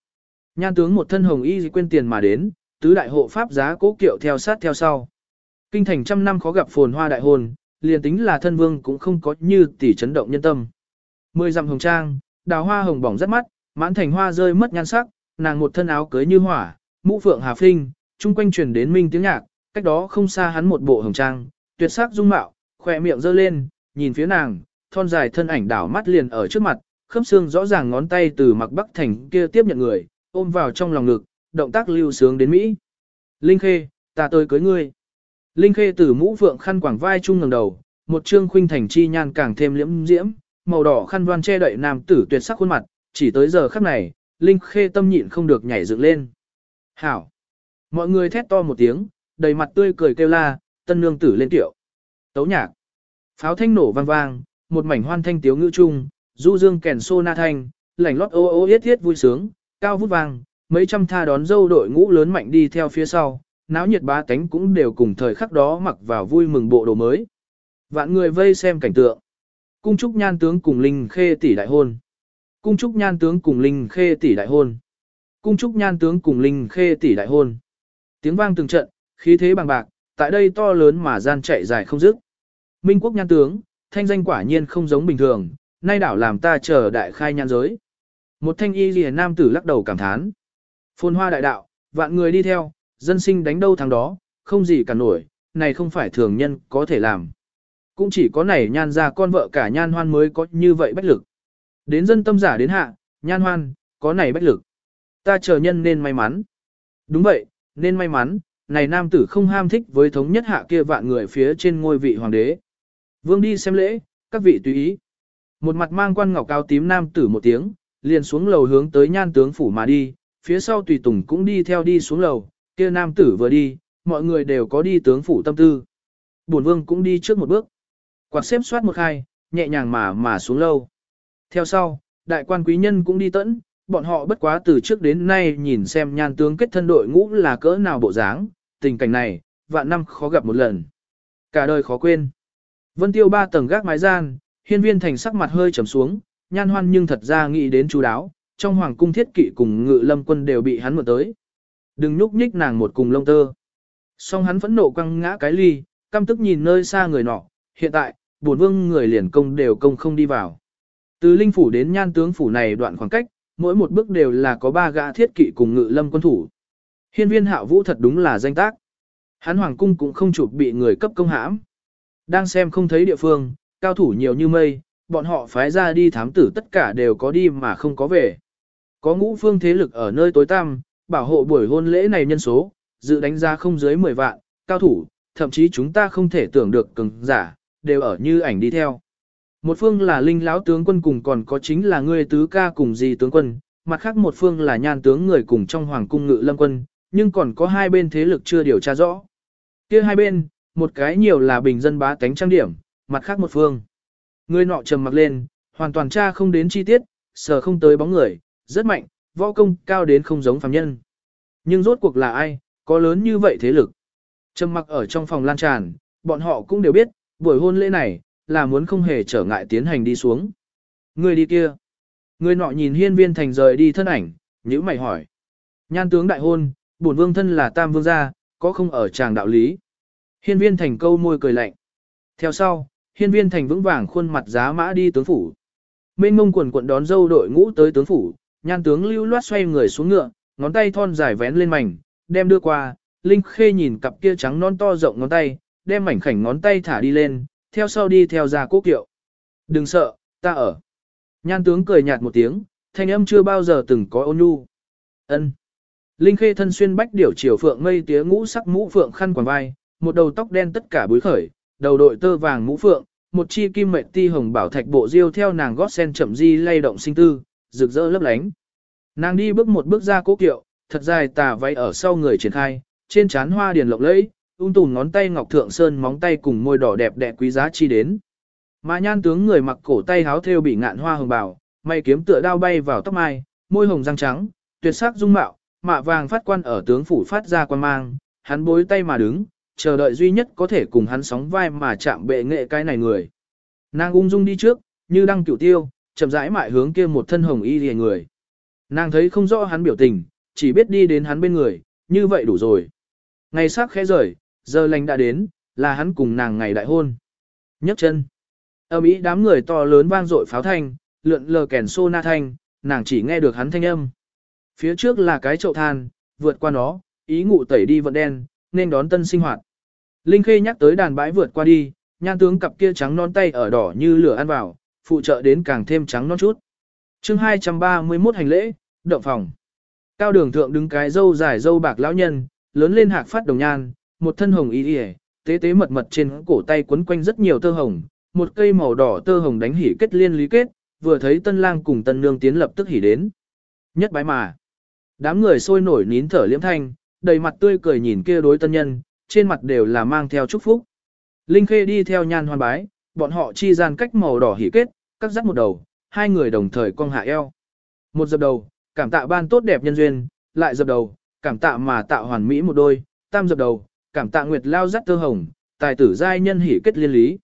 Nhan tướng một thân hồng y quên tiền mà đến, tứ đại hộ pháp giá cố kiệu theo sát theo sau. Kinh thành trăm năm khó gặp phồn hoa đại hồn liền tính là thân vương cũng không có như tỷ chấn động nhân tâm. Mười dặm hồng trang, đào hoa hồng bỏng rất mắt, mãn thành hoa rơi mất nhan sắc, nàng một thân áo cưới như hỏa, mũ phượng hà phinh, chung quanh truyền đến minh tiếng nhạc, cách đó không xa hắn một bộ hồng trang, tuyệt sắc dung mạo, khỏe miệng giơ lên, nhìn phía nàng, thon dài thân ảnh đảo mắt liền ở trước mặt, khớp xương rõ ràng ngón tay từ mặc bắc thành kia tiếp nhận người, ôm vào trong lòng ngực, động tác lưu sướng đến Mỹ. Linh Khê, ta tới cưới ngươi. Linh Khê từ mũ phượng khăn quàng vai trung ngẩng đầu, một trương khuynh thành chi nhan càng thêm liễm diễm, màu đỏ khăn voan che đậy nam tử tuyệt sắc khuôn mặt, chỉ tới giờ khắc này, Linh Khê tâm nhịn không được nhảy dựng lên. Hảo! Mọi người thét to một tiếng, đầy mặt tươi cười kêu la, tân nương tử lên tiểu. Tấu nhạc! Pháo thanh nổ vang vang, một mảnh hoan thanh tiếu ngữ trung, du dương kèn xô na thanh, lảnh lót ô ô yết yết vui sướng, cao vút vang, mấy trăm tha đón dâu đội ngũ lớn mạnh đi theo phía sau, náo nhiệt ba cánh cũng đều cùng thời khắc đó mặc vào vui mừng bộ đồ mới. Vạn người vây xem cảnh tượng. Cung trúc nhan tướng cùng Linh Khê tỷ đại hôn. Cung trúc nhan tướng cùng Linh Khê tỷ đại hôn. Cung trúc nhan tướng cùng Linh Khê tỷ đại hôn. Tiếng vang từng trận, khí thế bằng bạc, tại đây to lớn mà gian chạy dài không dứt. Minh quốc nhan tướng, thanh danh quả nhiên không giống bình thường, nay đảo làm ta chờ đại khai nhan giới. Một thanh y lìa nam tử lắc đầu cảm thán. Phồn hoa đại đạo, vạn người đi theo, dân sinh đánh đâu thằng đó, không gì cả nổi, này không phải thường nhân có thể làm. Cũng chỉ có này nhan ra con vợ cả nhan hoan mới có như vậy bách lực. Đến dân tâm giả đến hạ, nhan hoan, có này bách lực. Ta chờ nhân nên may mắn. Đúng vậy, nên may mắn, này nam tử không ham thích với thống nhất hạ kia vạn người phía trên ngôi vị hoàng đế. Vương đi xem lễ, các vị tùy ý. Một mặt mang quan ngọc cao tím nam tử một tiếng, liền xuống lầu hướng tới nhan tướng phủ mà đi, phía sau tùy tùng cũng đi theo đi xuống lầu, kia nam tử vừa đi, mọi người đều có đi tướng phủ tâm tư. Bổn vương cũng đi trước một bước. Quạt xếp soát một khai, nhẹ nhàng mà mà xuống lâu. Theo sau, đại quan quý nhân cũng đi tẫn, bọn họ bất quá từ trước đến nay nhìn xem nhan tướng kết thân đội ngũ là cỡ nào bộ dáng, tình cảnh này, vạn năm khó gặp một lần. Cả đời khó quên. Vân Tiêu ba tầng gác mái gian, hiên viên thành sắc mặt hơi trầm xuống, nhan hoan nhưng thật ra nghĩ đến chú đáo, trong hoàng cung thiết kỵ cùng ngự lâm quân đều bị hắn mượn tới. Đừng nhúc nhích nàng một cùng lông tơ. Song hắn phẫn nộ quăng ngã cái ly, căm tức nhìn nơi xa người nọ, hiện tại, bổn vương người liền công đều công không đi vào. Từ linh phủ đến nhan tướng phủ này đoạn khoảng cách, mỗi một bước đều là có ba gã thiết kỵ cùng ngự lâm quân thủ. Hiên viên hạo vũ thật đúng là danh tác. Hắn hoàng cung cũng không chụp bị người cấp công hãm. Đang xem không thấy địa phương, cao thủ nhiều như mây, bọn họ phái ra đi thám tử tất cả đều có đi mà không có về. Có ngũ phương thế lực ở nơi tối tăm, bảo hộ buổi hôn lễ này nhân số, dự đánh giá không dưới 10 vạn, cao thủ, thậm chí chúng ta không thể tưởng được cường giả, đều ở như ảnh đi theo. Một phương là linh lão tướng quân cùng còn có chính là ngươi tứ ca cùng gì tướng quân, mặt khác một phương là nhan tướng người cùng trong hoàng cung ngự lâm quân, nhưng còn có hai bên thế lực chưa điều tra rõ. kia hai bên, một cái nhiều là bình dân bá tánh trang điểm, mặt khác một phương. Người nọ trầm mặc lên, hoàn toàn tra không đến chi tiết, sờ không tới bóng người, rất mạnh, võ công cao đến không giống phàm nhân. Nhưng rốt cuộc là ai, có lớn như vậy thế lực. Trầm mặc ở trong phòng lan tràn, bọn họ cũng đều biết, buổi hôn lễ này, là muốn không hề trở ngại tiến hành đi xuống. Người đi kia. Người nọ nhìn hiên viên thành rời đi thân ảnh, nhữ mày hỏi. Nhan tướng đại hôn, bổn vương thân là tam vương gia, có không ở tràng đạo lý. Hiên viên thành câu môi cười lạnh. Theo sau, hiên viên thành vững vàng khuôn mặt giá mã đi tướng phủ. Mênh mông quần quận đón dâu đội ngũ tới tướng phủ, nhan tướng lưu loát xoay người xuống ngựa, ngón tay thon dài vén lên mảnh, đem đưa qua, Linh Khê nhìn cặp kia trắng non to rộng ngón tay, đem mảnh khảnh ngón tay thả đi lên, theo sau đi theo ra cố kiệu. Đừng sợ, ta ở. Nhan tướng cười nhạt một tiếng, thanh âm chưa bao giờ từng có ôn nhu. Ân. Linh Khê thân xuyên bách điểu chiều phượng mây tía ngũ sắc mũ phượng khăn quàng vai, một đầu tóc đen tất cả búi khởi, đầu đội tơ vàng mũ phượng, một chi kim mệnh ti hồng bảo thạch bộ diêu theo nàng gót sen chậm di lay động sinh tư, rực rỡ lấp lánh. Nàng đi bước một bước ra cố kiệu, thật dài tà váy ở sau người triển khai, trên trán hoa điền lộng lẫy, ung tùm ngón tay ngọc thượng sơn móng tay cùng môi đỏ đẹp đẽ quý giá chi đến. Mà nhan tướng người mặc cổ tay háo thêu bị ngạn hoa hồng bảo, mây kiếm tựa đao bay vào tóc mai, môi hồng răng trắng, tuyệt sắc dung mạo, mạ vàng phát quan ở tướng phủ phát ra quan mang, hắn bối tay mà đứng, chờ đợi duy nhất có thể cùng hắn sóng vai mà chạm bệ nghệ cái này người. Nàng ung dung đi trước, như đăng cửu tiêu, chậm rãi mại hướng kia một thân hồng y rìa người. Nàng thấy không rõ hắn biểu tình, chỉ biết đi đến hắn bên người, như vậy đủ rồi. Ngày sắc khẽ rời, giờ lành đã đến, là hắn cùng nàng ngày đại hôn. nhấc chân. Âm ý đám người to lớn vang dội pháo thanh, lượn lờ kèn xô na thanh, nàng chỉ nghe được hắn thanh âm. Phía trước là cái chậu than, vượt qua nó, ý ngụ tẩy đi vận đen, nên đón tân sinh hoạt. Linh Khê nhắc tới đàn bãi vượt qua đi, nhan tướng cặp kia trắng non tay ở đỏ như lửa ăn vào, phụ trợ đến càng thêm trắng non chút. chương 231 hành lễ, động phòng. Cao đường thượng đứng cái dâu dài dâu bạc lão nhân, lớn lên hạc phát đồng nhan, một thân hồng y y, tế tế mật mật trên cổ tay quấn quanh rất nhiều tơ hồng, một cây màu đỏ tơ hồng đánh hỉ kết liên lý kết, vừa thấy tân lang cùng tân nương tiến lập tức hỉ đến. Nhất bái mà. Đám người sôi nổi nín thở liễm thanh, đầy mặt tươi cười nhìn kia đối tân nhân, trên mặt đều là mang theo chúc phúc. Linh Khê đi theo nhan hoan bái, bọn họ chi gian cách màu đỏ hỉ kết, cắt dắt một đầu, hai người đồng thời cong hạ eo. Một dập đầu, cảm tạ ban tốt đẹp nhân duyên, lại dập đầu, cảm tạ mà tạo hoàn mỹ một đôi, tam dập đầu, cảm tạ nguyệt lao dắt tơ hồng, tài tử giai nhân hỉ kết liên lý.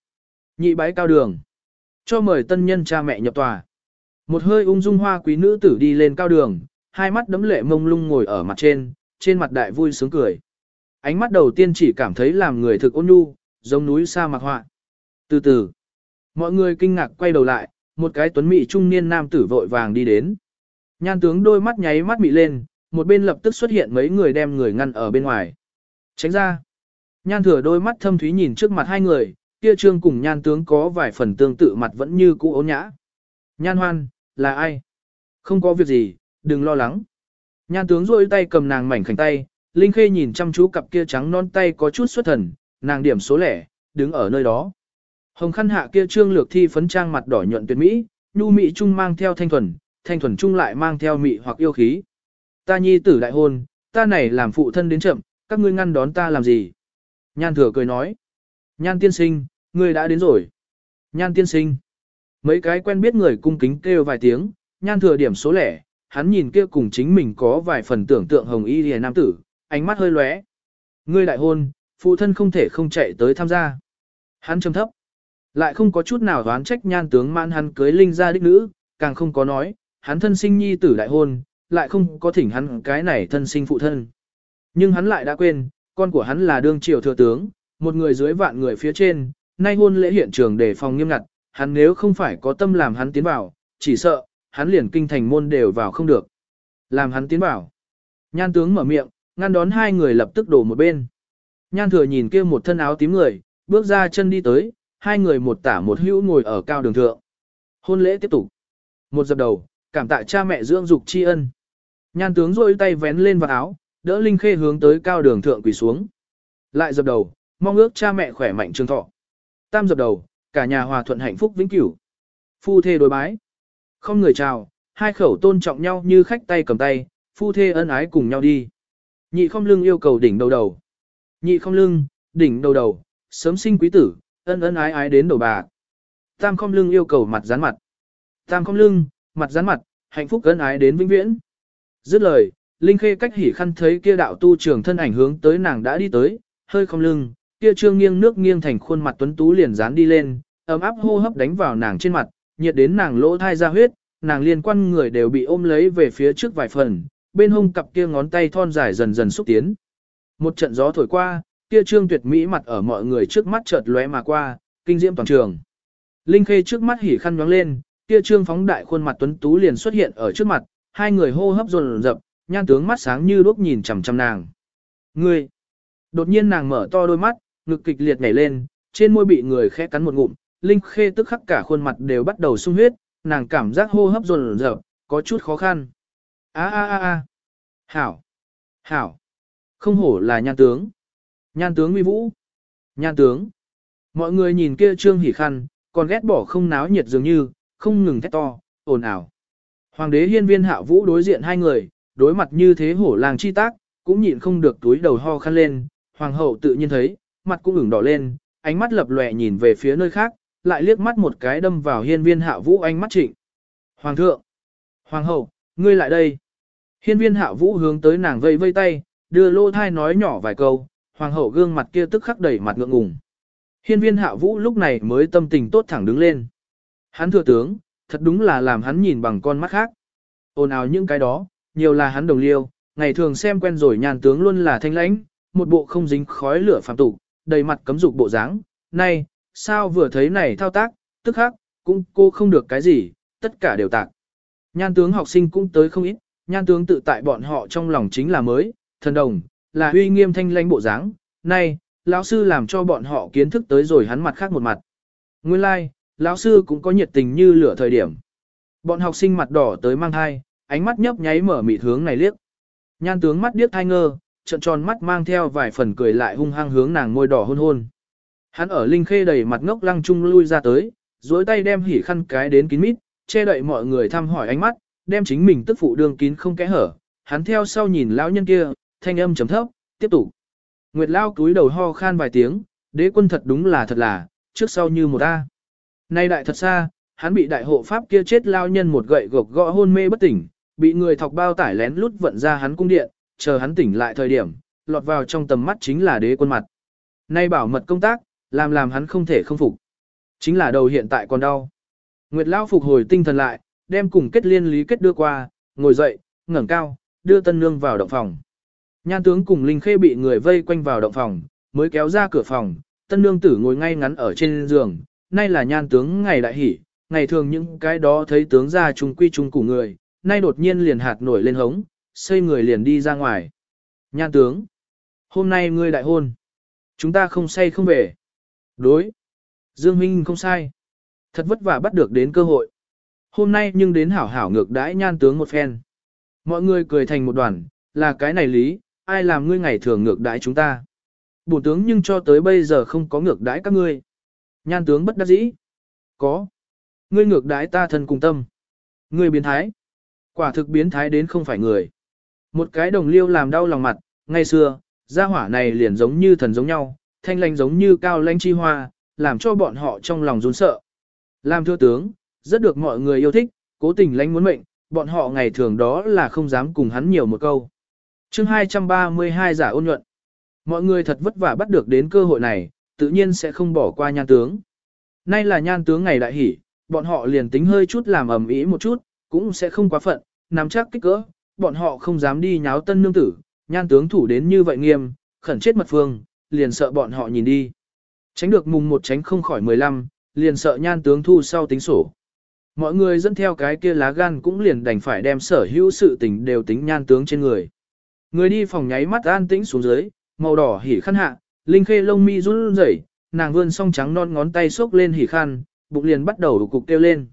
Nhị bái cao đường. Cho mời tân nhân cha mẹ nhập tòa. Một hơi ung dung hoa quý nữ tử đi lên cao đường, hai mắt đấm lệ mông lung ngồi ở mặt trên, trên mặt đại vui sướng cười. Ánh mắt đầu tiên chỉ cảm thấy làm người thực ôn nhu, giống núi xa mạc họa. Từ từ, mọi người kinh ngạc quay đầu lại, một cái tuấn mỹ trung niên nam tử vội vàng đi đến. Nhan tướng đôi mắt nháy mắt mị lên, một bên lập tức xuất hiện mấy người đem người ngăn ở bên ngoài. Tránh ra. Nhan thừa đôi mắt thâm thúy nhìn trước mặt hai người, kia trương cùng nhan tướng có vài phần tương tự mặt vẫn như cũ ố nhã. Nhan hoan, là ai? Không có việc gì, đừng lo lắng. Nhan tướng rôi tay cầm nàng mảnh khảnh tay, Linh Khê nhìn chăm chú cặp kia trắng non tay có chút xuất thần, nàng điểm số lẻ, đứng ở nơi đó. Hồng khăn hạ kia trương lược thi phấn trang mặt đỏ nhuận tuyệt mỹ, nhu mỹ trung mang theo thanh thuần, thanh thuần trung lại mang theo mị hoặc yêu khí. Ta nhi tử đại hôn, ta này làm phụ thân đến chậm, các ngươi ngăn đón ta làm gì? Nhan thừa cười nói. Nhan tiên sinh, ngươi đã đến rồi. Nhan tiên sinh. Mấy cái quen biết người cung kính kêu vài tiếng, nhan thừa điểm số lẻ, hắn nhìn kia cùng chính mình có vài phần tưởng tượng hồng y lìa nam tử, ánh mắt hơi lóe. Ngươi đại hôn, phụ thân không thể không chạy tới tham gia. Hắn trầm thấp. Lại không có chút nào đoán trách nhan tướng mãn hắn cưới linh gia đích nữ, càng không có nói, hắn thân sinh nhi tử đại hôn, lại không có thỉnh hắn cái này thân sinh phụ thân. Nhưng hắn lại đã quên, con của hắn là đương triều thừa tướng, một người dưới vạn người phía trên, nay hôn lễ hiện trường để phòng nghiêm ngặt, hắn nếu không phải có tâm làm hắn tiến vào, chỉ sợ, hắn liền kinh thành môn đều vào không được. Làm hắn tiến vào. Nhan tướng mở miệng, ngăn đón hai người lập tức đổ một bên. Nhan thừa nhìn kia một thân áo tím người, bước ra chân đi tới, hai người một tả một hữu ngồi ở cao đường thượng. Hôn lễ tiếp tục. Một dập đầu, cảm tạ cha mẹ dưỡng dục tri ân. Nhan tướng rôi tay vén lên vào áo, đỡ Linh Khê hướng tới cao đường thượng quỳ xuống. Lại dập đầu, mong ước cha mẹ khỏe mạnh trường thọ. Tam dập đầu, cả nhà hòa thuận hạnh phúc vĩnh cửu. Phu thê đối bái. Không người chào, hai khẩu tôn trọng nhau như khách tay cầm tay, phu thê ân ái cùng nhau đi. Nhị không lưng yêu cầu đỉnh đầu đầu. Nhị không lưng, đỉnh đầu đầu, sớm sinh quý tử, ân ân ái ái đến đổ bà. Tam không lưng yêu cầu mặt rán mặt. Tam không lưng, mặt rán mặt, hạnh phúc ân ái đến vĩnh viễn. Dứt lời, Linh Khê cách hỉ khăn thấy kia đạo tu trưởng thân ảnh hướng tới nàng đã đi tới, hơi không lưng, kia trương nghiêng nước nghiêng thành khuôn mặt tuấn tú liền dán đi lên, ấm áp hô hấp đánh vào nàng trên mặt, nhiệt đến nàng lỗ thai ra huyết, nàng liên quan người đều bị ôm lấy về phía trước vài phần, bên hông cặp kia ngón tay thon dài dần dần xúc tiến. Một trận gió thổi qua, kia trương tuyệt mỹ mặt ở mọi người trước mắt chợt lóe mà qua, kinh diễm toàn trường. Linh Khê trước mắt hỉ khăn nhoáng lên, kia trương phóng đại khuôn mặt tuấn tú liền xuất hiện ở trước mặt, hai người hô hấp dồn dập, nhan tướng mắt sáng như đuốc nhìn chằm chằm nàng. Ngươi! Đột nhiên nàng mở to đôi mắt, ngực kịch liệt nhảy lên, trên môi bị người khẽ cắn một ngụm, Linh Khê tức khắc cả khuôn mặt đều bắt đầu sung huyết, nàng cảm giác hô hấp dồn dập, có chút khó khăn. A a a a. Hảo. Hảo. Không hổ là nhan tướng. Nhan tướng uy vũ. Nhan tướng. Mọi người nhìn kia trương hỉ khăn, còn ghét bỏ không náo nhiệt dường như, không ngừng thét to, ồn ào. Hoàng đế hiên viên hạ vũ đối diện hai người, đối mặt như thế hổ làng chi tác, cũng nhịn không được túi đầu ho khăn lên, hoàng hậu tự nhiên thấy, mặt cũng ửng đỏ lên, ánh mắt lập lòe nhìn về phía nơi khác, lại liếc mắt một cái đâm vào hiên viên hạ vũ ánh mắt trịnh. Hoàng thượng! Hoàng hậu, ngươi lại đây! Hiên viên hạ vũ hướng tới nàng vây vây tay, đưa lô thai nói nhỏ vài câu, hoàng hậu gương mặt kia tức khắc đẩy mặt ngượng ngùng. Hiên viên hạ vũ lúc này mới tâm tình tốt thẳng đứng lên. Hắn thừa tướng, thật đúng là làm hắn nhìn bằng con mắt khác. Ồn ào những cái đó, nhiều là hắn đồng liêu, ngày thường xem quen rồi nhàn tướng luôn là thanh lãnh, một bộ không dính khói lửa phạm tục, đầy mặt cấm dục bộ dáng. Này, sao vừa thấy này thao tác, tức khắc, cũng cô không được cái gì, tất cả đều tạc. Nhan tướng học sinh cũng tới không ít, nhan tướng tự tại bọn họ trong lòng chính là mới, thần đồng, là huy nghiêm thanh lãnh bộ dáng. Này, lão sư làm cho bọn họ kiến thức tới rồi hắn mặt khác một mặt. Nguyên lai, like, lão sư cũng có nhiệt tình như lửa thời điểm. Bọn học sinh mặt đỏ tới mang thai, ánh mắt nhấp nháy mở mịt hướng này liếc. Nhan tướng mắt điếc thai ngơ, trận tròn mắt mang theo vài phần cười lại hung hăng hướng nàng môi đỏ hôn hôn. Hắn ở linh khê đầy mặt ngốc lăng trung lui ra tới, duỗi tay đem hỉ khăn cái đến kín mít, che đậy mọi người thăm hỏi ánh mắt, đem chính mình tức phụ đương kín không kẽ hở. Hắn theo sau nhìn lão nhân kia, thanh âm chấm thấp, tiếp tục. Nguyệt lao túi đầu ho khan vài tiếng, đế quân thật đúng là thật là, trước sau như một A. Nay đại thật xa, hắn bị đại hộ pháp kia chết lao nhân một gậy gộc gõ hôn mê bất tỉnh, bị người thọc bao tải lén lút vận ra hắn cung điện, chờ hắn tỉnh lại thời điểm, lọt vào trong tầm mắt chính là đế quân mặt. Nay bảo mật công tác, làm làm hắn không thể không phục. Chính là đầu hiện tại còn đau. Nguyệt Lao phục hồi tinh thần lại, đem cùng kết liên lý kết đưa qua, ngồi dậy, ngẩng cao, đưa tân nương vào động phòng. Nhan tướng cùng Linh Khê bị người vây quanh vào động phòng, mới kéo ra cửa phòng, tân nương tử ngồi ngay ngắn ở trên giường, nay là nhan tướng ngày đại hỉ, ngày thường những cái đó thấy tướng ra trung quy trung củ người, nay đột nhiên liền hạt nổi lên hống, xây người liền đi ra ngoài. Nhan tướng, hôm nay ngươi đại hôn, chúng ta không say không về. Đối, Dương Minh không sai, thật vất vả bắt được đến cơ hội. Hôm nay nhưng đến hảo hảo ngược đãi nhan tướng một phen. Mọi người cười thành một đoàn, là cái này lý, ai làm ngươi ngày thường ngược đãi chúng ta. bù tướng nhưng cho tới bây giờ không có ngược đãi các ngươi. Nhan tướng bất đắc dĩ. Có. Ngươi ngược đãi ta thân cùng tâm. Ngươi biến thái. Quả thực biến thái đến không phải người. Một cái đồng liêu làm đau lòng mặt, ngày xưa, gia hỏa này liền giống như thần giống nhau, thanh lanh giống như cao lanh chi hoa, làm cho bọn họ trong lòng run sợ. Làm thưa tướng, rất được mọi người yêu thích, cố tình lanh muốn mệnh, bọn họ ngày thường đó là không dám cùng hắn nhiều một câu chương 232 giả ôn nhuận. Mọi người thật vất vả bắt được đến cơ hội này, tự nhiên sẽ không bỏ qua nhan tướng. Nay là nhan tướng ngày đại hỷ, bọn họ liền tính hơi chút làm ầm ĩ một chút, cũng sẽ không quá phận, nắm chắc kích cỡ, bọn họ không dám đi nháo tân nương tử, nhan tướng thủ đến như vậy nghiêm, khẩn chết mật phương, liền sợ bọn họ nhìn đi. Tránh được mùng một tránh không khỏi 15, liền sợ nhan tướng thu sau tính sổ. Mọi người dẫn theo cái kia lá gan cũng liền đành phải đem sở hữu sự tình đều tính nhan tướng trên người. Người đi phòng nháy mắt an tĩnh xuống dưới, màu đỏ hỉ khăn hạ, linh khê lông mi run rẩy, nàng vươn song trắng non ngón tay xốc lên hỉ khăn, bụng liền bắt đầu cục kêu lên.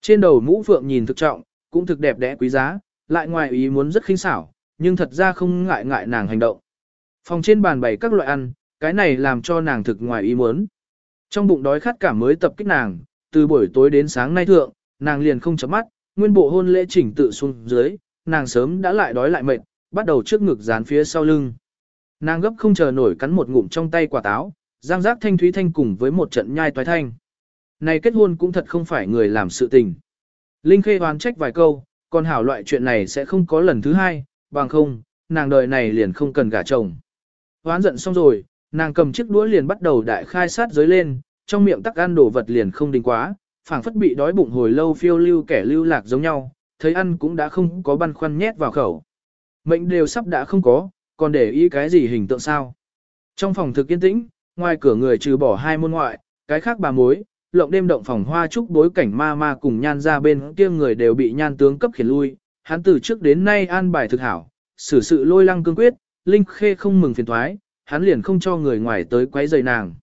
Trên đầu mũ phượng nhìn thực trọng, cũng thực đẹp đẽ quý giá, lại ngoài ý muốn rất khinh xảo, nhưng thật ra không ngại ngại nàng hành động. Phòng trên bàn bày các loại ăn, cái này làm cho nàng thực ngoài ý muốn. Trong bụng đói khát cảm mới tập kích nàng, từ buổi tối đến sáng nay thượng, nàng liền không chấm mắt, nguyên bộ hôn lễ chỉnh tự xuống dưới, nàng sớm đã lại đói lại mệt, bắt đầu trước ngực dán phía sau lưng. Nàng gấp không chờ nổi cắn một ngụm trong tay quả táo, giang giác thanh thúy thanh cùng với một trận nhai toái thanh. Này kết hôn cũng thật không phải người làm sự tình. Linh Khê hoán trách vài câu, còn hảo loại chuyện này sẽ không có lần thứ hai, bằng không, nàng đời này liền không cần gả chồng. Hoán giận xong rồi, nàng cầm chiếc đũa liền bắt đầu đại khai sát giới lên, trong miệng tắc ăn đồ vật liền không đình quá, phảng phất bị đói bụng hồi lâu phiêu lưu kẻ lưu lạc giống nhau, thấy ăn cũng đã không có băn khoăn nhét vào khẩu. Mệnh đều sắp đã không có, còn để ý cái gì hình tượng sao. Trong phòng thực yên tĩnh, ngoài cửa người trừ bỏ hai môn ngoại, cái khác bà mối, lộng đêm động phòng hoa trúc bối cảnh ma ma cùng nhan ra bên kia người đều bị nhan tướng cấp khiển lui, hắn từ trước đến nay an bài thực hảo, xử sự lôi lăng cương quyết, Linh Khê không mừng phiền thoái, hắn liền không cho người ngoài tới quấy rầy nàng.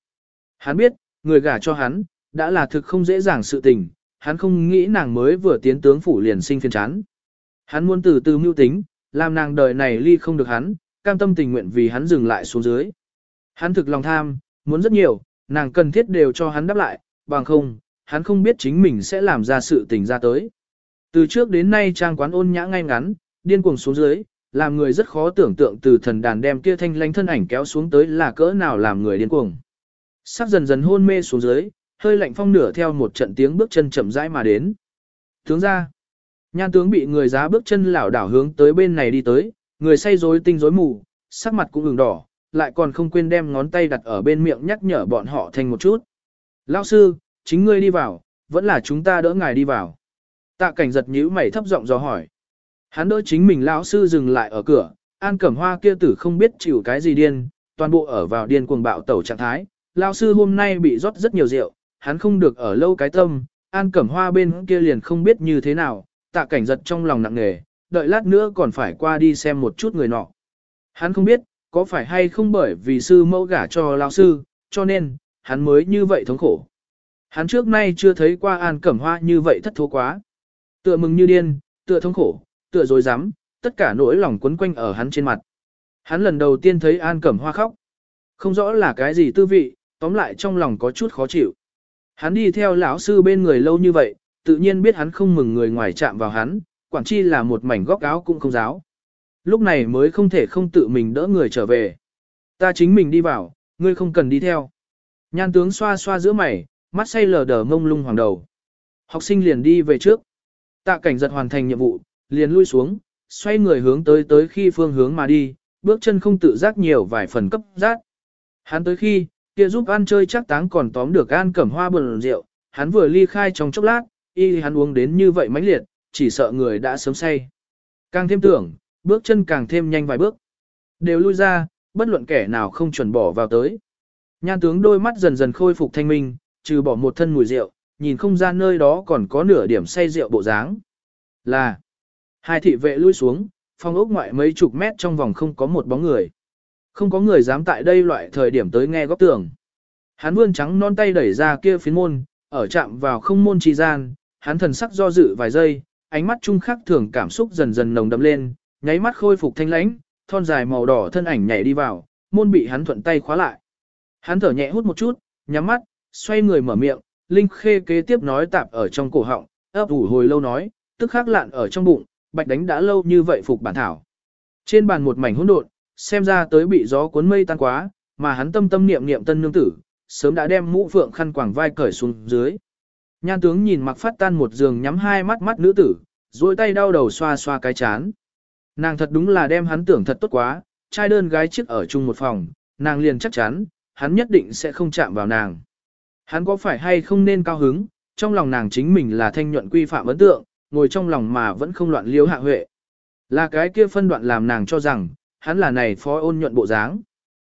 Hắn biết, người gả cho hắn, đã là thực không dễ dàng sự tình, hắn không nghĩ nàng mới vừa tiến tướng phủ liền sinh phiền chán. Hắn muốn từ từ mưu tính, làm nàng đời này ly không được hắn, cam tâm tình nguyện vì hắn dừng lại xuống dưới. Hắn thực lòng tham, muốn rất nhiều, nàng cần thiết đều cho hắn đáp lại, bằng không, hắn không biết chính mình sẽ làm ra sự tình ra tới. Từ trước đến nay trang quán ôn nhã ngay ngắn, điên cuồng xuống dưới, làm người rất khó tưởng tượng từ thần đàn đem kia thanh lánh thân ảnh kéo xuống tới là cỡ nào làm người điên cuồng. Sắp dần dần hôn mê xuống dưới, hơi lạnh phong nửa theo một trận tiếng bước chân chậm rãi mà đến. Tướng ra, nhan tướng bị người giá bước chân lảo đảo hướng tới bên này đi tới, người say rối tinh rối mù, sắc mặt cũng ửng đỏ, lại còn không quên đem ngón tay đặt ở bên miệng nhắc nhở bọn họ thành một chút. Lão sư, chính ngươi đi vào, vẫn là chúng ta đỡ ngài đi vào. Tạ cảnh giật nhíu mày thấp giọng dò hỏi. Hắn đỡ chính mình lão sư dừng lại ở cửa, An Cẩm Hoa kia tử không biết chịu cái gì điên, toàn bộ ở vào điên cuồng bạo tẩu trạng thái. Lão sư hôm nay bị rót rất nhiều rượu, hắn không được ở lâu cái tâm, An Cẩm Hoa bên kia liền không biết như thế nào, tạ cảnh giật trong lòng nặng nề, đợi lát nữa còn phải qua đi xem một chút người nọ. Hắn không biết, có phải hay không bởi vì sư mẫu gả cho lão sư, cho nên, hắn mới như vậy thống khổ. Hắn trước nay chưa thấy qua An Cẩm Hoa như vậy thất thố quá. Tựa mừng như điên, tựa thống khổ, tựa dối rắm tất cả nỗi lòng quấn quanh ở hắn trên mặt. Hắn lần đầu tiên thấy An Cẩm Hoa khóc. Không rõ là cái gì tư vị, tóm lại trong lòng có chút khó chịu. Hắn đi theo lão sư bên người lâu như vậy, tự nhiên biết hắn không mừng người ngoài chạm vào hắn, quản chi là một mảnh góc áo cũng không giáo. Lúc này mới không thể không tự mình đỡ người trở về. Ta chính mình đi vào, ngươi không cần đi theo. Nhan tướng xoa xoa giữa mày, mắt say lờ đờ mông lung hoàng đầu. Học sinh liền đi về trước. Tạ cảnh giật hoàn thành nhiệm vụ, liền lui xuống, xoay người hướng tới tới khi phương hướng mà đi, bước chân không tự giác nhiều vài phần cấp giác. Hắn tới khi, kia giúp ăn chơi chắc táng còn tóm được an cẩm hoa bừng rượu, hắn vừa ly khai trong chốc lát, y hắn uống đến như vậy mãnh liệt, chỉ sợ người đã sớm say. Càng thêm tưởng, bước chân càng thêm nhanh vài bước. Đều lui ra, bất luận kẻ nào không chuẩn bỏ vào tới. Nhan tướng đôi mắt dần dần khôi phục thanh minh, trừ bỏ một thân mùi rượu, nhìn không ra nơi đó còn có nửa điểm say rượu bộ dáng. Là, hai thị vệ lui xuống, phong ốc ngoại mấy chục mét trong vòng không có một bóng người. Không có người dám tại đây loại thời điểm tới nghe góc tường. Hắn vươn trắng non tay đẩy ra kia phiến môn, ở chạm vào không môn trì gian, hắn thần sắc do dự vài giây, ánh mắt trung khắc thường cảm xúc dần dần nồng đậm lên, nháy mắt khôi phục thanh lãnh, thon dài màu đỏ thân ảnh nhảy đi vào, môn bị hắn thuận tay khóa lại. Hắn thở nhẹ hút một chút, nhắm mắt, xoay người mở miệng, Linh Khê kế tiếp nói tạp ở trong cổ họng, ấp ủ hồi lâu nói, tức khắc lạn ở trong bụng, bạch đánh đã lâu như vậy phục bản thảo. Trên bàn một mảnh hỗn độn, xem ra tới bị gió cuốn mây tan quá, mà hắn tâm tâm niệm niệm tân nương tử, sớm đã đem mũ phượng khăn quàng vai cởi xuống dưới. Nhan tướng nhìn mặc phát tan một giường nhắm hai mắt mắt nữ tử, duỗi tay đau đầu xoa xoa cái chán. Nàng thật đúng là đem hắn tưởng thật tốt quá, trai đơn gái chiếc ở chung một phòng, nàng liền chắc chắn, hắn nhất định sẽ không chạm vào nàng. Hắn có phải hay không nên cao hứng, trong lòng nàng chính mình là thanh nhuận quy phạm ấn tượng, ngồi trong lòng mà vẫn không loạn liếu hạ huệ. Là cái kia phân đoạn làm nàng cho rằng, hắn là này phó ôn nhuận bộ dáng.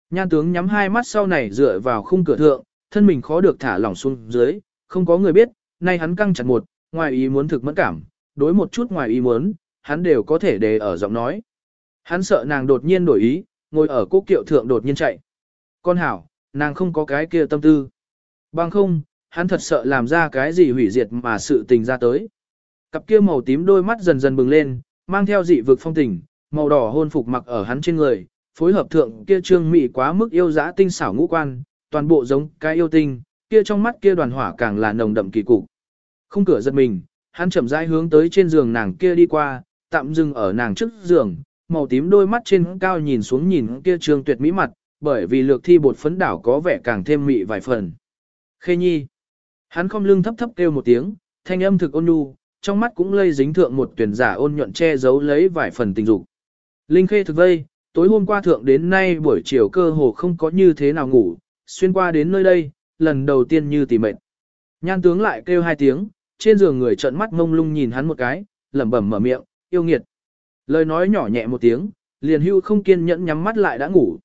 Nhan tướng nhắm hai mắt sau này dựa vào khung cửa thượng, thân mình khó được thả lỏng xuống dưới, không có người biết, nay hắn căng chặt một, ngoài ý muốn thực mẫn cảm, đối một chút ngoài ý muốn, hắn đều có thể đề ở giọng nói. Hắn sợ nàng đột nhiên đổi ý, ngồi ở cố kiệu thượng đột nhiên chạy. Con hảo, nàng không có cái kia tâm tư. Bằng không, hắn thật sợ làm ra cái gì hủy diệt mà sự tình ra tới. Cặp kia màu tím đôi mắt dần dần bừng lên, mang theo dị vực phong tình, màu đỏ hôn phục mặc ở hắn trên người, phối hợp thượng kia trương mị quá mức yêu dã tinh xảo ngũ quan, toàn bộ giống cái yêu tinh, kia trong mắt kia đoàn hỏa càng là nồng đậm kỳ cục. Không cửa giật mình, hắn chậm rãi hướng tới trên giường nàng kia đi qua, tạm dừng ở nàng trước giường, màu tím đôi mắt trên cao nhìn xuống nhìn kia trường tuyệt mỹ mặt, bởi vì lược thi bột phấn đảo có vẻ càng thêm mị vài phần. Khê nhi. Hắn không lưng thấp thấp kêu một tiếng, thanh âm thực ôn nhu, trong mắt cũng lây dính thượng một tuyển giả ôn nhuận che giấu lấy vài phần tình dục. Linh khê thực vây, tối hôm qua thượng đến nay buổi chiều cơ hồ không có như thế nào ngủ, xuyên qua đến nơi đây, lần đầu tiên như tỉ mệt. Nhan tướng lại kêu hai tiếng, trên giường người trợn mắt ngông lung nhìn hắn một cái, lẩm bẩm mở miệng, yêu nghiệt. Lời nói nhỏ nhẹ một tiếng, liền hưu không kiên nhẫn nhắm mắt lại đã ngủ.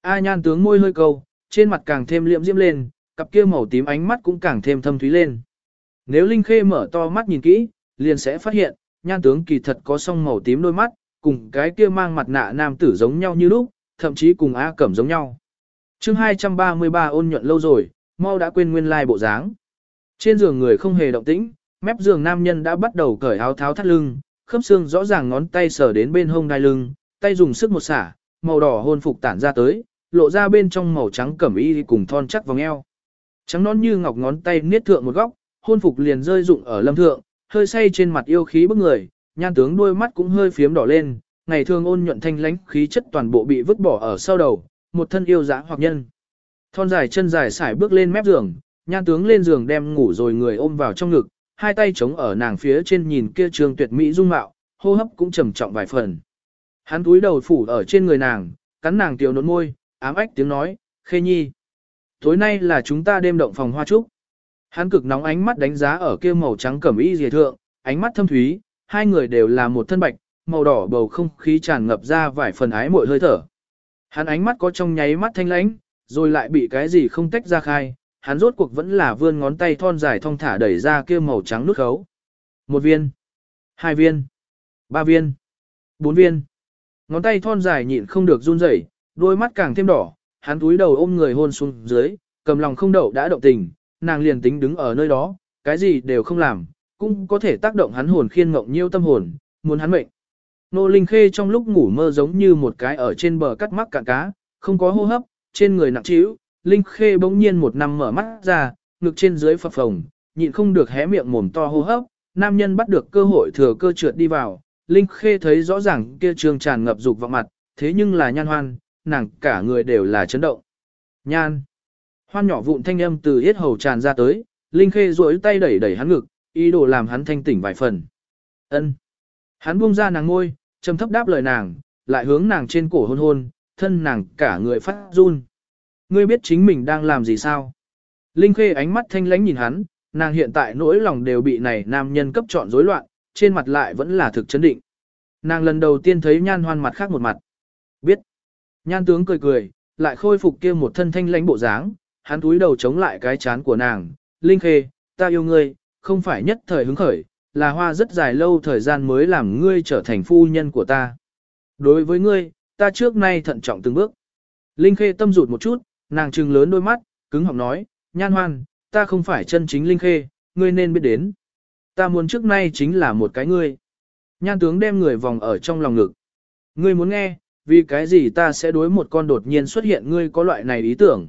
A nhan tướng môi hơi câu, trên mặt càng thêm liệm diễm lên, cặp kia màu tím ánh mắt cũng càng thêm thâm thúy lên. Nếu Linh Khê mở to mắt nhìn kỹ, liền sẽ phát hiện, nhan tướng kỳ thật có song màu tím đôi mắt, cùng cái kia mang mặt nạ nam tử giống nhau như lúc, thậm chí cùng A Cẩm giống nhau. chương 233 ôn nhuận lâu rồi, mau đã quên nguyên lai bộ dáng. Trên giường người không hề động tĩnh, mép giường nam nhân đã bắt đầu cởi áo tháo thắt lưng, khớp xương rõ ràng ngón tay sờ đến bên hông đai lưng, tay dùng sức một xả, màu đỏ hôn phục tản ra tới, lộ ra bên trong màu trắng cẩm y cùng thon chắc vòng eo. Trắng nón như ngọc ngón tay niết thượng một góc, hôn phục liền rơi rụng ở lâm thượng, hơi say trên mặt yêu khí bức người, nhan tướng đôi mắt cũng hơi phiếm đỏ lên, ngày thường ôn nhuận thanh lãnh khí chất toàn bộ bị vứt bỏ ở sau đầu, một thân yêu dã hoặc nhân. Thon dài chân dài sải bước lên mép giường, nhan tướng lên giường đem ngủ rồi người ôm vào trong ngực, hai tay chống ở nàng phía trên nhìn kia trường tuyệt mỹ dung mạo, hô hấp cũng trầm trọng vài phần. Hắn túi đầu phủ ở trên người nàng, cắn nàng tiểu nốt môi, ám ách tiếng nói, khê nhi. Tối nay là chúng ta đêm động phòng hoa trúc. Hắn cực nóng ánh mắt đánh giá ở kia màu trắng cẩm y dìa thượng, ánh mắt thâm thúy, hai người đều là một thân bạch, màu đỏ bầu không khí tràn ngập ra vài phần ái mội hơi thở. Hắn ánh mắt có trong nháy mắt thanh lãnh, rồi lại bị cái gì không tách ra khai, hắn rốt cuộc vẫn là vươn ngón tay thon dài thong thả đẩy ra kia màu trắng nút khấu. Một viên, hai viên, ba viên, bốn viên. Ngón tay thon dài nhịn không được run rẩy, đôi mắt càng thêm đỏ, hắn túi đầu ôm người hôn xuống dưới, cầm lòng không đậu đã động tình, nàng liền tính đứng ở nơi đó, cái gì đều không làm, cũng có thể tác động hắn hồn khiên ngộng nhiêu tâm hồn, muốn hắn mệnh. Nô Linh Khê trong lúc ngủ mơ giống như một cái ở trên bờ cắt mắc cạn cá, không có hô hấp, trên người nặng trĩu, Linh Khê bỗng nhiên một năm mở mắt ra, ngực trên dưới phập phồng, nhịn không được hé miệng mồm to hô hấp, nam nhân bắt được cơ hội thừa cơ trượt đi vào, Linh Khê thấy rõ ràng kia trường tràn ngập dục vào mặt, thế nhưng là nhan hoan, nàng cả người đều là chấn động. Nhan. Hoan nhỏ vụn thanh âm từ yết hầu tràn ra tới, Linh Khê duỗi tay đẩy đẩy hắn ngực, ý đồ làm hắn thanh tỉnh vài phần. Ân. Hắn buông ra nàng ngôi, trầm thấp đáp lời nàng, lại hướng nàng trên cổ hôn hôn, thân nàng cả người phát run. Ngươi biết chính mình đang làm gì sao? Linh Khê ánh mắt thanh lãnh nhìn hắn, nàng hiện tại nỗi lòng đều bị này nam nhân cấp chọn rối loạn, trên mặt lại vẫn là thực chấn định. Nàng lần đầu tiên thấy nhan hoan mặt khác một mặt. Biết. Nhan tướng cười cười, lại khôi phục kia một thân thanh lãnh bộ dáng, hắn túi đầu chống lại cái chán của nàng. Linh Khê, ta yêu ngươi, không phải nhất thời hứng khởi, là hoa rất dài lâu thời gian mới làm ngươi trở thành phu nhân của ta. Đối với ngươi, ta trước nay thận trọng từng bước. Linh Khê tâm rụt một chút, nàng trừng lớn đôi mắt, cứng họng nói, nhan hoan, ta không phải chân chính Linh Khê, ngươi nên biết đến. Ta muốn trước nay chính là một cái ngươi. Nhan tướng đem người vòng ở trong lòng ngực. Ngươi muốn nghe, vì cái gì ta sẽ đối một con đột nhiên xuất hiện ngươi có loại này ý tưởng.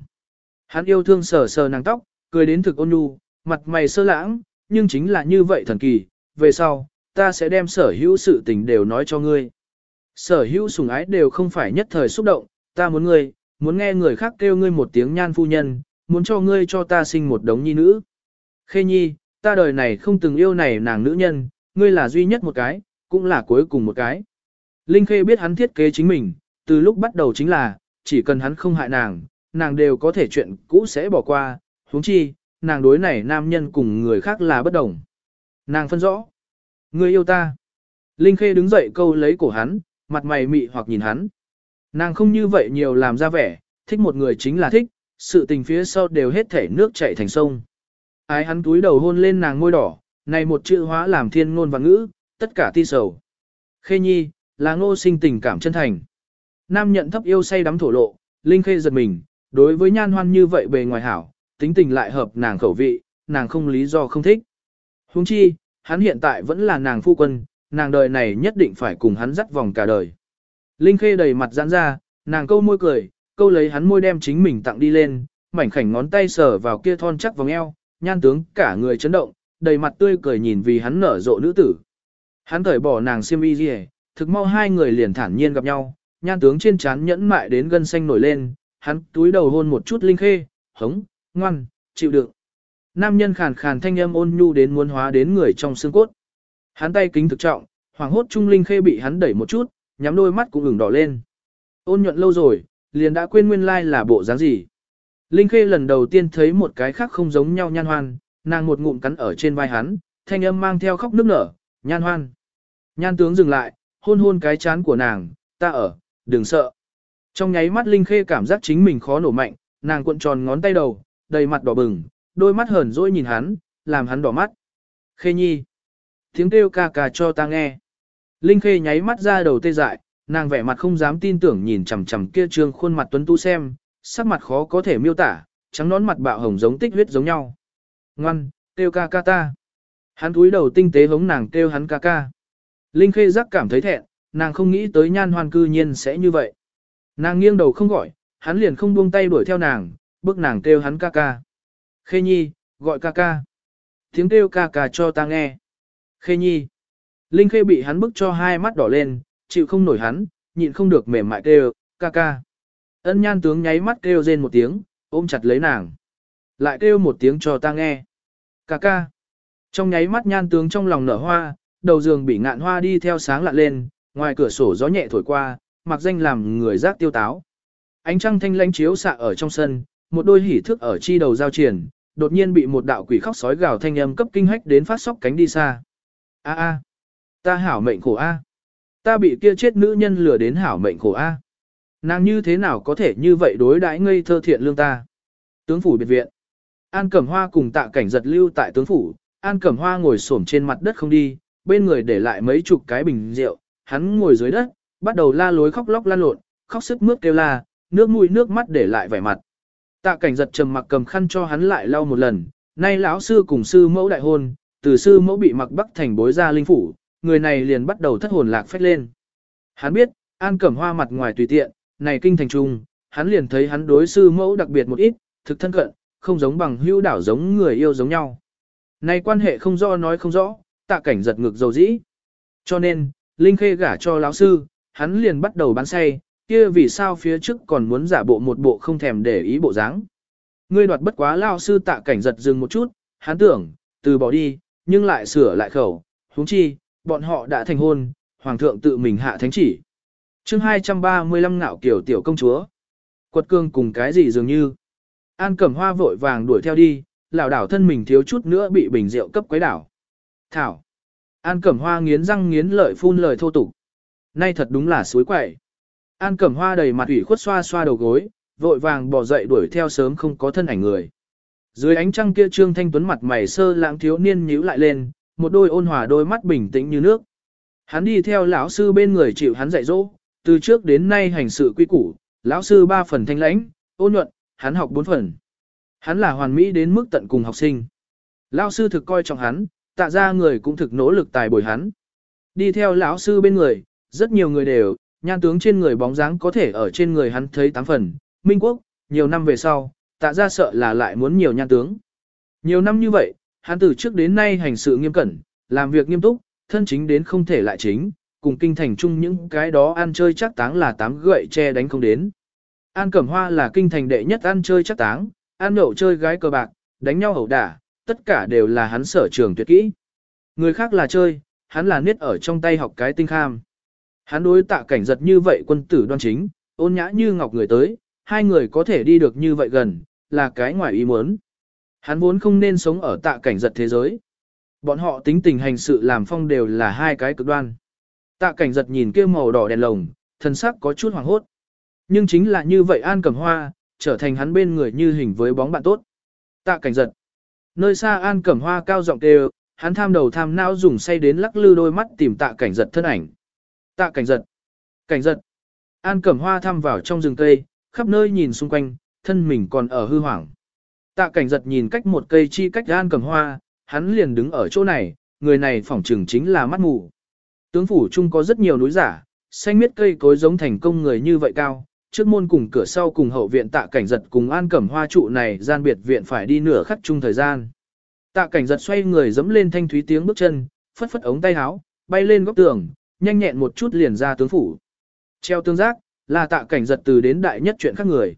Hắn yêu thương sờ sờ nàng tóc, cười đến thực ôn nhu, mặt mày sơ lãng, nhưng chính là như vậy thần kỳ, về sau, ta sẽ đem sở hữu sự tình đều nói cho ngươi. Sở hữu sủng ái đều không phải nhất thời xúc động, ta muốn ngươi, muốn nghe người khác kêu ngươi một tiếng nhan phu nhân, muốn cho ngươi cho ta sinh một đống nhi nữ. Khê nhi, ta đời này không từng yêu này nàng nữ nhân, ngươi là duy nhất một cái, cũng là cuối cùng một cái. Linh Khê biết hắn thiết kế chính mình, Từ lúc bắt đầu chính là, chỉ cần hắn không hại nàng, nàng đều có thể chuyện cũ sẽ bỏ qua, huống chi, nàng đối này nam nhân cùng người khác là bất đồng. Nàng phân rõ. ngươi yêu ta. Linh Khê đứng dậy câu lấy cổ hắn, mặt mày mị hoặc nhìn hắn. Nàng không như vậy nhiều làm ra vẻ, thích một người chính là thích, sự tình phía sau đều hết thể nước chảy thành sông. Ái hắn túi đầu hôn lên nàng môi đỏ, này một chữ hóa làm thiên ngôn và ngữ, tất cả ti sầu. Khê nhi, là ngô sinh tình cảm chân thành. Nam nhận thấp yêu say đắm thổ lộ, Linh Khê giật mình, đối với nhan hoan như vậy bề ngoài hảo, tính tình lại hợp nàng khẩu vị, nàng không lý do không thích. Huống chi, hắn hiện tại vẫn là nàng phu quân, nàng đời này nhất định phải cùng hắn dắt vòng cả đời. Linh Khê đầy mặt giãn ra, nàng câu môi cười, câu lấy hắn môi đem chính mình tặng đi lên, mảnh khảnh ngón tay sờ vào kia thon chắc vòng eo, nhan tướng cả người chấn động, đầy mặt tươi cười nhìn vì hắn nở rộ nữ tử. Hắn cởi bỏ nàng xiêm y liề, thực mau hai người liền thản nhiên gặp nhau, nhan tướng trên trán nhẫn mại đến gân xanh nổi lên, hắn túi đầu hôn một chút linh khê, hống, ngoan, chịu đựng. Nam nhân khàn khàn thanh âm ôn nhu đến muốn hóa đến người trong xương cốt. Hắn tay kính thực trọng, hoàng hốt trung linh khê bị hắn đẩy một chút, nhắm đôi mắt cũng ửng đỏ lên. Ôn nhuận lâu rồi, liền đã quên nguyên lai là bộ dáng gì. Linh khê lần đầu tiên thấy một cái khác không giống nhau nhan hoan, nàng một ngụm cắn ở trên vai hắn, thanh âm mang theo khóc nức nở, nhan hoan. Nhan tướng dừng lại, hôn hôn cái chán của nàng, ta ở, đừng sợ. Trong nháy mắt Linh Khê cảm giác chính mình khó nổ mạnh, nàng cuộn tròn ngón tay đầu, đầy mặt đỏ bừng, đôi mắt hờn dỗi nhìn hắn, làm hắn đỏ mắt. Khê nhi. Tiếng kêu ca ca cho ta nghe. Linh Khê nháy mắt ra đầu tê dại, nàng vẻ mặt không dám tin tưởng nhìn chằm chằm kia trương khuôn mặt tuấn tú xem, sắc mặt khó có thể miêu tả, trắng nón mặt bạo hồng giống tích huyết giống nhau. Ngoan, kêu ca ca ta. Hắn cúi đầu tinh tế hống nàng kêu hắn ca ca. Linh Khê giác cảm thấy thẹn, nàng không nghĩ tới nhan hoan cư nhiên sẽ như vậy. Nàng nghiêng đầu không gọi, hắn liền không buông tay đuổi theo nàng, bước nàng kêu hắn ca ca. Khê nhi, gọi ca ca. Tiếng kêu ca ca cho ta nghe. Khê nhi. Linh khê bị hắn bức cho hai mắt đỏ lên, chịu không nổi hắn, nhịn không được mềm mại kêu, ca ca. Ân nhan tướng nháy mắt kêu rên một tiếng, ôm chặt lấy nàng. Lại kêu một tiếng cho ta nghe. Ca ca. Trong nháy mắt nhan tướng trong lòng nở hoa, đầu giường bị ngạn hoa đi theo sáng lạ lên, ngoài cửa sổ gió nhẹ thổi qua, mặc danh làm người giác tiêu táo. Ánh trăng thanh lánh chiếu xạ ở trong sân, một đôi hỉ thức ở chi đầu giao triển, đột nhiên bị một đạo quỷ khóc sói gào thanh âm cấp kinh hách đến phát sóc cánh đi xa. A a, ta hảo mệnh khổ a. Ta bị kia chết nữ nhân lừa đến hảo mệnh khổ a. Nàng như thế nào có thể như vậy đối đãi ngây thơ thiện lương ta. Tướng phủ biệt viện. An Cẩm Hoa cùng tạ cảnh giật lưu tại tướng phủ, An Cẩm Hoa ngồi xổm trên mặt đất không đi, bên người để lại mấy chục cái bình rượu, hắn ngồi dưới đất, bắt đầu la lối khóc lóc lan lộn, khóc sức mướt kêu la, nước mũi nước mắt để lại vẻ mặt. Tạ cảnh giật trầm mặc cầm khăn cho hắn lại lau một lần, nay lão sư cùng sư mẫu đại hôn, từ sư mẫu bị mặc bắc thành bối ra linh phủ, người này liền bắt đầu thất hồn lạc phách lên. Hắn biết, an cẩm hoa mặt ngoài tùy tiện, này kinh thành trung, hắn liền thấy hắn đối sư mẫu đặc biệt một ít, thực thân cận, không giống bằng hữu đảo giống người yêu giống nhau. Này quan hệ không rõ nói không rõ, tạ cảnh giật ngược dầu dĩ. Cho nên, Linh Khê gả cho lão sư, hắn liền bắt đầu bán say, kia vì sao phía trước còn muốn giả bộ một bộ không thèm để ý bộ dáng. Ngươi đoạt bất quá lão sư tạ cảnh giật dừng một chút, hắn tưởng, từ bỏ đi, nhưng lại sửa lại khẩu, huống chi, bọn họ đã thành hôn, hoàng thượng tự mình hạ thánh chỉ. chương 235 ngạo kiểu tiểu công chúa. Quật cương cùng cái gì dường như. An cẩm hoa vội vàng đuổi theo đi, lão đảo thân mình thiếu chút nữa bị bình rượu cấp quấy đảo. Thảo. An Cẩm Hoa nghiến răng nghiến lợi phun lời thô tục. Nay thật đúng là suối quậy. An Cẩm Hoa đầy mặt ủy khuất xoa xoa đầu gối, vội vàng bỏ dậy đuổi theo sớm không có thân ảnh người. Dưới ánh trăng kia Trương Thanh Tuấn mặt mày sơ lãng thiếu niên nhíu lại lên, một đôi ôn hòa đôi mắt bình tĩnh như nước. Hắn đi theo lão sư bên người chịu hắn dạy dỗ, từ trước đến nay hành sự quy củ, lão sư ba phần thanh lãnh, ôn nhuận, hắn học bốn phần. Hắn là hoàn mỹ đến mức tận cùng học sinh. Lão sư thực coi trọng hắn, tạ ra người cũng thực nỗ lực tài bồi hắn. Đi theo lão sư bên người, rất nhiều người đều, nhan tướng trên người bóng dáng có thể ở trên người hắn thấy tám phần, minh quốc, nhiều năm về sau, tạ ra sợ là lại muốn nhiều nhan tướng. Nhiều năm như vậy, hắn từ trước đến nay hành sự nghiêm cẩn, làm việc nghiêm túc, thân chính đến không thể lại chính, cùng kinh thành chung những cái đó ăn chơi chắc táng là tám gậy che đánh không đến. An Cẩm Hoa là kinh thành đệ nhất ăn chơi chắc táng, ăn nhậu chơi gái cờ bạc, đánh nhau hậu đả, tất cả đều là hắn sở trường tuyệt kỹ. Người khác là chơi, hắn là niết ở trong tay học cái tinh kham. Hắn đối tạ cảnh giật như vậy quân tử đoan chính, ôn nhã như ngọc người tới, hai người có thể đi được như vậy gần, là cái ngoài ý muốn. Hắn vốn không nên sống ở tạ cảnh giật thế giới. Bọn họ tính tình hành sự làm phong đều là hai cái cực đoan. Tạ cảnh giật nhìn kia màu đỏ đèn lồng, thân sắc có chút hoàng hốt. Nhưng chính là như vậy An Cẩm Hoa, trở thành hắn bên người như hình với bóng bạn tốt. Tạ cảnh giật. Nơi xa An Cẩm Hoa cao giọng kêu, hắn tham đầu tham não dùng say đến lắc lư đôi mắt tìm tạ cảnh giật thân ảnh. Tạ cảnh giật. Cảnh giật. An Cẩm Hoa thăm vào trong rừng cây, khắp nơi nhìn xung quanh, thân mình còn ở hư hoảng. Tạ cảnh giật nhìn cách một cây chi cách gan Cẩm Hoa, hắn liền đứng ở chỗ này, người này phỏng trừng chính là mắt mù. Tướng phủ chung có rất nhiều núi giả, xanh miết cây cối giống thành công người như vậy cao, trước môn cùng cửa sau cùng hậu viện tạ cảnh giật cùng an cẩm hoa trụ này gian biệt viện phải đi nửa khắc chung thời gian. Tạ cảnh giật xoay người dẫm lên thanh thúy tiếng bước chân, phất phất ống tay áo, bay lên góc tường, nhanh nhẹn một chút liền ra tướng phủ. Treo tương giác, là tạ cảnh giật từ đến đại nhất chuyện khác người.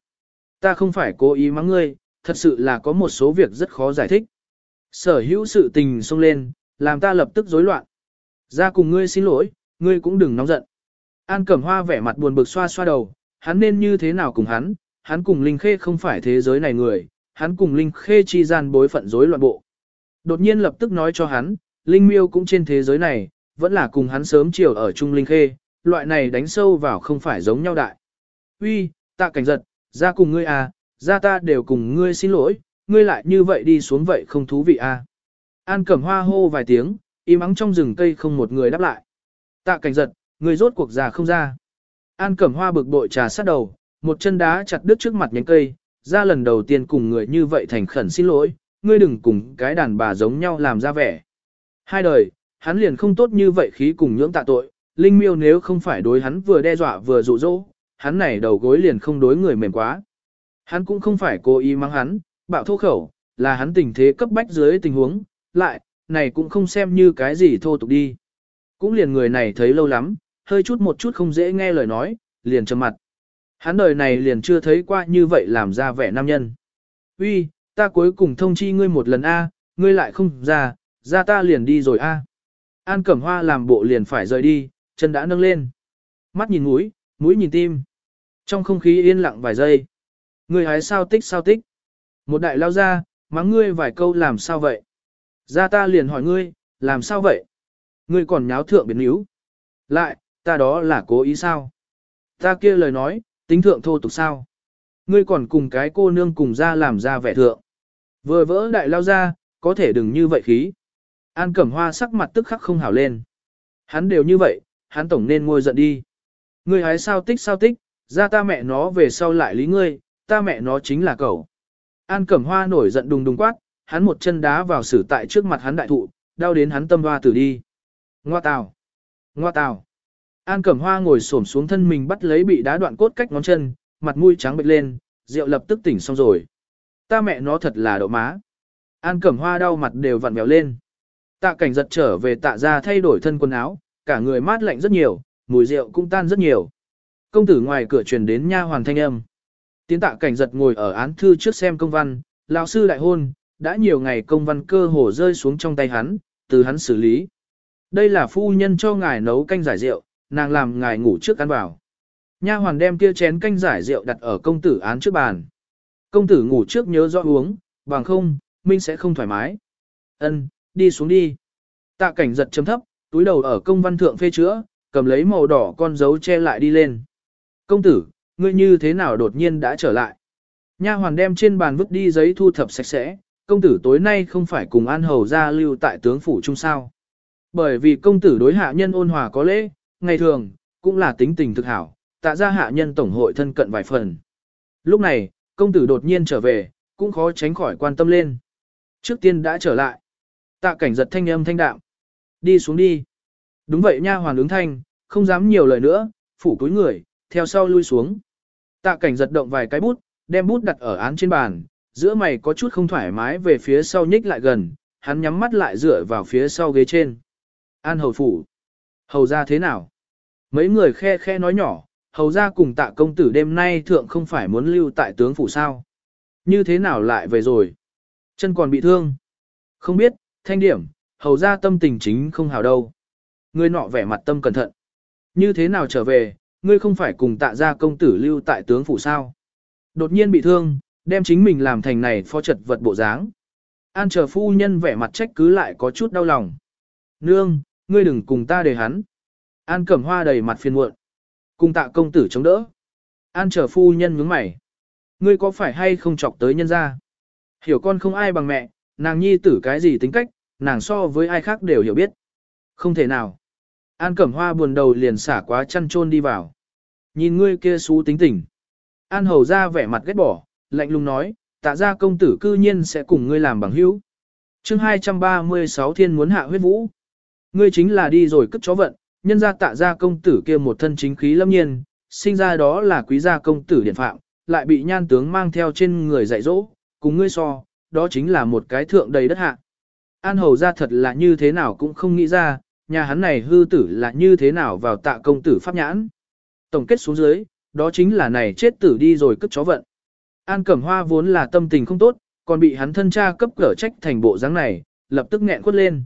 Ta không phải cố ý mắng ngươi, thật sự là có một số việc rất khó giải thích. Sở hữu sự tình xông lên, làm ta lập tức rối loạn. Ra cùng ngươi xin lỗi, ngươi cũng đừng nóng giận. An Cẩm Hoa vẻ mặt buồn bực xoa xoa đầu, hắn nên như thế nào cùng hắn, hắn cùng Linh Khê không phải thế giới này người, hắn cùng Linh Khê chi gian bối phận rối loạn bộ. Đột nhiên lập tức nói cho hắn, Linh Miêu cũng trên thế giới này, vẫn là cùng hắn sớm chiều ở chung Linh Khê, loại này đánh sâu vào không phải giống nhau đại. Uy, tạ cảnh giật, ra cùng ngươi à, ra ta đều cùng ngươi xin lỗi, ngươi lại như vậy đi xuống vậy không thú vị à. An Cẩm Hoa hô vài tiếng, im ắng trong rừng cây không một người đáp lại. Tạ cảnh giật, người rốt cuộc già không ra. An Cẩm Hoa bực bội trà sát đầu, một chân đá chặt đứt trước mặt nhánh cây, ra lần đầu tiên cùng người như vậy thành khẩn xin lỗi, ngươi đừng cùng cái đàn bà giống nhau làm ra vẻ. Hai đời, hắn liền không tốt như vậy khí cùng nhưỡng tạ tội, Linh Miêu nếu không phải đối hắn vừa đe dọa vừa dụ dỗ, hắn này đầu gối liền không đối người mềm quá. Hắn cũng không phải cố ý mắng hắn, bạo thô khẩu, là hắn tình thế cấp bách dưới tình huống, lại, này cũng không xem như cái gì thô tục đi. Cũng liền người này thấy lâu lắm, hơi chút một chút không dễ nghe lời nói, liền trầm mặt. Hắn đời này liền chưa thấy qua như vậy làm ra vẻ nam nhân. Uy, ta cuối cùng thông chi ngươi một lần A, ngươi lại không ra, ra ta liền đi rồi A. An Cẩm Hoa làm bộ liền phải rời đi, chân đã nâng lên. Mắt nhìn mũi, mũi nhìn tim. Trong không khí yên lặng vài giây. Ngươi hái sao tích sao tích. Một đại lao ra, mắng ngươi vài câu làm sao vậy? Ra ta liền hỏi ngươi, làm sao vậy? Ngươi còn nháo thượng biến yếu. Lại, ta đó là cố ý sao? Ta kia lời nói, tính thượng thô tục sao? Ngươi còn cùng cái cô nương cùng ra làm ra vẻ thượng. Vừa vỡ đại lao ra, có thể đừng như vậy khí. An cẩm hoa sắc mặt tức khắc không hảo lên. Hắn đều như vậy, hắn tổng nên ngôi giận đi. Ngươi hái sao tích sao tích, ra ta mẹ nó về sau lại lý ngươi, ta mẹ nó chính là cậu. An cẩm hoa nổi giận đùng đùng quát, hắn một chân đá vào sử tại trước mặt hắn đại thụ, đau đến hắn tâm hoa tử đi. Ngoa tào! Ngoa tào! An Cẩm Hoa ngồi xổm xuống thân mình bắt lấy bị đá đoạn cốt cách ngón chân, mặt mũi trắng bệch lên, rượu lập tức tỉnh xong rồi. Ta mẹ nó thật là đậu má. An Cẩm Hoa đau mặt đều vặn vẹo lên. Tạ cảnh giật trở về tạ ra thay đổi thân quần áo, cả người mát lạnh rất nhiều, mùi rượu cũng tan rất nhiều. Công tử ngoài cửa truyền đến nha hoàn thanh âm. Tiến tạ cảnh giật ngồi ở án thư trước xem công văn, lão sư đại hôn, đã nhiều ngày công văn cơ hồ rơi xuống trong tay hắn, từ hắn xử lý. Đây là phu nhân cho ngài nấu canh giải rượu, nàng làm ngài ngủ trước ăn vào. Nha hoàn đem kia chén canh giải rượu đặt ở công tử án trước bàn. Công tử ngủ trước nhớ rõ uống, bằng không, Minh sẽ không thoải mái. Ân, đi xuống đi. Tạ cảnh giật chấm thấp, túi đầu ở công văn thượng phê chữa, cầm lấy màu đỏ con dấu che lại đi lên. Công tử, ngươi như thế nào đột nhiên đã trở lại? Nha hoàn đem trên bàn vứt đi giấy thu thập sạch sẽ, công tử tối nay không phải cùng An Hầu ra lưu tại tướng phủ trung sao. Bởi vì công tử đối hạ nhân ôn hòa có lễ, ngày thường, cũng là tính tình thực hảo, tạ ra hạ nhân tổng hội thân cận vài phần. Lúc này, công tử đột nhiên trở về, cũng khó tránh khỏi quan tâm lên. Trước tiên đã trở lại. Tạ cảnh giật thanh âm thanh đạm. Đi xuống đi. Đúng vậy nha hoàn ứng thanh, không dám nhiều lời nữa, phủ túi người, theo sau lui xuống. Tạ cảnh giật động vài cái bút, đem bút đặt ở án trên bàn, giữa mày có chút không thoải mái về phía sau nhích lại gần, hắn nhắm mắt lại dựa vào phía sau ghế trên. An hầu phủ. Hầu ra thế nào? Mấy người khe khe nói nhỏ, hầu ra cùng tạ công tử đêm nay thượng không phải muốn lưu tại tướng phủ sao. Như thế nào lại về rồi? Chân còn bị thương. Không biết, thanh điểm, hầu ra tâm tình chính không hào đâu. Người nọ vẻ mặt tâm cẩn thận. Như thế nào trở về, ngươi không phải cùng tạ gia công tử lưu tại tướng phủ sao. Đột nhiên bị thương, đem chính mình làm thành này phó trật vật bộ dáng. An chờ phu nhân vẻ mặt trách cứ lại có chút đau lòng. Nương, ngươi đừng cùng ta để hắn. An cẩm hoa đầy mặt phiền muộn. Cùng tạ công tử chống đỡ. An chờ phu nhân nhướng mày. Ngươi có phải hay không chọc tới nhân ra? Hiểu con không ai bằng mẹ, nàng nhi tử cái gì tính cách, nàng so với ai khác đều hiểu biết. Không thể nào. An cẩm hoa buồn đầu liền xả quá chăn trôn đi vào. Nhìn ngươi kia xú tính tình. An hầu ra vẻ mặt ghét bỏ, lạnh lùng nói, tạ ra công tử cư nhiên sẽ cùng ngươi làm bằng hữu. chương 236 thiên muốn hạ huyết vũ. Ngươi chính là đi rồi cất chó vận, nhân ra tạ ra công tử kia một thân chính khí lâm nhiên, sinh ra đó là quý gia công tử điện phạm, lại bị nhan tướng mang theo trên người dạy dỗ, cùng ngươi so, đó chính là một cái thượng đầy đất hạ. An hầu ra thật là như thế nào cũng không nghĩ ra, nhà hắn này hư tử là như thế nào vào tạ công tử pháp nhãn. Tổng kết xuống dưới, đó chính là này chết tử đi rồi cất chó vận. An Cẩm Hoa vốn là tâm tình không tốt, còn bị hắn thân cha cấp cở trách thành bộ dáng này, lập tức nghẹn quất lên.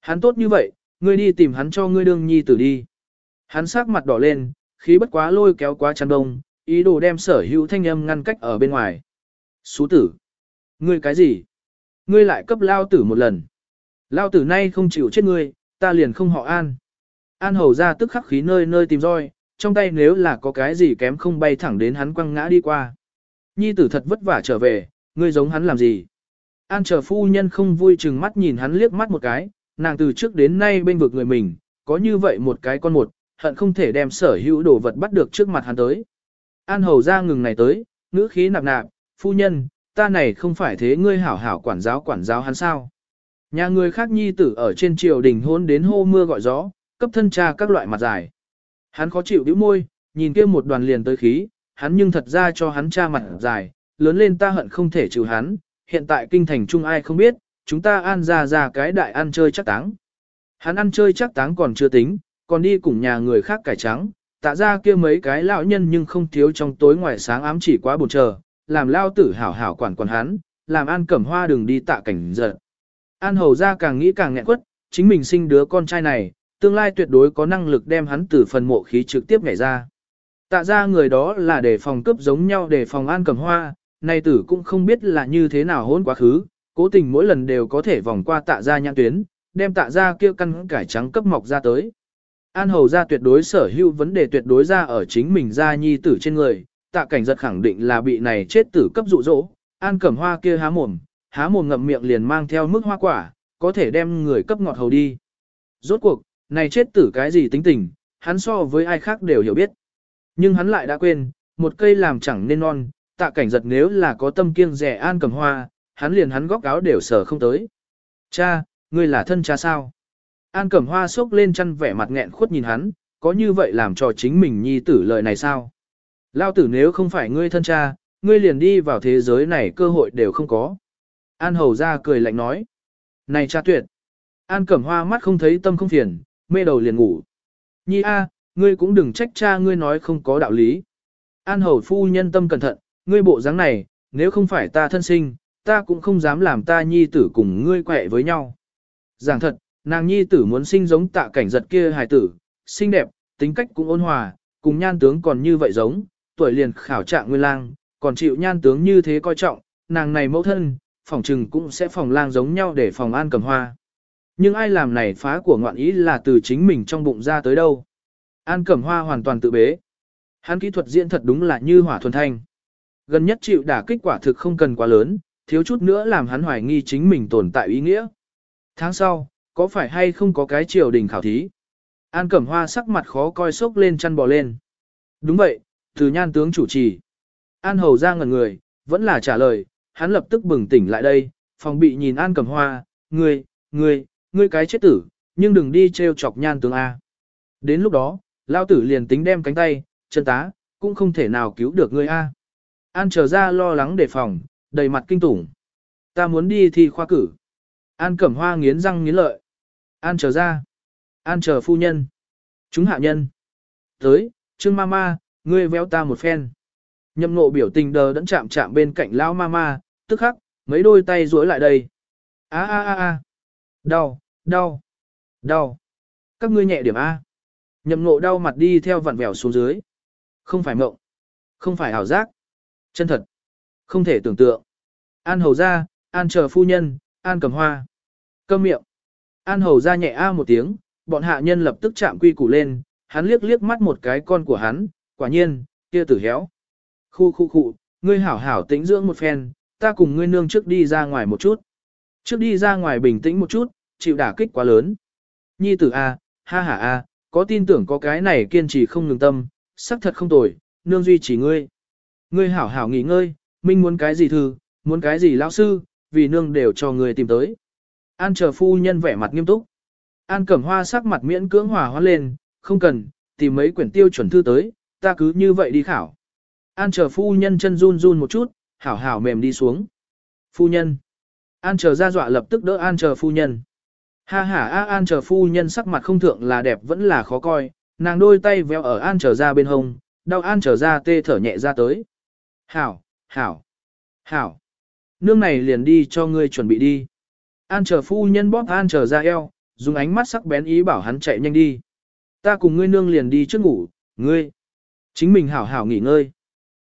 Hắn tốt như vậy, ngươi đi tìm hắn cho ngươi đương nhi tử đi. Hắn sắc mặt đỏ lên, khí bất quá lôi kéo quá chăn đông, ý đồ đem sở hữu thanh âm ngăn cách ở bên ngoài. Sú tử! Ngươi cái gì? Ngươi lại cấp lao tử một lần. Lao tử nay không chịu chết ngươi, ta liền không họ an. An hầu ra tức khắc khí nơi nơi tìm roi, trong tay nếu là có cái gì kém không bay thẳng đến hắn quăng ngã đi qua. Nhi tử thật vất vả trở về, ngươi giống hắn làm gì? An chờ phu nhân không vui chừng mắt nhìn hắn liếc mắt một cái, nàng từ trước đến nay bên vực người mình, có như vậy một cái con một, hận không thể đem sở hữu đồ vật bắt được trước mặt hắn tới. An hầu ra ngừng này tới, ngữ khí nạp nạp, phu nhân, ta này không phải thế ngươi hảo hảo quản giáo quản giáo hắn sao. Nhà người khác nhi tử ở trên triều đình hôn đến hô mưa gọi gió, cấp thân cha các loại mặt dài. Hắn khó chịu bĩu môi, nhìn kia một đoàn liền tới khí, hắn nhưng thật ra cho hắn cha mặt dài, lớn lên ta hận không thể trừ hắn, hiện tại kinh thành chung ai không biết, chúng ta an ra ra cái đại ăn chơi chắc táng. Hắn ăn chơi chắc táng còn chưa tính, còn đi cùng nhà người khác cải trắng, tạ ra kia mấy cái lão nhân nhưng không thiếu trong tối ngoài sáng ám chỉ quá buồn chờ, làm lao tử hảo hảo quản quản hắn, làm an cẩm hoa đừng đi tạ cảnh giận. An hầu ra càng nghĩ càng nghẹn quất, chính mình sinh đứa con trai này, tương lai tuyệt đối có năng lực đem hắn từ phần mộ khí trực tiếp nhảy ra. Tạ ra người đó là để phòng cướp giống nhau để phòng an cầm hoa, nay tử cũng không biết là như thế nào hôn quá khứ, cố tình mỗi lần đều có thể vòng qua tạ ra nhãn tuyến, đem tạ ra kia căn cải trắng cấp mọc ra tới. An hầu ra tuyệt đối sở hữu vấn đề tuyệt đối ra ở chính mình ra nhi tử trên người, tạ cảnh giật khẳng định là bị này chết tử cấp dụ dỗ, an cẩm hoa kia há mồm, há mồm ngậm miệng liền mang theo mức hoa quả, có thể đem người cấp ngọt hầu đi. Rốt cuộc, này chết tử cái gì tính tình, hắn so với ai khác đều hiểu biết. Nhưng hắn lại đã quên, một cây làm chẳng nên non, tạ cảnh giật nếu là có tâm kiêng rẻ an cầm hoa, hắn liền hắn góc áo đều sở không tới. Cha, ngươi là thân cha sao? An cẩm hoa sốc lên chăn vẻ mặt nghẹn khuất nhìn hắn, có như vậy làm cho chính mình nhi tử lời này sao? Lao tử nếu không phải ngươi thân cha, ngươi liền đi vào thế giới này cơ hội đều không có. An hầu ra cười lạnh nói. Này cha tuyệt! An cẩm hoa mắt không thấy tâm không phiền, mê đầu liền ngủ. Nhi a, ngươi cũng đừng trách cha ngươi nói không có đạo lý. An hầu phu nhân tâm cẩn thận, ngươi bộ dáng này, nếu không phải ta thân sinh, ta cũng không dám làm ta nhi tử cùng ngươi quẹ với nhau. Giảng thật, nàng nhi tử muốn sinh giống tạ cảnh giật kia hài tử, xinh đẹp, tính cách cũng ôn hòa, cùng nhan tướng còn như vậy giống, tuổi liền khảo trạng nguyên lang, còn chịu nhan tướng như thế coi trọng, nàng này mẫu thân, phòng trừng cũng sẽ phòng lang giống nhau để phòng an cầm hoa. Nhưng ai làm này phá của ngoạn ý là từ chính mình trong bụng ra tới đâu. An Cẩm Hoa hoàn toàn tự bế. Hắn kỹ thuật diễn thật đúng là như hỏa thuần thanh. Gần nhất chịu đả kích quả thực không cần quá lớn, thiếu chút nữa làm hắn hoài nghi chính mình tồn tại ý nghĩa. Tháng sau, có phải hay không có cái triều đình khảo thí? An Cẩm Hoa sắc mặt khó coi sốc lên chăn bò lên. Đúng vậy, từ nhan tướng chủ trì. An Hầu ra ngẩn người, vẫn là trả lời, hắn lập tức bừng tỉnh lại đây, phòng bị nhìn An Cẩm Hoa, ngươi, ngươi, ngươi cái chết tử, nhưng đừng đi treo chọc nhan tướng A. Đến lúc đó, lao tử liền tính đem cánh tay, chân tá, cũng không thể nào cứu được ngươi A. An trở ra lo lắng đề phòng, đầy mặt kinh tủng. Ta muốn đi thi khoa cử. An cẩm hoa nghiến răng nghiến lợi. An trở ra. An trở phu nhân. Chúng hạ nhân. Tới, trương ma ma, ngươi véo ta một phen. Nhậm nộ biểu tình đờ đẫn chạm chạm bên cạnh lão ma ma, tức khắc, mấy đôi tay duỗi lại đây. a a a a Đau, đau, đau. Các ngươi nhẹ điểm A. Nhậm ngộ đau mặt đi theo vặn vẹo xuống dưới. Không phải mộng. Không phải ảo giác. Chân thật. Không thể tưởng tượng. An hầu ra, an chờ phu nhân, an cầm hoa. Câm miệng. An hầu ra nhẹ a một tiếng, bọn hạ nhân lập tức chạm quy củ lên, hắn liếc liếc mắt một cái con của hắn, quả nhiên, kia tử héo. Khu khu khu, ngươi hảo hảo tĩnh dưỡng một phen, ta cùng ngươi nương trước đi ra ngoài một chút. Trước đi ra ngoài bình tĩnh một chút, chịu đả kích quá lớn. Nhi tử A, ha ha A, có tin tưởng có cái này kiên trì không ngừng tâm, sắc thật không tồi, nương duy trì ngươi. Ngươi hảo hảo nghỉ ngơi, minh muốn cái gì thư, muốn cái gì lão sư, vì nương đều cho ngươi tìm tới. An chờ phu nhân vẻ mặt nghiêm túc. An cẩm hoa sắc mặt miễn cưỡng hòa hoa lên, không cần, tìm mấy quyển tiêu chuẩn thư tới, ta cứ như vậy đi khảo. An chờ phu nhân chân run run một chút, hảo hảo mềm đi xuống. Phu nhân. An chờ ra dọa lập tức đỡ an chờ phu nhân. Ha ha a an chờ phu nhân sắc mặt không thượng là đẹp vẫn là khó coi, nàng đôi tay véo ở an chờ ra bên hông, đau an trở ra tê thở nhẹ ra tới. Hảo, hảo, hảo. Nương này liền đi cho ngươi chuẩn bị đi. An chờ phu nhân bóp an chờ ra eo, dùng ánh mắt sắc bén ý bảo hắn chạy nhanh đi. Ta cùng ngươi nương liền đi trước ngủ, ngươi. Chính mình hảo hảo nghỉ ngơi.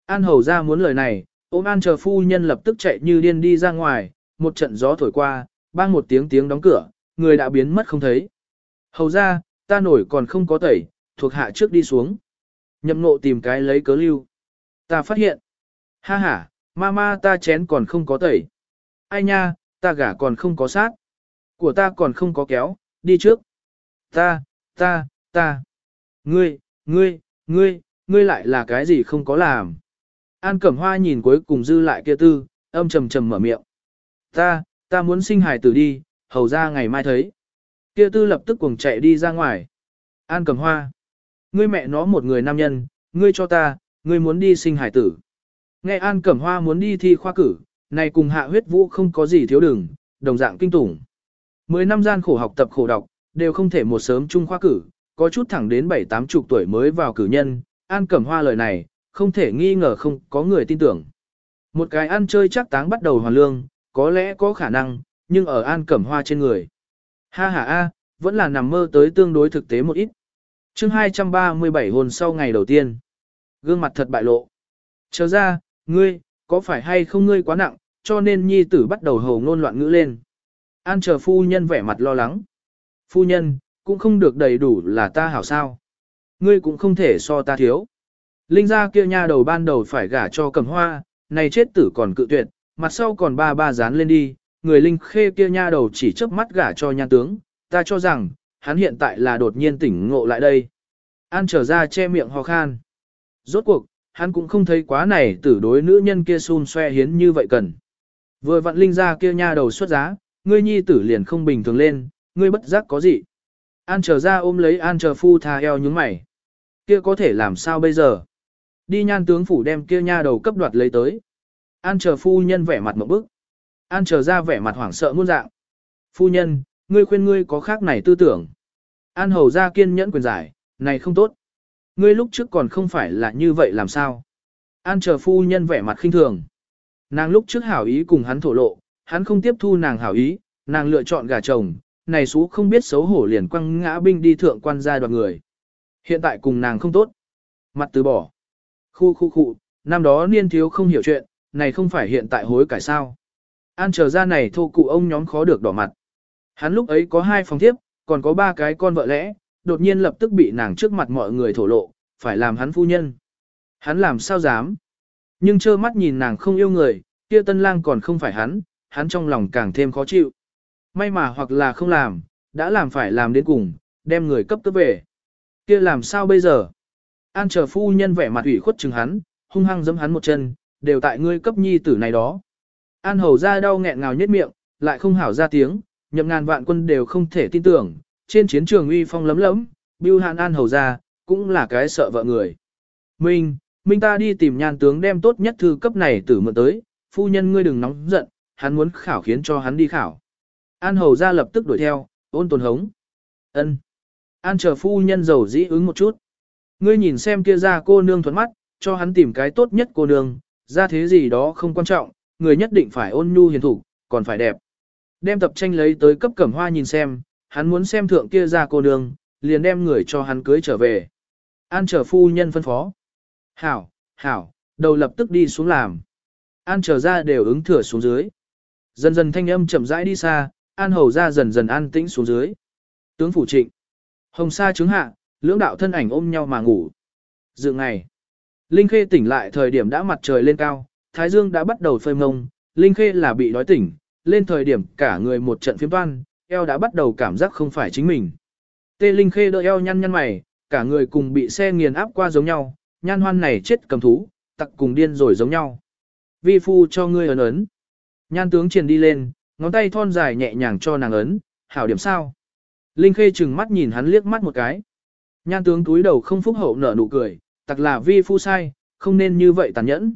An hầu ra muốn lời này, ôm an chờ phu nhân lập tức chạy như điên đi ra ngoài, một trận gió thổi qua, bang một tiếng tiếng đóng cửa, người đã biến mất không thấy. Hầu ra, ta nổi còn không có tẩy, thuộc hạ trước đi xuống. Nhậm nộ tìm cái lấy cớ lưu. Ta phát hiện. Ha ha, ma ma ta chén còn không có tẩy. Ai nha, ta gả còn không có sát. Của ta còn không có kéo, đi trước. Ta, ta, ta. Ngươi, ngươi, ngươi, ngươi lại là cái gì không có làm. An Cẩm Hoa nhìn cuối cùng dư lại kia tư, âm trầm trầm mở miệng. Ta, ta muốn sinh hài tử đi, hầu ra ngày mai thấy. Kia tư lập tức cuồng chạy đi ra ngoài. An Cẩm Hoa. Ngươi mẹ nó một người nam nhân, ngươi cho ta, ngươi muốn đi sinh hài tử. Nghe An Cẩm Hoa muốn đi thi khoa cử, này cùng hạ huyết vũ không có gì thiếu đừng, đồng dạng kinh tủng. Mười năm gian khổ học tập khổ đọc, đều không thể một sớm chung khoa cử, có chút thẳng đến bảy tám chục tuổi mới vào cử nhân, An Cẩm Hoa lời này, không thể nghi ngờ không có người tin tưởng. Một cái ăn chơi chắc táng bắt đầu hoàn lương, có lẽ có khả năng, nhưng ở An Cẩm Hoa trên người. Ha ha a, vẫn là nằm mơ tới tương đối thực tế một ít. chương 237 hồn sau ngày đầu tiên. Gương mặt thật bại lộ. Chờ ra, ngươi, có phải hay không ngươi quá nặng, cho nên nhi tử bắt đầu hầu ngôn loạn ngữ lên. An chờ phu nhân vẻ mặt lo lắng. Phu nhân, cũng không được đầy đủ là ta hảo sao. Ngươi cũng không thể so ta thiếu. Linh gia kia nha đầu ban đầu phải gả cho cầm hoa, này chết tử còn cự tuyệt, mặt sau còn ba ba dán lên đi, người linh khê kia nha đầu chỉ chớp mắt gả cho nhan tướng, ta cho rằng, hắn hiện tại là đột nhiên tỉnh ngộ lại đây. An trở ra che miệng ho khan. Rốt cuộc, hắn cũng không thấy quá này tử đối nữ nhân kia xun xoe hiến như vậy cần. Vừa vặn linh ra kia nha đầu xuất giá, ngươi nhi tử liền không bình thường lên, ngươi bất giác có gì. An trở ra ôm lấy an trở phu tha eo nhúng mày. Kia có thể làm sao bây giờ? Đi nhan tướng phủ đem kia nha đầu cấp đoạt lấy tới. An chờ phu nhân vẻ mặt một bức. An chờ ra vẻ mặt hoảng sợ muôn dạng. Phu nhân, ngươi khuyên ngươi có khác này tư tưởng. An hầu ra kiên nhẫn quyền giải, này không tốt. Ngươi lúc trước còn không phải là như vậy làm sao? An chờ phu nhân vẻ mặt khinh thường. Nàng lúc trước hảo ý cùng hắn thổ lộ, hắn không tiếp thu nàng hảo ý, nàng lựa chọn gà chồng, này xú không biết xấu hổ liền quăng ngã binh đi thượng quan gia đoàn người. Hiện tại cùng nàng không tốt. Mặt từ bỏ. Khu khu khu, năm đó niên thiếu không hiểu chuyện, này không phải hiện tại hối cải sao. An trở ra này thô cụ ông nhóm khó được đỏ mặt. Hắn lúc ấy có hai phòng tiếp, còn có ba cái con vợ lẽ, đột nhiên lập tức bị nàng trước mặt mọi người thổ lộ, phải làm hắn phu nhân. Hắn làm sao dám? Nhưng trơ mắt nhìn nàng không yêu người, kia tân lang còn không phải hắn, hắn trong lòng càng thêm khó chịu. May mà hoặc là không làm, đã làm phải làm đến cùng, đem người cấp cấp về. Kia làm sao bây giờ? An chờ phu nhân vẻ mặt ủy khuất chừng hắn, hung hăng giẫm hắn một chân, đều tại ngươi cấp nhi tử này đó. An hầu ra đau nghẹn ngào nhất miệng, lại không hảo ra tiếng, nhậm ngàn vạn quân đều không thể tin tưởng, trên chiến trường uy phong lấm lấm, Bưu Hàn An hầu ra, cũng là cái sợ vợ người. Minh, Minh ta đi tìm nhan tướng đem tốt nhất thư cấp này tử mượn tới, phu nhân ngươi đừng nóng giận, hắn muốn khảo khiến cho hắn đi khảo. An hầu ra lập tức đuổi theo, ôn tồn hống. ân An chờ phu nhân giàu dĩ ứng một chút. Ngươi nhìn xem kia ra cô nương thuận mắt, cho hắn tìm cái tốt nhất cô nương, ra thế gì đó không quan trọng, người nhất định phải ôn nhu hiền thủ, còn phải đẹp. Đem tập tranh lấy tới cấp cẩm hoa nhìn xem, hắn muốn xem thượng kia ra cô nương, liền đem người cho hắn cưới trở về. An trở phu nhân phân phó. Hảo, hảo, đầu lập tức đi xuống làm. An trở ra đều ứng thừa xuống dưới. Dần dần thanh âm chậm rãi đi xa, an hầu ra dần dần an tĩnh xuống dưới. Tướng phủ trịnh. Hồng sa trứng hạ, lưỡng đạo thân ảnh ôm nhau mà ngủ. Dự ngày. Linh Khê tỉnh lại thời điểm đã mặt trời lên cao, Thái Dương đã bắt đầu phơi mông, Linh Khê là bị đói tỉnh, lên thời điểm cả người một trận phiếm toan, eo đã bắt đầu cảm giác không phải chính mình. Tê Linh Khê đỡ eo nhăn nhăn mày, cả người cùng bị xe nghiền áp qua giống nhau, nhan hoan này chết cầm thú, tặc cùng điên rồi giống nhau. Vi phu cho ngươi ấn ấn. Nhan tướng truyền đi lên, ngón tay thon dài nhẹ nhàng cho nàng ấn, hảo điểm sao. Linh Khê chừng mắt nhìn hắn liếc mắt một cái. Nhan tướng túi đầu không phúc hậu nở nụ cười, tặc là vi phu sai, không nên như vậy tàn nhẫn.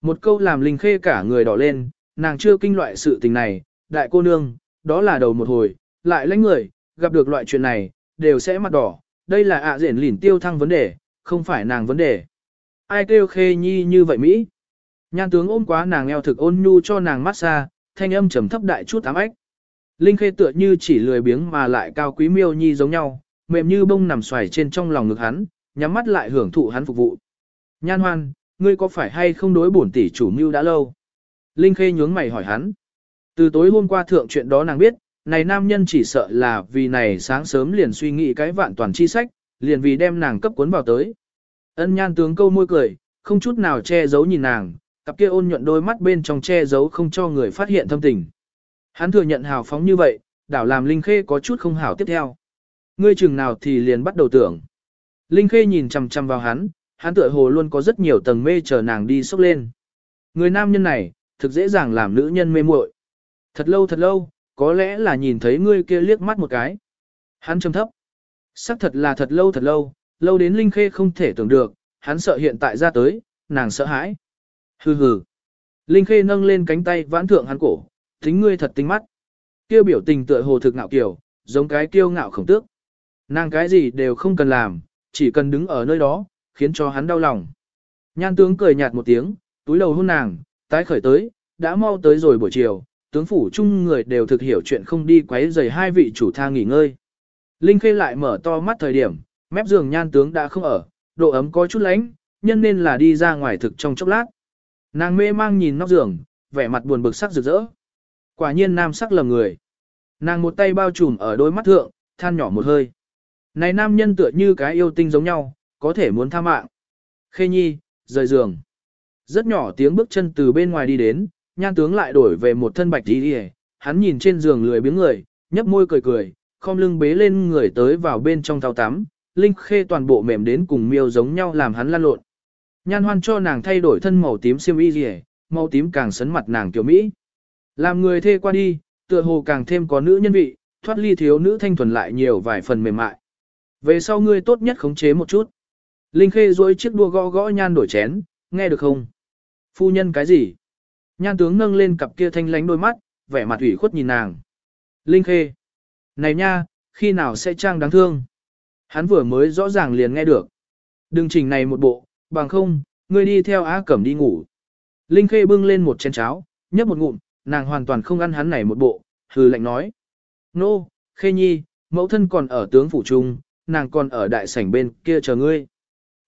Một câu làm Linh Khê cả người đỏ lên, nàng chưa kinh loại sự tình này, đại cô nương, đó là đầu một hồi, lại lãnh người, gặp được loại chuyện này, đều sẽ mặt đỏ, đây là ạ à rển lỉn tiêu thăng vấn đề, không phải nàng vấn đề. Ai kêu khê nhi như vậy Mỹ? Nhan tướng ôm quá nàng eo thực ôn nhu cho nàng massage, thanh âm trầm thấp đại chút ám ếch. Linh khê tựa như chỉ lười biếng mà lại cao quý miêu nhi giống nhau, mềm như bông nằm xoài trên trong lòng ngực hắn, nhắm mắt lại hưởng thụ hắn phục vụ. Nhan hoan, ngươi có phải hay không đối bổn tỷ chủ mưu đã lâu? Linh khê nhướng mày hỏi hắn. Từ tối hôm qua thượng chuyện đó nàng biết, này nam nhân chỉ sợ là vì này sáng sớm liền suy nghĩ cái vạn toàn chi sách, liền vì đem nàng cấp cuốn vào tới. Ân nhan tướng câu môi cười, không chút nào che giấu nhìn nàng, cặp kia ôn nhuận đôi mắt bên trong che giấu không cho người phát hiện thâm tình. Hắn thừa nhận hào phóng như vậy, đảo làm Linh Khê có chút không hảo tiếp theo. Ngươi chừng nào thì liền bắt đầu tưởng. Linh Khê nhìn chằm chằm vào hắn, hắn tựa hồ luôn có rất nhiều tầng mê chờ nàng đi sốc lên. Người nam nhân này, thực dễ dàng làm nữ nhân mê muội. Thật lâu thật lâu, có lẽ là nhìn thấy ngươi kia liếc mắt một cái. Hắn trầm thấp. Sắc thật là thật lâu thật lâu, lâu đến Linh Khê không thể tưởng được, hắn sợ hiện tại ra tới, nàng sợ hãi. Hừ hừ. Linh Khê nâng lên cánh tay vãn thượng hắn cổ, tính ngươi thật tinh mắt. Kêu biểu tình tựa hồ thực ngạo kiểu, giống cái kiêu ngạo khổng tước. Nàng cái gì đều không cần làm, chỉ cần đứng ở nơi đó, khiến cho hắn đau lòng. Nhan tướng cười nhạt một tiếng, túi đầu hôn nàng, tái khởi tới, đã mau tới rồi buổi chiều, tướng phủ chung người đều thực hiểu chuyện không đi quấy rầy hai vị chủ tha nghỉ ngơi. Linh Khê lại mở to mắt thời điểm, mép giường nhan tướng đã không ở, độ ấm có chút lánh, nhân nên là đi ra ngoài thực trong chốc lát. Nàng mê mang nhìn nóc giường, vẻ mặt buồn bực sắc rực rỡ. Quả nhiên nam sắc lầm người. Nàng một tay bao trùm ở đôi mắt thượng, than nhỏ một hơi. Này nam nhân tựa như cái yêu tinh giống nhau, có thể muốn tha mạng. Khê nhi, rời giường. Rất nhỏ tiếng bước chân từ bên ngoài đi đến, nhan tướng lại đổi về một thân bạch đi đi hắn nhìn trên giường lười biếng người, nhấp môi cười cười, khom lưng bế lên người tới vào bên trong thao tắm, linh khê toàn bộ mềm đến cùng miêu giống nhau làm hắn lăn lộn. Nhan hoan cho nàng thay đổi thân màu tím xiêm y gì màu tím càng sấn mặt nàng kiểu Mỹ. Làm người thê qua đi, tựa hồ càng thêm có nữ nhân vị, thoát ly thiếu nữ thanh thuần lại nhiều vài phần mềm mại. Về sau ngươi tốt nhất khống chế một chút. Linh khê duỗi chiếc đua gõ gõ nhan đổi chén, nghe được không? Phu nhân cái gì? Nhan tướng nâng lên cặp kia thanh lánh đôi mắt, vẻ mặt ủy khuất nhìn nàng. Linh khê. Này nha, khi nào sẽ trang đáng thương? Hắn vừa mới rõ ràng liền nghe được. Đừng chỉnh này một bộ, bằng không, ngươi đi theo Á Cẩm đi ngủ. Linh khê bưng lên một chén cháo, nhấp một ngụm, nàng hoàn toàn không ăn hắn này một bộ, hừ lạnh nói. Nô, khê nhi, mẫu thân còn ở tướng phủ trung, nàng còn ở đại sảnh bên kia chờ ngươi.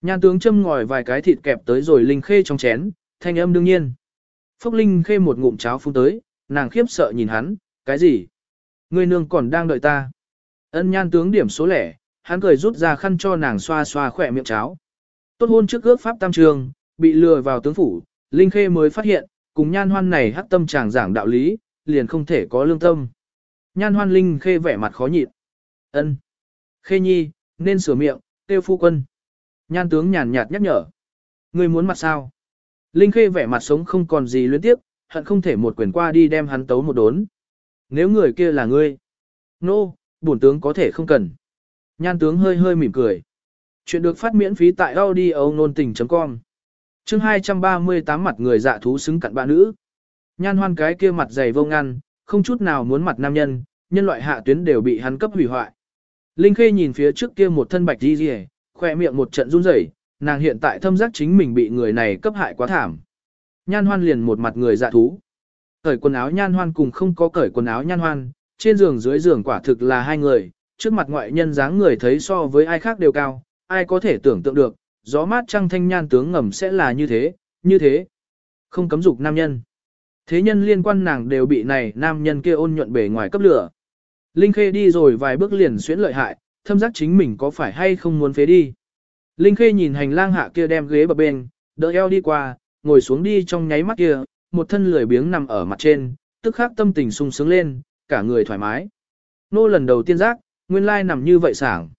Nhan tướng châm ngòi vài cái thịt kẹp tới rồi Linh khê trong chén, thanh âm đương nhiên. Phúc Linh khê một ngụm cháo phun tới, nàng khiếp sợ nhìn hắn, cái gì? Ngươi nương còn đang đợi ta. Ân nhan tướng điểm số lẻ, hắn cười rút ra khăn cho nàng xoa xoa khỏe miệng cháo. Tốt hôn trước ước pháp tam trường, bị lừa vào tướng phủ, Linh khê mới phát hiện, cùng nhan hoan này hắc tâm chàng giảng đạo lý, liền không thể có lương tâm. Nhan hoan Linh khê vẻ mặt khó nhịn. Ân, Khê nhi, nên sửa miệng, tiêu phu quân. Nhan tướng nhàn nhạt nhắc nhở. Ngươi muốn mặt sao? Linh Khê vẻ mặt sống không còn gì luyến tiếp, hận không thể một quyền qua đi đem hắn tấu một đốn. Nếu người kia là ngươi, nô, no, bổn tướng có thể không cần. Nhan tướng hơi hơi mỉm cười. Chuyện được phát miễn phí tại audio nôn tình.com Chương 238 mặt người dạ thú xứng cặn bạn nữ. Nhan hoan cái kia mặt dày vô ngăn, không chút nào muốn mặt nam nhân, nhân loại hạ tuyến đều bị hắn cấp hủy hoại. Linh Khê nhìn phía trước kia một thân bạch đi rìa, khoe miệng một trận run rẩy, nàng hiện tại thâm giác chính mình bị người này cấp hại quá thảm. Nhan hoan liền một mặt người dạ thú. Cởi quần áo nhan hoan cùng không có cởi quần áo nhan hoan, trên giường dưới giường quả thực là hai người, trước mặt ngoại nhân dáng người thấy so với ai khác đều cao, ai có thể tưởng tượng được, gió mát trăng thanh nhan tướng ngầm sẽ là như thế, như thế. Không cấm dục nam nhân. Thế nhân liên quan nàng đều bị này nam nhân kia ôn nhuận bề ngoài cấp lửa. Linh Khê đi rồi vài bước liền xuyến lợi hại, thâm giác chính mình có phải hay không muốn phế đi. Linh Khê nhìn hành lang hạ kia đem ghế bập bên, đỡ eo đi qua, ngồi xuống đi trong nháy mắt kia, một thân lười biếng nằm ở mặt trên, tức khắc tâm tình sung sướng lên, cả người thoải mái. Nô lần đầu tiên giác, nguyên lai nằm như vậy sảng.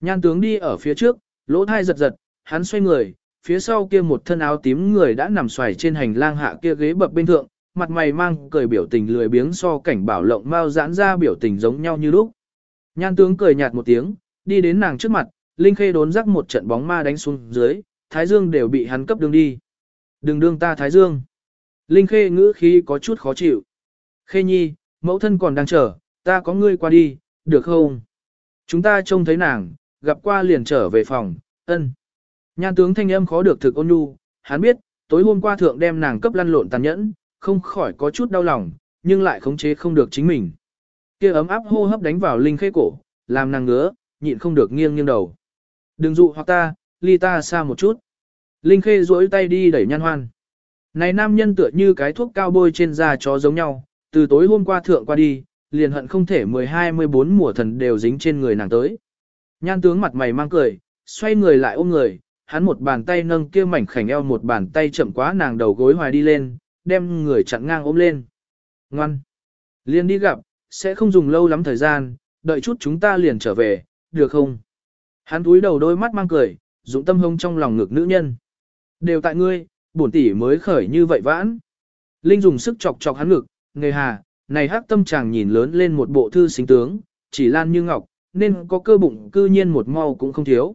Nhan tướng đi ở phía trước, lỗ thai giật giật, hắn xoay người, phía sau kia một thân áo tím người đã nằm xoài trên hành lang hạ kia ghế bập bên thượng, mặt mày mang cười biểu tình lười biếng so cảnh bảo lộng mau giãn ra biểu tình giống nhau như lúc. Nhan tướng cười nhạt một tiếng, đi đến nàng trước mặt, Linh Khê đốn rắc một trận bóng ma đánh xuống dưới, Thái Dương đều bị hắn cấp đường đi. Đừng đương ta Thái Dương. Linh Khê ngữ khí có chút khó chịu. Khê nhi, mẫu thân còn đang chờ, ta có ngươi qua đi, được không? Chúng ta trông thấy nàng, gặp qua liền trở về phòng, ân. Nhan tướng thanh âm khó được thực ôn nhu, hắn biết, tối hôm qua thượng đem nàng cấp lăn lộn tàn nhẫn, không khỏi có chút đau lòng, nhưng lại khống chế không được chính mình. Kia ấm áp hô hấp đánh vào linh khê cổ, làm nàng ngứa, nhịn không được nghiêng nghiêng đầu. Đừng dụ hoặc ta, ly ta xa một chút. Linh khê duỗi tay đi đẩy nhan hoan. Này nam nhân tựa như cái thuốc cao bôi trên da chó giống nhau, từ tối hôm qua thượng qua đi, liền hận không thể 12-14 mùa thần đều dính trên người nàng tới. Nhan tướng mặt mày mang cười, xoay người lại ôm người, hắn một bàn tay nâng kia mảnh khảnh eo một bàn tay chậm quá nàng đầu gối hoài đi lên, đem người chặn ngang ôm lên. Ngoan! Liên đi gặp, sẽ không dùng lâu lắm thời gian, đợi chút chúng ta liền trở về, được không? Hắn túi đầu đôi mắt mang cười, dụng tâm hông trong lòng ngực nữ nhân. Đều tại ngươi, bổn tỷ mới khởi như vậy vãn. Linh dùng sức chọc chọc hắn ngực, nghề hà, này hắc tâm chàng nhìn lớn lên một bộ thư sinh tướng, chỉ lan như ngọc, nên có cơ bụng cư nhiên một mau cũng không thiếu.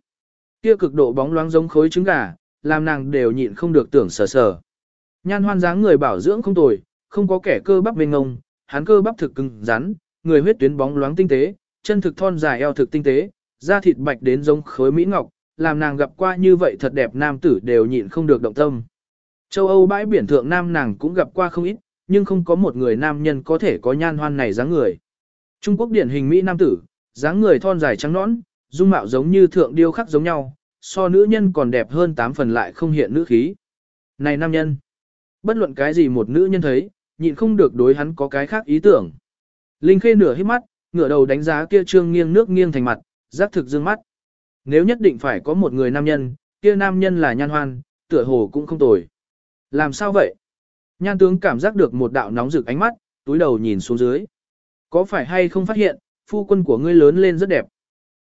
Kia cực độ bóng loáng giống khối trứng gà, làm nàng đều nhịn không được tưởng sờ sờ. Nhan hoan dáng người bảo dưỡng không tồi, không có kẻ cơ bắp mênh ngông, hắn cơ bắp thực cứng rắn, người huyết tuyến bóng loáng tinh tế, chân thực thon dài eo thực tinh tế, da thịt bạch đến giống khối mỹ ngọc, làm nàng gặp qua như vậy thật đẹp nam tử đều nhịn không được động tâm. Châu Âu bãi biển thượng nam nàng cũng gặp qua không ít, nhưng không có một người nam nhân có thể có nhan hoan này dáng người. Trung Quốc điển hình Mỹ nam tử, dáng người thon dài trắng nõn, dung mạo giống như thượng điêu khắc giống nhau, so nữ nhân còn đẹp hơn tám phần lại không hiện nữ khí. Này nam nhân, bất luận cái gì một nữ nhân thấy, nhịn không được đối hắn có cái khác ý tưởng. Linh Khê nửa hít mắt, ngửa đầu đánh giá kia trương nghiêng nước nghiêng thành mặt, giác thực dương mắt. Nếu nhất định phải có một người nam nhân, kia nam nhân là nhan hoan, tựa hồ cũng không tồi. Làm sao vậy? Nhan tướng cảm giác được một đạo nóng rực ánh mắt, túi đầu nhìn xuống dưới. Có phải hay không phát hiện, phu quân của ngươi lớn lên rất đẹp.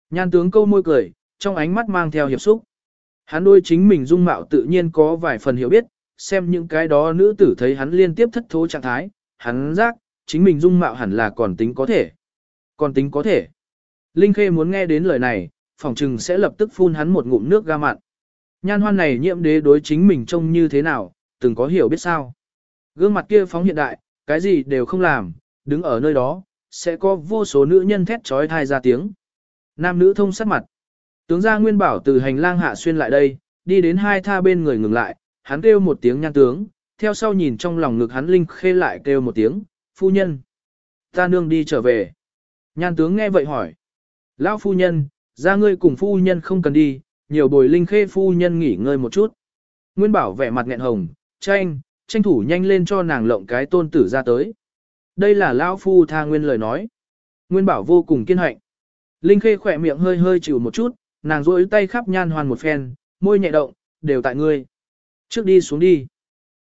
Nhan tướng câu môi cười, trong ánh mắt mang theo hiệp xúc. Hắn đôi chính mình dung mạo tự nhiên có vài phần hiểu biết, xem những cái đó nữ tử thấy hắn liên tiếp thất thố trạng thái, hắn giác, chính mình dung mạo hẳn là còn tính có thể. Còn tính có thể. Linh Khê muốn nghe đến lời này, phỏng trừng sẽ lập tức phun hắn một ngụm nước ga mặn. Nhan hoan này nhiễm đế đối chính mình trông như thế nào, từng có hiểu biết sao. Gương mặt kia phóng hiện đại, cái gì đều không làm, đứng ở nơi đó, sẽ có vô số nữ nhân thét trói thai ra tiếng. Nam nữ thông sát mặt. Tướng gia Nguyên Bảo từ hành lang hạ xuyên lại đây, đi đến hai tha bên người ngừng lại, hắn kêu một tiếng nhan tướng, theo sau nhìn trong lòng ngực hắn Linh Khê lại kêu một tiếng, phu nhân. Ta nương đi trở về. Nhan tướng nghe vậy hỏi. Lão phu nhân, ra ngươi cùng phu nhân không cần đi, nhiều bồi Linh Khê phu nhân nghỉ ngơi một chút. Nguyên Bảo vẻ mặt nghẹn hồng, tranh, tranh thủ nhanh lên cho nàng lộng cái tôn tử ra tới. Đây là Lão phu tha nguyên lời nói. Nguyên Bảo vô cùng kiên hạnh. Linh Khê khỏe miệng hơi hơi chịu một chút, nàng rôi tay khắp nhan hoàn một phen, môi nhẹ động, đều tại ngươi. Trước đi xuống đi.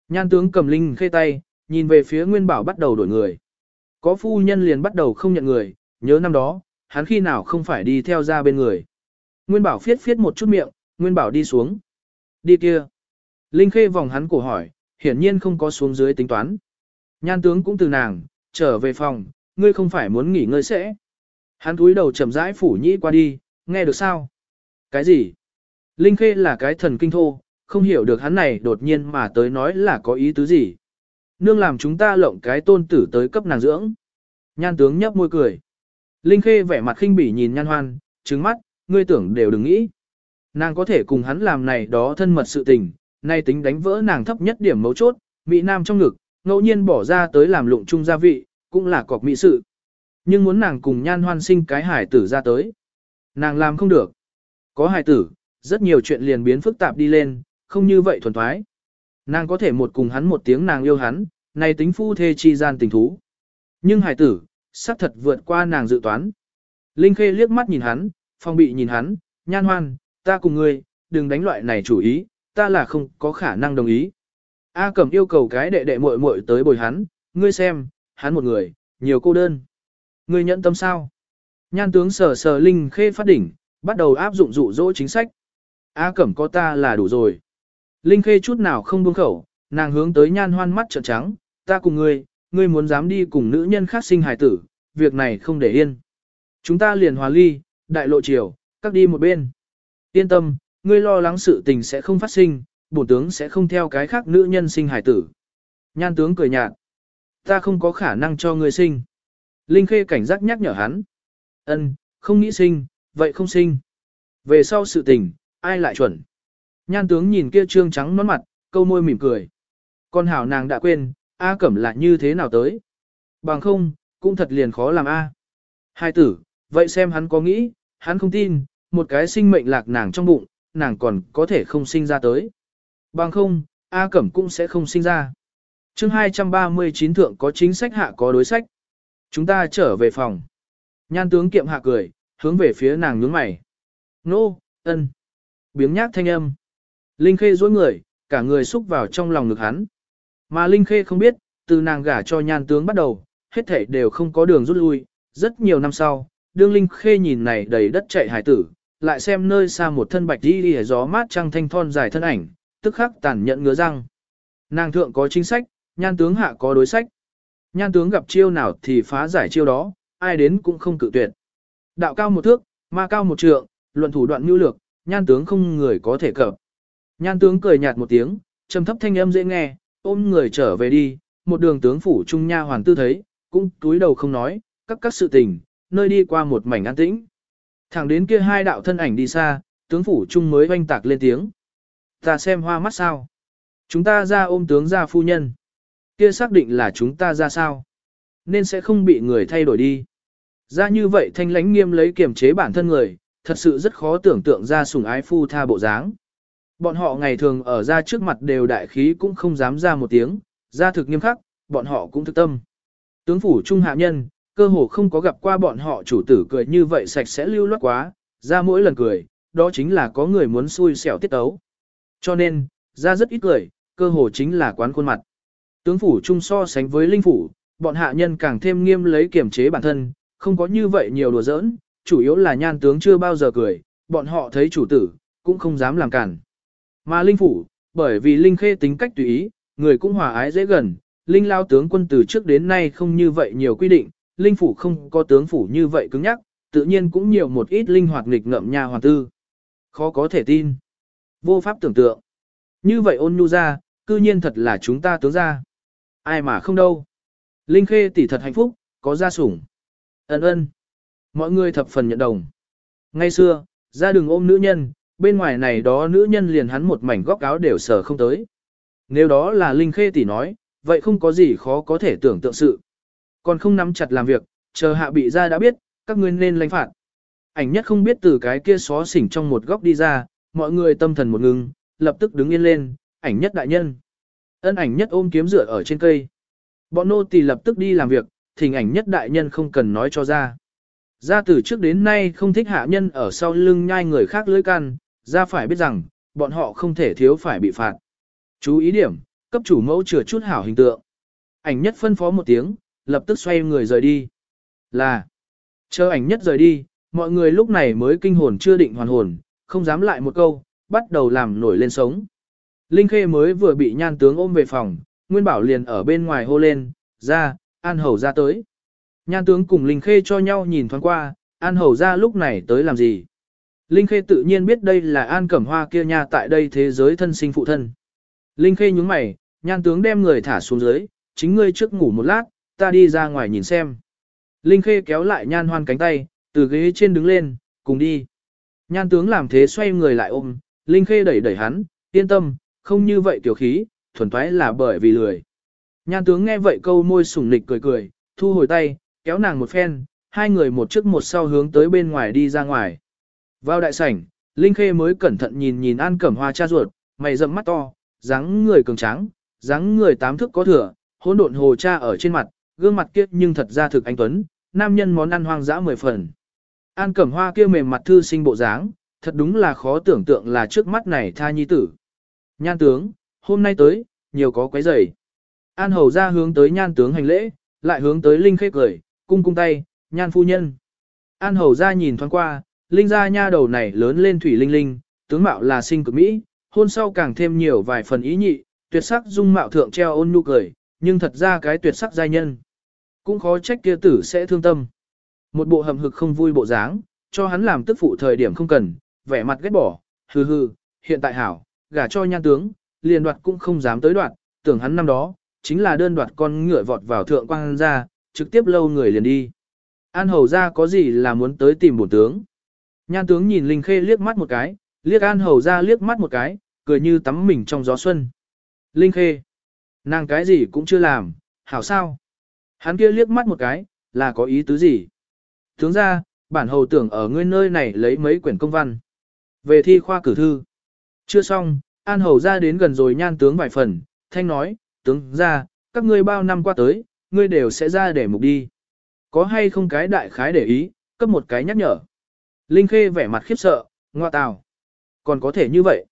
Nhan tướng cầm Linh Khê tay, nhìn về phía Nguyên Bảo bắt đầu đổi người. Có phu nhân liền bắt đầu không nhận người, nhớ năm đó, hắn khi nào không phải đi theo ra bên người. Nguyên Bảo phiết phiết một chút miệng, Nguyên Bảo đi xuống. Đi kia. Linh Khê vòng hắn cổ hỏi, hiển nhiên không có xuống dưới tính toán. Nhan tướng cũng từ nàng, trở về phòng, ngươi không phải muốn nghỉ ngơi sẽ. Hắn túi đầu chậm rãi phủ nhĩ qua đi, nghe được sao? Cái gì? Linh Khê là cái thần kinh thô, không hiểu được hắn này đột nhiên mà tới nói là có ý tứ gì. Nương làm chúng ta lộng cái tôn tử tới cấp nàng dưỡng. Nhan tướng nhấp môi cười. Linh Khê vẻ mặt khinh bỉ nhìn nhan hoan, trứng mắt, ngươi tưởng đều đừng nghĩ. Nàng có thể cùng hắn làm này đó thân mật sự tình, nay tính đánh vỡ nàng thấp nhất điểm mấu chốt, mỹ nam trong ngực, ngẫu nhiên bỏ ra tới làm lụng chung gia vị, cũng là cọc mỹ sự. Nhưng muốn nàng cùng nhan hoan sinh cái hải tử ra tới. Nàng làm không được. Có hải tử, rất nhiều chuyện liền biến phức tạp đi lên, không như vậy thuần thoái. Nàng có thể một cùng hắn một tiếng nàng yêu hắn, này tính phu thê chi gian tình thú. Nhưng hải tử, xác thật vượt qua nàng dự toán. Linh Khê liếc mắt nhìn hắn, phong bị nhìn hắn, nhan hoan, ta cùng ngươi, đừng đánh loại này chủ ý, ta là không có khả năng đồng ý. A Cẩm yêu cầu cái đệ đệ muội muội tới bồi hắn, ngươi xem, hắn một người, nhiều cô đơn. Ngươi nhận tâm sao? Nhan tướng sờ sờ Linh Khê phát đỉnh, bắt đầu áp dụng dụ dỗ chính sách. A Cẩm có ta là đủ rồi. Linh Khê chút nào không buông khẩu, nàng hướng tới nhan hoan mắt trợn trắng, ta cùng ngươi, ngươi muốn dám đi cùng nữ nhân khác sinh hài tử, việc này không để yên. Chúng ta liền hòa ly, đại lộ chiều, các đi một bên. Yên tâm, ngươi lo lắng sự tình sẽ không phát sinh, bổn tướng sẽ không theo cái khác nữ nhân sinh hài tử. Nhan tướng cười nhạt. Ta không có khả năng cho ngươi sinh. Linh Khê cảnh giác nhắc nhở hắn. Ân, không nghĩ sinh, vậy không sinh. Về sau sự tình, ai lại chuẩn. Nhan tướng nhìn kia trương trắng nón mặt, câu môi mỉm cười. Con hảo nàng đã quên, A Cẩm là như thế nào tới. Bằng không, cũng thật liền khó làm A. Hai tử, vậy xem hắn có nghĩ, hắn không tin, một cái sinh mệnh lạc nàng trong bụng, nàng còn có thể không sinh ra tới. Bằng không, A Cẩm cũng sẽ không sinh ra. chương 239 thượng có chính sách hạ có đối sách. Chúng ta trở về phòng. Nhan tướng kiệm hạ cười, hướng về phía nàng nhướng mày. Nô, ân. Biếng nhác thanh âm. Linh Khê dối người, cả người xúc vào trong lòng ngực hắn. Mà Linh Khê không biết, từ nàng gả cho nhan tướng bắt đầu, hết thảy đều không có đường rút lui. Rất nhiều năm sau, đương Linh Khê nhìn này đầy đất chạy hải tử, lại xem nơi xa một thân bạch đi đi gió mát trăng thanh thon dài thân ảnh, tức khắc tàn nhận ngứa răng. Nàng thượng có chính sách, nhan tướng hạ có đối sách. Nhan tướng gặp chiêu nào thì phá giải chiêu đó, ai đến cũng không cự tuyệt. Đạo cao một thước, ma cao một trượng, luận thủ đoạn nhu lược, nhan tướng không người có thể cập. Nhan tướng cười nhạt một tiếng, trầm thấp thanh âm dễ nghe, ôm người trở về đi, một đường tướng phủ trung nha hoàn tư thấy, cũng túi đầu không nói, các các sự tình, nơi đi qua một mảnh an tĩnh. Thẳng đến kia hai đạo thân ảnh đi xa, tướng phủ trung mới oanh tạc lên tiếng. Ta xem hoa mắt sao? Chúng ta ra ôm tướng ra phu nhân. Kia xác định là chúng ta ra sao? Nên sẽ không bị người thay đổi đi. Ra như vậy thanh lãnh nghiêm lấy kiềm chế bản thân người, thật sự rất khó tưởng tượng ra sủng ái phu tha bộ dáng. Bọn họ ngày thường ở ra trước mặt đều đại khí cũng không dám ra một tiếng, ra thực nghiêm khắc, bọn họ cũng thực tâm. Tướng phủ trung hạ nhân, cơ hồ không có gặp qua bọn họ chủ tử cười như vậy sạch sẽ lưu loát quá, ra mỗi lần cười, đó chính là có người muốn xui xẻo tiết tấu. Cho nên, ra rất ít cười, cơ hồ chính là quán khuôn mặt. Tướng phủ trung so sánh với linh phủ, bọn hạ nhân càng thêm nghiêm lấy kiểm chế bản thân, không có như vậy nhiều đùa giỡn, chủ yếu là nhan tướng chưa bao giờ cười, bọn họ thấy chủ tử, cũng không dám làm cản. Mà linh phủ, bởi vì linh khê tính cách tùy ý, người cũng hòa ái dễ gần, linh lao tướng quân từ trước đến nay không như vậy nhiều quy định, linh phủ không có tướng phủ như vậy cứng nhắc, tự nhiên cũng nhiều một ít linh hoạt nghịch ngợm nhà hoàng tư. Khó có thể tin. Vô pháp tưởng tượng. Như vậy ôn nhu ra, cư nhiên thật là chúng ta tướng ra. Ai mà không đâu. Linh khê tỷ thật hạnh phúc, có gia sủng. Ấn ơn. Mọi người thập phần nhận đồng. Ngay xưa, ra đường ôm nữ nhân, bên ngoài này đó nữ nhân liền hắn một mảnh góc áo đều sờ không tới. Nếu đó là Linh Khê tỷ nói, vậy không có gì khó có thể tưởng tượng sự. Còn không nắm chặt làm việc, chờ hạ bị ra đã biết, các ngươi nên lãnh phạt. Ảnh nhất không biết từ cái kia xó xỉnh trong một góc đi ra, mọi người tâm thần một ngưng, lập tức đứng yên lên, ảnh nhất đại nhân. Ân ảnh nhất ôm kiếm rửa ở trên cây. Bọn nô tỳ lập tức đi làm việc, thỉnh ảnh nhất đại nhân không cần nói cho ra. Ra từ trước đến nay không thích hạ nhân ở sau lưng nhai người khác lưỡi can, ra phải biết rằng, bọn họ không thể thiếu phải bị phạt. Chú ý điểm, cấp chủ mẫu chừa chút hảo hình tượng. Ảnh nhất phân phó một tiếng, lập tức xoay người rời đi. Là, chờ ảnh nhất rời đi, mọi người lúc này mới kinh hồn chưa định hoàn hồn, không dám lại một câu, bắt đầu làm nổi lên sống. Linh Khê mới vừa bị nhan tướng ôm về phòng, Nguyên Bảo liền ở bên ngoài hô lên, ra, An Hầu ra tới. Nhan tướng cùng Linh Khê cho nhau nhìn thoáng qua, An Hầu ra lúc này tới làm gì. Linh Khê tự nhiên biết đây là An Cẩm Hoa kia nha tại đây thế giới thân sinh phụ thân. Linh Khê nhướng mày, nhan tướng đem người thả xuống dưới, chính ngươi trước ngủ một lát, ta đi ra ngoài nhìn xem. Linh Khê kéo lại nhan hoan cánh tay, từ ghế trên đứng lên, cùng đi. Nhan tướng làm thế xoay người lại ôm, Linh Khê đẩy đẩy hắn, yên tâm, không như vậy tiểu khí, thuần thoái là bởi vì lười. Nhan tướng nghe vậy câu môi sủng nịch cười cười, thu hồi tay, kéo nàng một phen, hai người một trước một sau hướng tới bên ngoài đi ra ngoài. Vào đại sảnh, Linh Khê mới cẩn thận nhìn nhìn An Cẩm Hoa cha ruột, mày rậm mắt to, dáng người cường tráng, dáng người tám thước có thừa, hỗn độn hồ cha ở trên mặt, gương mặt kiết nhưng thật ra thực anh tuấn, nam nhân món ăn hoang dã mười phần. An Cẩm Hoa kia mềm mặt thư sinh bộ dáng, thật đúng là khó tưởng tượng là trước mắt này tha nhi tử. Nhan tướng, hôm nay tới, nhiều có quấy rầy. An hầu ra hướng tới nhan tướng hành lễ, lại hướng tới Linh Khê cười, cung cung tay, nhan phu nhân. An hầu ra nhìn thoáng qua, Linh gia nha đầu này lớn lên thủy linh linh, tướng mạo là sinh cực mỹ, hôn sau càng thêm nhiều vài phần ý nhị, tuyệt sắc dung mạo thượng treo ôn nhu cười, nhưng thật ra cái tuyệt sắc giai nhân. Cũng khó trách kia tử sẽ thương tâm. Một bộ hầm hực không vui bộ dáng, cho hắn làm tức phụ thời điểm không cần, vẻ mặt ghét bỏ, hừ hừ, hiện tại hảo, gả cho nhan tướng, liền đoạt cũng không dám tới đoạt, tưởng hắn năm đó, chính là đơn đoạt con ngựa vọt vào thượng quang ra, trực tiếp lâu người liền đi. An hầu ra có gì là muốn tới tìm bổn tướng. Nhan tướng nhìn Linh Khê liếc mắt một cái, liếc An hầu ra liếc mắt một cái, cười như tắm mình trong gió xuân. Linh Khê, nàng cái gì cũng chưa làm, hảo sao? Hắn kia liếc mắt một cái, là có ý tứ gì? Tướng ra, bản hầu tưởng ở ngươi nơi này lấy mấy quyển công văn. Về thi khoa cử thư. Chưa xong, An hầu ra đến gần rồi nhan tướng vài phần, thanh nói, tướng ra, các ngươi bao năm qua tới, ngươi đều sẽ ra để mục đi. Có hay không cái đại khái để ý, cấp một cái nhắc nhở. Linh Khê vẻ mặt khiếp sợ, ngoa tào. Còn có thể như vậy.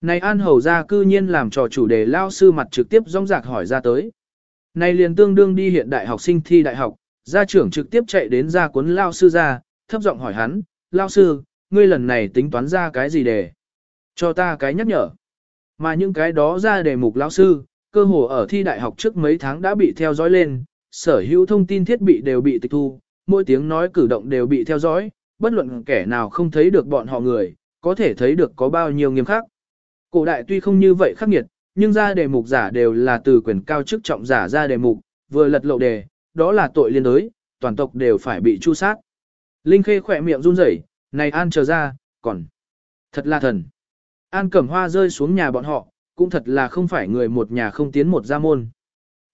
Này An Hầu ra cư nhiên làm trò chủ đề lao sư mặt trực tiếp rong rạc hỏi ra tới. Này liền tương đương đi hiện đại học sinh thi đại học, gia trưởng trực tiếp chạy đến ra cuốn lao sư ra, thấp giọng hỏi hắn, lao sư, ngươi lần này tính toán ra cái gì để? Cho ta cái nhắc nhở. Mà những cái đó ra đề mục lao sư, cơ hồ ở thi đại học trước mấy tháng đã bị theo dõi lên, sở hữu thông tin thiết bị đều bị tịch thu, mỗi tiếng nói cử động đều bị theo dõi, bất luận kẻ nào không thấy được bọn họ người, có thể thấy được có bao nhiêu nghiêm khắc. Cổ đại tuy không như vậy khắc nghiệt, nhưng ra đề mục giả đều là từ quyền cao chức trọng giả ra đề mục, vừa lật lộ đề, đó là tội liên đới, toàn tộc đều phải bị chu sát. Linh Khê khỏe miệng run rẩy, này An chờ ra, còn thật là thần. An cẩm hoa rơi xuống nhà bọn họ, cũng thật là không phải người một nhà không tiến một gia môn.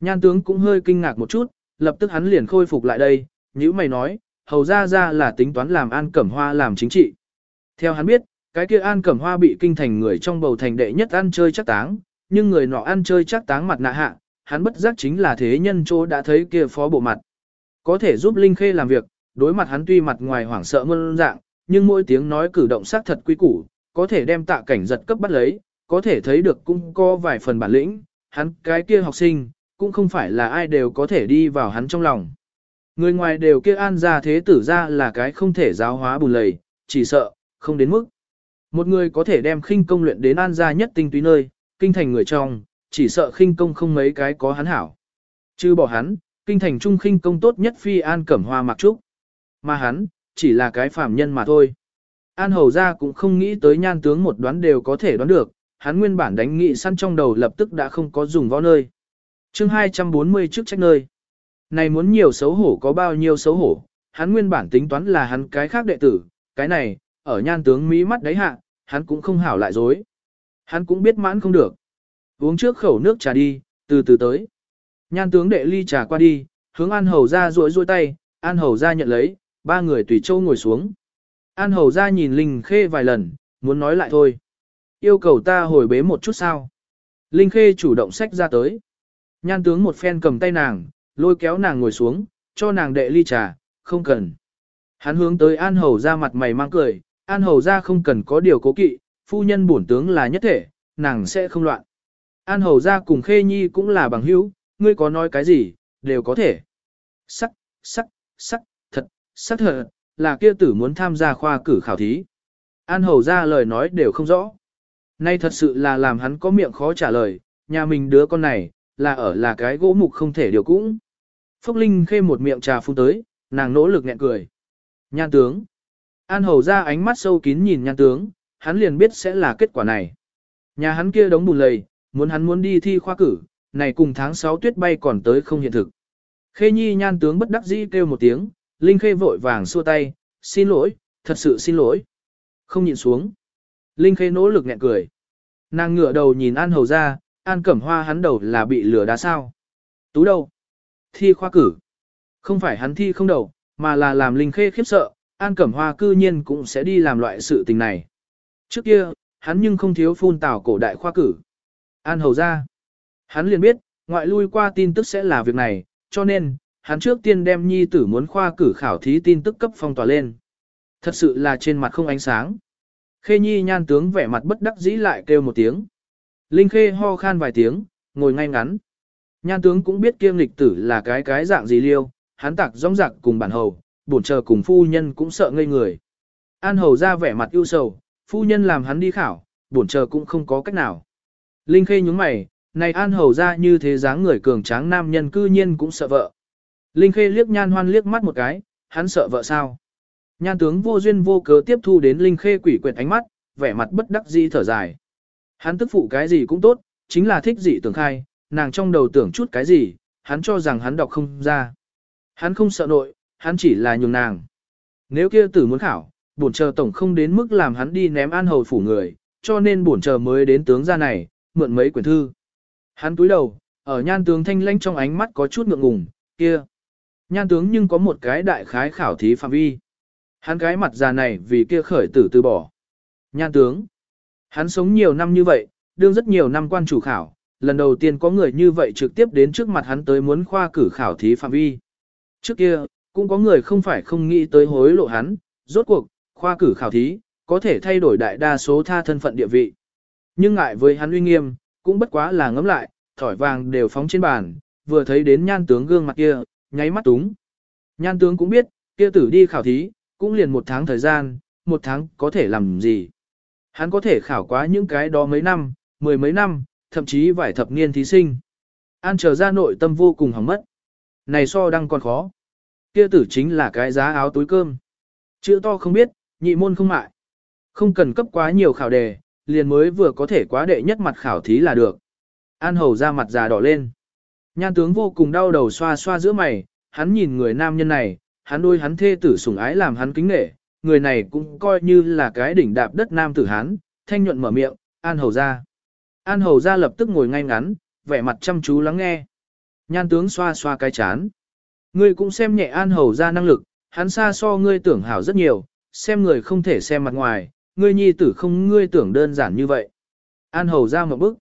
Nhan tướng cũng hơi kinh ngạc một chút, lập tức hắn liền khôi phục lại đây, như mày nói, hầu ra ra là tính toán làm An Cẩm Hoa làm chính trị. Theo hắn biết, cái kia An Cẩm Hoa bị kinh thành người trong bầu thành đệ nhất ăn chơi chắc táng, nhưng người nọ ăn chơi chắc táng mặt nạ hạ, hắn bất giác chính là thế nhân chỗ đã thấy kia phó bộ mặt. Có thể giúp Linh Khê làm việc, đối mặt hắn tuy mặt ngoài hoảng sợ ngôn dạng, nhưng mỗi tiếng nói cử động xác thật quý củ, có thể đem tạ cảnh giật cấp bắt lấy, có thể thấy được cũng có vài phần bản lĩnh, hắn cái kia học sinh, cũng không phải là ai đều có thể đi vào hắn trong lòng. Người ngoài đều kia an ra thế tử ra là cái không thể giáo hóa bùn lầy, chỉ sợ, không đến mức. Một người có thể đem khinh công luyện đến an ra nhất tinh túy nơi, kinh thành người trong, chỉ sợ khinh công không mấy cái có hắn hảo. Chứ bỏ hắn, kinh thành trung khinh công tốt nhất phi an cẩm hoa mặc trúc. Mà hắn, chỉ là cái phàm nhân mà thôi. An hầu ra cũng không nghĩ tới nhan tướng một đoán đều có thể đoán được, hắn nguyên bản đánh nghị săn trong đầu lập tức đã không có dùng võ nơi. chương 240 trước trách nơi. Này muốn nhiều xấu hổ có bao nhiêu xấu hổ, hắn nguyên bản tính toán là hắn cái khác đệ tử, cái này, ở nhan tướng mỹ mắt đấy hạ, hắn cũng không hảo lại dối. Hắn cũng biết mãn không được. Uống trước khẩu nước trà đi, từ từ tới. Nhan tướng đệ ly trà qua đi, hướng An Hầu ra rũi rũi tay, An Hầu ra nhận lấy, ba người tùy châu ngồi xuống. An Hầu ra nhìn Linh Khê vài lần, muốn nói lại thôi. Yêu cầu ta hồi bế một chút sao. Linh Khê chủ động xách ra tới. Nhan tướng một phen cầm tay nàng, lôi kéo nàng ngồi xuống, cho nàng đệ ly trà, không cần. Hắn hướng tới An Hầu ra mặt mày mang cười, An Hầu ra không cần có điều cố kỵ, phu nhân bổn tướng là nhất thể, nàng sẽ không loạn. An Hầu ra cùng Khê Nhi cũng là bằng hữu, ngươi có nói cái gì, đều có thể. Sắc, sắc, sắc, thật, sắc thật, là kia tử muốn tham gia khoa cử khảo thí. An Hầu ra lời nói đều không rõ. Nay thật sự là làm hắn có miệng khó trả lời, nhà mình đứa con này, là ở là cái gỗ mục không thể điều cũng. Phúc Linh khê một miệng trà phun tới, nàng nỗ lực nghẹn cười. Nhan tướng. An hầu ra ánh mắt sâu kín nhìn nhan tướng, hắn liền biết sẽ là kết quả này. Nhà hắn kia đống bùn lầy, muốn hắn muốn đi thi khoa cử, này cùng tháng 6 tuyết bay còn tới không hiện thực. Khê nhi nhan tướng bất đắc dĩ kêu một tiếng, Linh khê vội vàng xua tay, xin lỗi, thật sự xin lỗi. Không nhìn xuống. Linh khê nỗ lực nghẹn cười. Nàng ngửa đầu nhìn An hầu ra, An Cẩm Hoa hắn đầu là bị lửa đá sao. Tú đâu? Thi khoa cử. Không phải hắn thi không đầu, mà là làm Linh Khê khiếp sợ, An Cẩm Hoa cư nhiên cũng sẽ đi làm loại sự tình này. Trước kia, hắn nhưng không thiếu phun tảo cổ đại khoa cử. An hầu ra. Hắn liền biết, ngoại lui qua tin tức sẽ là việc này, cho nên, hắn trước tiên đem nhi tử muốn khoa cử khảo thí tin tức cấp phong tỏa lên. Thật sự là trên mặt không ánh sáng. Khê nhi nhan tướng vẻ mặt bất đắc dĩ lại kêu một tiếng. Linh khê ho khan vài tiếng, ngồi ngay ngắn. Nhan tướng cũng biết kiêm lịch tử là cái cái dạng gì liêu, hắn tạc rong rạc cùng bản hầu, bổn chờ cùng phu nhân cũng sợ ngây người. An hầu ra vẻ mặt ưu sầu, phu nhân làm hắn đi khảo, bổn chờ cũng không có cách nào. Linh khê nhúng mày, này an hầu ra như thế dáng người cường tráng nam nhân cư nhiên cũng sợ vợ. Linh khê liếc nhan hoan liếc mắt một cái, hắn sợ vợ sao? Nhan tướng vô duyên vô cớ tiếp thu đến Linh khê quỷ quyệt ánh mắt, vẻ mặt bất đắc dĩ thở dài. Hắn tức phụ cái gì cũng tốt, chính là thích dị tưởng khai, nàng trong đầu tưởng chút cái gì, hắn cho rằng hắn đọc không ra. Hắn không sợ nội, hắn chỉ là nhường nàng. Nếu kia tử muốn khảo, bổn chờ tổng không đến mức làm hắn đi ném an hầu phủ người, cho nên bổn chờ mới đến tướng ra này, mượn mấy quyển thư. Hắn túi đầu, ở nhan tướng thanh lãnh trong ánh mắt có chút ngượng ngùng, kia. Nhan tướng nhưng có một cái đại khái khảo thí phạm vi. Hắn cái mặt già này vì kia khởi tử từ bỏ. Nhan tướng. Hắn sống nhiều năm như vậy, đương rất nhiều năm quan chủ khảo, lần đầu tiên có người như vậy trực tiếp đến trước mặt hắn tới muốn khoa cử khảo thí phạm vi. Trước kia, cũng có người không phải không nghĩ tới hối lộ hắn, rốt cuộc, khoa cử khảo thí, có thể thay đổi đại đa số tha thân phận địa vị. Nhưng ngại với hắn uy nghiêm, cũng bất quá là ngấm lại, thỏi vàng đều phóng trên bàn, vừa thấy đến nhan tướng gương mặt kia, nháy mắt túng. Nhan tướng cũng biết, kia tử đi khảo thí, cũng liền một tháng thời gian, một tháng có thể làm gì. Hắn có thể khảo quá những cái đó mấy năm, mười mấy năm, thậm chí vài thập niên thí sinh. An trở ra nội tâm vô cùng hỏng mất. Này so đang còn khó. Kia tử chính là cái giá áo túi cơm. Chữ to không biết, nhị môn không mại. Không cần cấp quá nhiều khảo đề, liền mới vừa có thể quá đệ nhất mặt khảo thí là được. An hầu ra mặt già đỏ lên. Nhan tướng vô cùng đau đầu xoa xoa giữa mày, hắn nhìn người nam nhân này, hắn đôi hắn thê tử sủng ái làm hắn kính nể, người này cũng coi như là cái đỉnh đạp đất nam tử hắn, thanh nhuận mở miệng, an hầu ra. An hầu ra lập tức ngồi ngay ngắn, vẻ mặt chăm chú lắng nghe. Nhan tướng xoa xoa cái chán. Ngươi cũng xem nhẹ an hầu ra năng lực, hắn xa so ngươi tưởng hảo rất nhiều, xem người không thể xem mặt ngoài, ngươi nhi tử không ngươi tưởng đơn giản như vậy. An hầu ra một bức.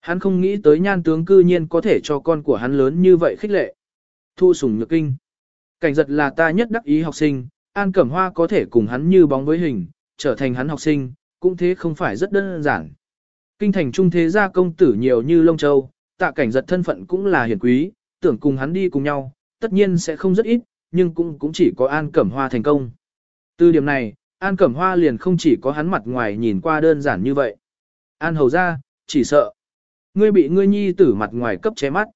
Hắn không nghĩ tới nhan tướng cư nhiên có thể cho con của hắn lớn như vậy khích lệ. Thu sủng nhược kinh. Cảnh giật là ta nhất đắc ý học sinh, An Cẩm Hoa có thể cùng hắn như bóng với hình, trở thành hắn học sinh, cũng thế không phải rất đơn giản. Kinh thành trung thế gia công tử nhiều như Lông Châu, tạ cảnh giật thân phận cũng là hiển quý, tưởng cùng hắn đi cùng nhau, tất nhiên sẽ không rất ít, nhưng cũng cũng chỉ có An Cẩm Hoa thành công. Từ điểm này, An Cẩm Hoa liền không chỉ có hắn mặt ngoài nhìn qua đơn giản như vậy. An hầu ra, chỉ sợ. Ngươi bị ngươi nhi tử mặt ngoài cấp chế mắt.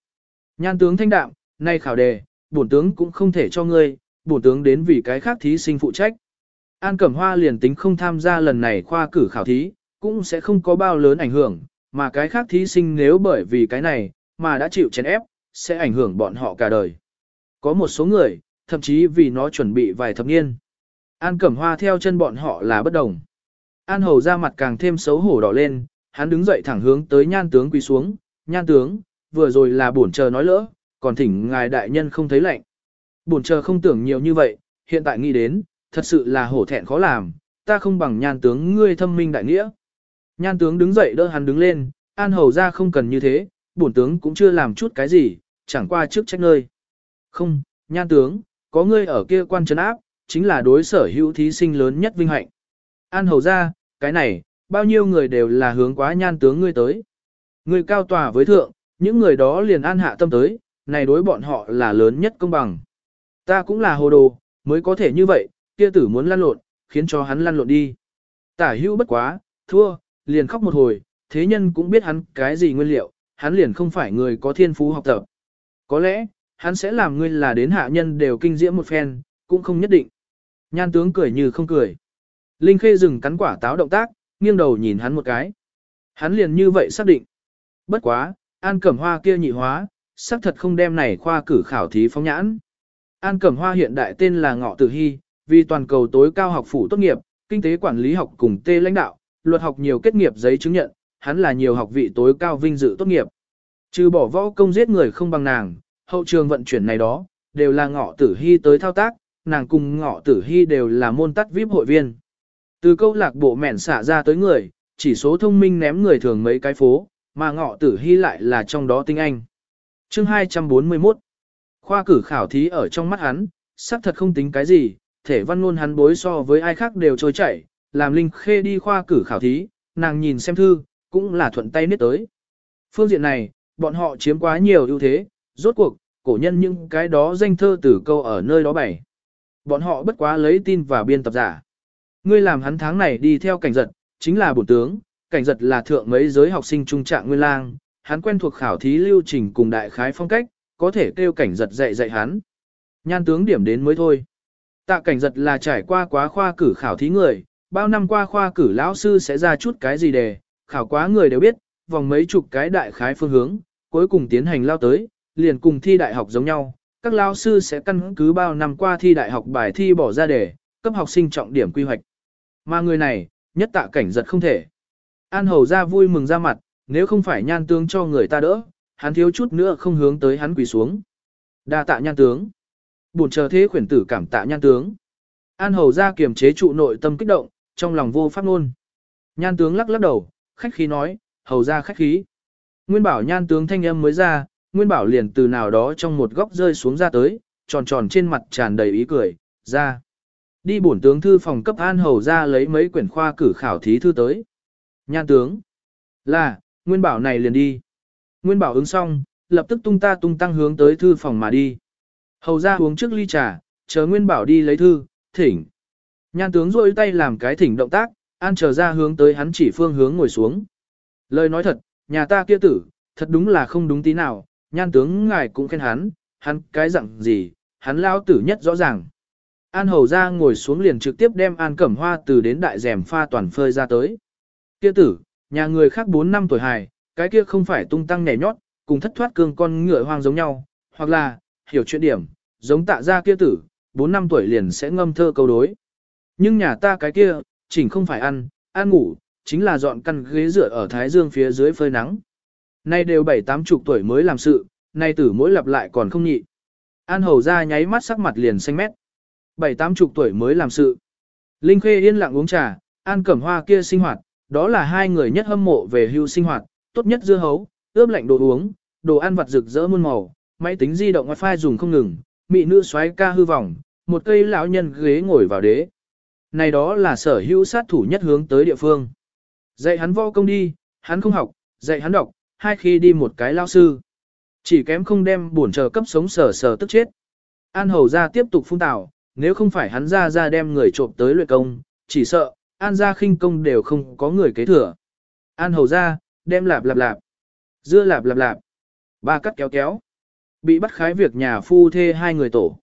Nhan tướng thanh đạm, nay khảo đề, bổn tướng cũng không thể cho ngươi, bổn tướng đến vì cái khác thí sinh phụ trách. An Cẩm Hoa liền tính không tham gia lần này khoa cử khảo thí, cũng sẽ không có bao lớn ảnh hưởng, mà cái khác thí sinh nếu bởi vì cái này, mà đã chịu chèn ép, sẽ ảnh hưởng bọn họ cả đời. Có một số người, thậm chí vì nó chuẩn bị vài thập niên. An Cẩm Hoa theo chân bọn họ là bất đồng. An Hầu ra mặt càng thêm xấu hổ đỏ lên, hắn đứng dậy thẳng hướng tới nhan tướng quỳ xuống, nhan tướng, vừa rồi là bổn chờ nói lỡ, còn thỉnh ngài đại nhân không thấy lạnh. Bổn chờ không tưởng nhiều như vậy, hiện tại nghĩ đến, thật sự là hổ thẹn khó làm, ta không bằng nhan tướng ngươi thâm minh đại nghĩa. Nhan tướng đứng dậy đỡ hắn đứng lên, an hầu ra không cần như thế, bổn tướng cũng chưa làm chút cái gì, chẳng qua trước trách nơi. Không, nhan tướng, có ngươi ở kia quan trấn áp, chính là đối sở hữu thí sinh lớn nhất vinh hạnh. An hầu ra, cái này, bao nhiêu người đều là hướng quá nhan tướng ngươi tới. Ngươi cao tòa với thượng, những người đó liền an hạ tâm tới, này đối bọn họ là lớn nhất công bằng. Ta cũng là hồ đồ, mới có thể như vậy, kia tử muốn lăn lộn, khiến cho hắn lăn lộn đi. Tả hữu bất quá, thua, liền khóc một hồi, thế nhân cũng biết hắn cái gì nguyên liệu, hắn liền không phải người có thiên phú học tập. Có lẽ, hắn sẽ làm ngươi là đến hạ nhân đều kinh diễm một phen, cũng không nhất định. Nhan tướng cười như không cười. Linh Khê dừng cắn quả táo động tác, nghiêng đầu nhìn hắn một cái. Hắn liền như vậy xác định. Bất quá, An Cẩm Hoa kia nhị hóa, xác thật không đem này khoa cử khảo thí phóng nhãn. An Cẩm Hoa hiện đại tên là Ngọ Tử Hy, vì toàn cầu tối cao học phủ tốt nghiệp, kinh tế quản lý học cùng tê lãnh đạo, luật học nhiều kết nghiệp giấy chứng nhận, hắn là nhiều học vị tối cao vinh dự tốt nghiệp. Trừ bỏ võ công giết người không bằng nàng, hậu trường vận chuyển này đó, đều là Ngọ Tử Hy tới thao tác, nàng cùng ngọ tử hy đều là môn tắt VIP hội viên. Từ câu lạc bộ mẻn xả ra tới người, chỉ số thông minh ném người thường mấy cái phố, mà ngọ tử hy lại là trong đó tinh anh. chương 241 Khoa cử khảo thí ở trong mắt hắn, xác thật không tính cái gì, thể văn luôn hắn bối so với ai khác đều trôi chảy, làm Linh Khê đi khoa cử khảo thí, nàng nhìn xem thư, cũng là thuận tay niết tới. Phương diện này, bọn họ chiếm quá nhiều ưu thế, rốt cuộc, cổ nhân những cái đó danh thơ tử câu ở nơi đó bày. Bọn họ bất quá lấy tin và biên tập giả. Ngươi làm hắn tháng này đi theo cảnh giật, chính là bổn tướng, cảnh giật là thượng mấy giới học sinh trung trạng nguyên lang, hắn quen thuộc khảo thí lưu trình cùng đại khái phong cách, có thể kêu cảnh giật dạy dạy hắn. Nhan tướng điểm đến mới thôi. Tạ cảnh giật là trải qua quá khoa cử khảo thí người, bao năm qua khoa cử lão sư sẽ ra chút cái gì đề, khảo quá người đều biết, vòng mấy chục cái đại khái phương hướng, cuối cùng tiến hành lao tới, liền cùng thi đại học giống nhau. Các lão sư sẽ căn cứ bao năm qua thi đại học bài thi bỏ ra đề, cấp học sinh trọng điểm quy hoạch. Mà người này, nhất tạ cảnh giật không thể. An hầu ra vui mừng ra mặt, nếu không phải nhan tướng cho người ta đỡ, hắn thiếu chút nữa không hướng tới hắn quỳ xuống. Đa tạ nhan tướng. Buồn chờ thế khuyển tử cảm tạ nhan tướng. An hầu ra kiềm chế trụ nội tâm kích động, trong lòng vô pháp ngôn. Nhan tướng lắc lắc đầu, khách khí nói, hầu ra khách khí. Nguyên bảo nhan tướng thanh âm mới ra, Nguyên bảo liền từ nào đó trong một góc rơi xuống ra tới, tròn tròn trên mặt tràn đầy ý cười, ra. Đi bổn tướng thư phòng cấp an hầu ra lấy mấy quyển khoa cử khảo thí thư tới. Nhan tướng. Là, Nguyên bảo này liền đi. Nguyên bảo ứng xong, lập tức tung ta tung tăng hướng tới thư phòng mà đi. Hầu ra uống trước ly trà, chờ Nguyên bảo đi lấy thư, thỉnh. Nhan tướng rôi tay làm cái thỉnh động tác, an chờ ra hướng tới hắn chỉ phương hướng ngồi xuống. Lời nói thật, nhà ta kia tử, thật đúng là không đúng tí nào, nhan tướng ngài cũng khen hắn, hắn cái dạng gì, hắn lao tử nhất rõ ràng. An hầu ra ngồi xuống liền trực tiếp đem an cẩm hoa từ đến đại rèm pha toàn phơi ra tới. Kia tử, nhà người khác 4 năm tuổi hài, cái kia không phải tung tăng nhảy nhót, cùng thất thoát cương con ngựa hoang giống nhau, hoặc là, hiểu chuyện điểm, giống tạ ra kia tử, 4 năm tuổi liền sẽ ngâm thơ câu đối. Nhưng nhà ta cái kia, chỉnh không phải ăn, ăn ngủ, chính là dọn căn ghế dựa ở Thái Dương phía dưới phơi nắng. Nay đều bảy tám chục tuổi mới làm sự, nay tử mỗi lặp lại còn không nhị. An hầu ra nháy mắt sắc mặt liền xanh mét. Bảy tám chục tuổi mới làm sự. Linh Khê yên lặng uống trà, An Cẩm Hoa kia sinh hoạt, đó là hai người nhất hâm mộ về hưu sinh hoạt, tốt nhất dưa hấu, ướp lạnh đồ uống, đồ ăn vặt rực rỡ muôn màu, máy tính di động wifi dùng không ngừng, mị nữ xoáy ca hư vọng, một cây lão nhân ghế ngồi vào đế. Này đó là sở hữu sát thủ nhất hướng tới địa phương. Dạy hắn võ công đi, hắn không học, dạy hắn đọc, hai khi đi một cái lao sư. Chỉ kém không đem bổn chờ cấp sống sở sở tức chết. An hầu ra tiếp tục phun tảo, nếu không phải hắn ra ra đem người trộm tới luyện công, chỉ sợ, an ra khinh công đều không có người kế thừa. An hầu ra, đem lạp lạp lạp, dưa lạp lạp lạp, ba cắt kéo kéo. Bị bắt khái việc nhà phu thê hai người tổ.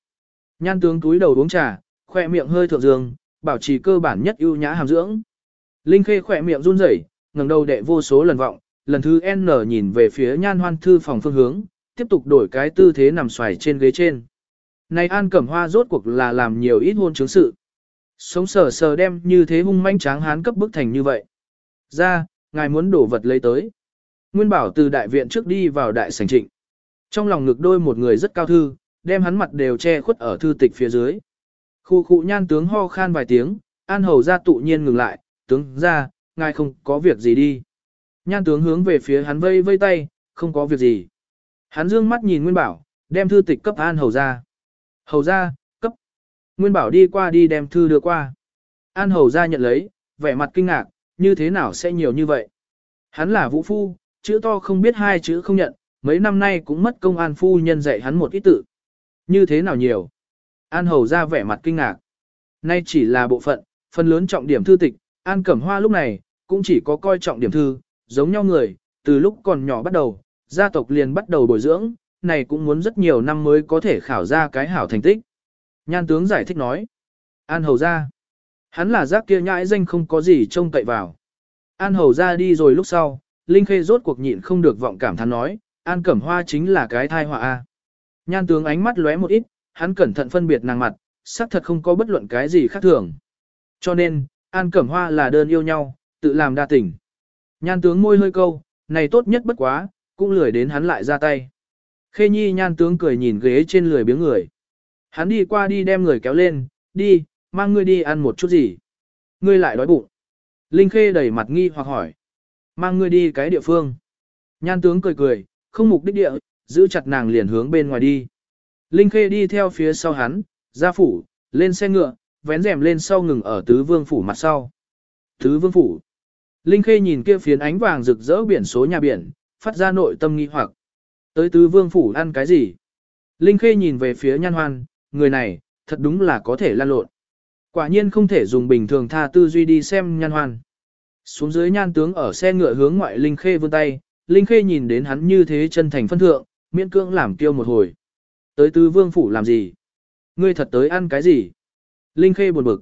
Nhan tướng túi đầu uống trà, khoe miệng hơi thượng dương, bảo trì cơ bản nhất ưu nhã hàm dưỡng. Linh khê khỏe miệng run rẩy, ngẩng đầu đệ vô số lần vọng, lần thứ N nhìn về phía nhan hoan thư phòng phương hướng, tiếp tục đổi cái tư thế nằm xoài trên ghế trên. Này An Cẩm Hoa rốt cuộc là làm nhiều ít hôn chứng sự. Sống sờ sờ đem như thế hung manh tráng hán cấp bức thành như vậy. Ra, ngài muốn đổ vật lấy tới. Nguyên bảo từ đại viện trước đi vào đại sảnh trịnh. Trong lòng ngực đôi một người rất cao thư, đem hắn mặt đều che khuất ở thư tịch phía dưới. Khu khu nhan tướng ho khan vài tiếng, an hầu ra tự nhiên ngừng lại, tướng ra, ngài không có việc gì đi. Nhan tướng hướng về phía hắn vây vây tay, không có việc gì. Hắn dương mắt nhìn Nguyên Bảo, đem thư tịch cấp an hầu ra. Hầu ra, cấp. Nguyên Bảo đi qua đi đem thư đưa qua. An hầu ra nhận lấy, vẻ mặt kinh ngạc, như thế nào sẽ nhiều như vậy. Hắn là vũ phu, chữ to không biết hai chữ không nhận, mấy năm nay cũng mất công an phu nhân dạy hắn một ít tự. Như thế nào nhiều. An hầu ra vẻ mặt kinh ngạc. Nay chỉ là bộ phận, phần lớn trọng điểm thư tịch, An Cẩm Hoa lúc này, cũng chỉ có coi trọng điểm thư, giống nhau người, từ lúc còn nhỏ bắt đầu, gia tộc liền bắt đầu bồi dưỡng, này cũng muốn rất nhiều năm mới có thể khảo ra cái hảo thành tích. Nhan tướng giải thích nói, An Hầu ra, hắn là giác kia nhãi danh không có gì trông cậy vào. An Hầu ra đi rồi lúc sau, Linh Khê rốt cuộc nhịn không được vọng cảm thán nói, An Cẩm Hoa chính là cái thai họa a. Nhan tướng ánh mắt lóe một ít, hắn cẩn thận phân biệt nàng mặt, xác thật không có bất luận cái gì khác thường. Cho nên, An Cẩm Hoa là đơn yêu nhau, tự làm đa tình. Nhan tướng môi hơi câu, này tốt nhất bất quá, cũng lười đến hắn lại ra tay. Khê nhi nhan tướng cười nhìn ghế trên lười biếng người. Hắn đi qua đi đem người kéo lên, đi, mang ngươi đi ăn một chút gì. Ngươi lại đói bụng. Linh Khê đẩy mặt nghi hoặc hỏi. Mang ngươi đi cái địa phương. Nhan tướng cười cười, không mục đích địa, giữ chặt nàng liền hướng bên ngoài đi. Linh Khê đi theo phía sau hắn, ra phủ, lên xe ngựa, vén rèm lên sau ngừng ở tứ vương phủ mặt sau. Tứ vương phủ. Linh Khê nhìn kia phiến ánh vàng rực rỡ biển số nhà biển, phát ra nội tâm nghi hoặc. Tới tứ vương phủ ăn cái gì? Linh Khê nhìn về phía nhan hoan, người này, thật đúng là có thể lan lộn. Quả nhiên không thể dùng bình thường tha tư duy đi xem nhan hoan. Xuống dưới nhan tướng ở xe ngựa hướng ngoại Linh Khê vươn tay, Linh Khê nhìn đến hắn như thế chân thành phân thượng, miễn cưỡng làm kêu một hồi. Tới tứ vương phủ làm gì? Ngươi thật tới ăn cái gì? Linh Khê buồn bực.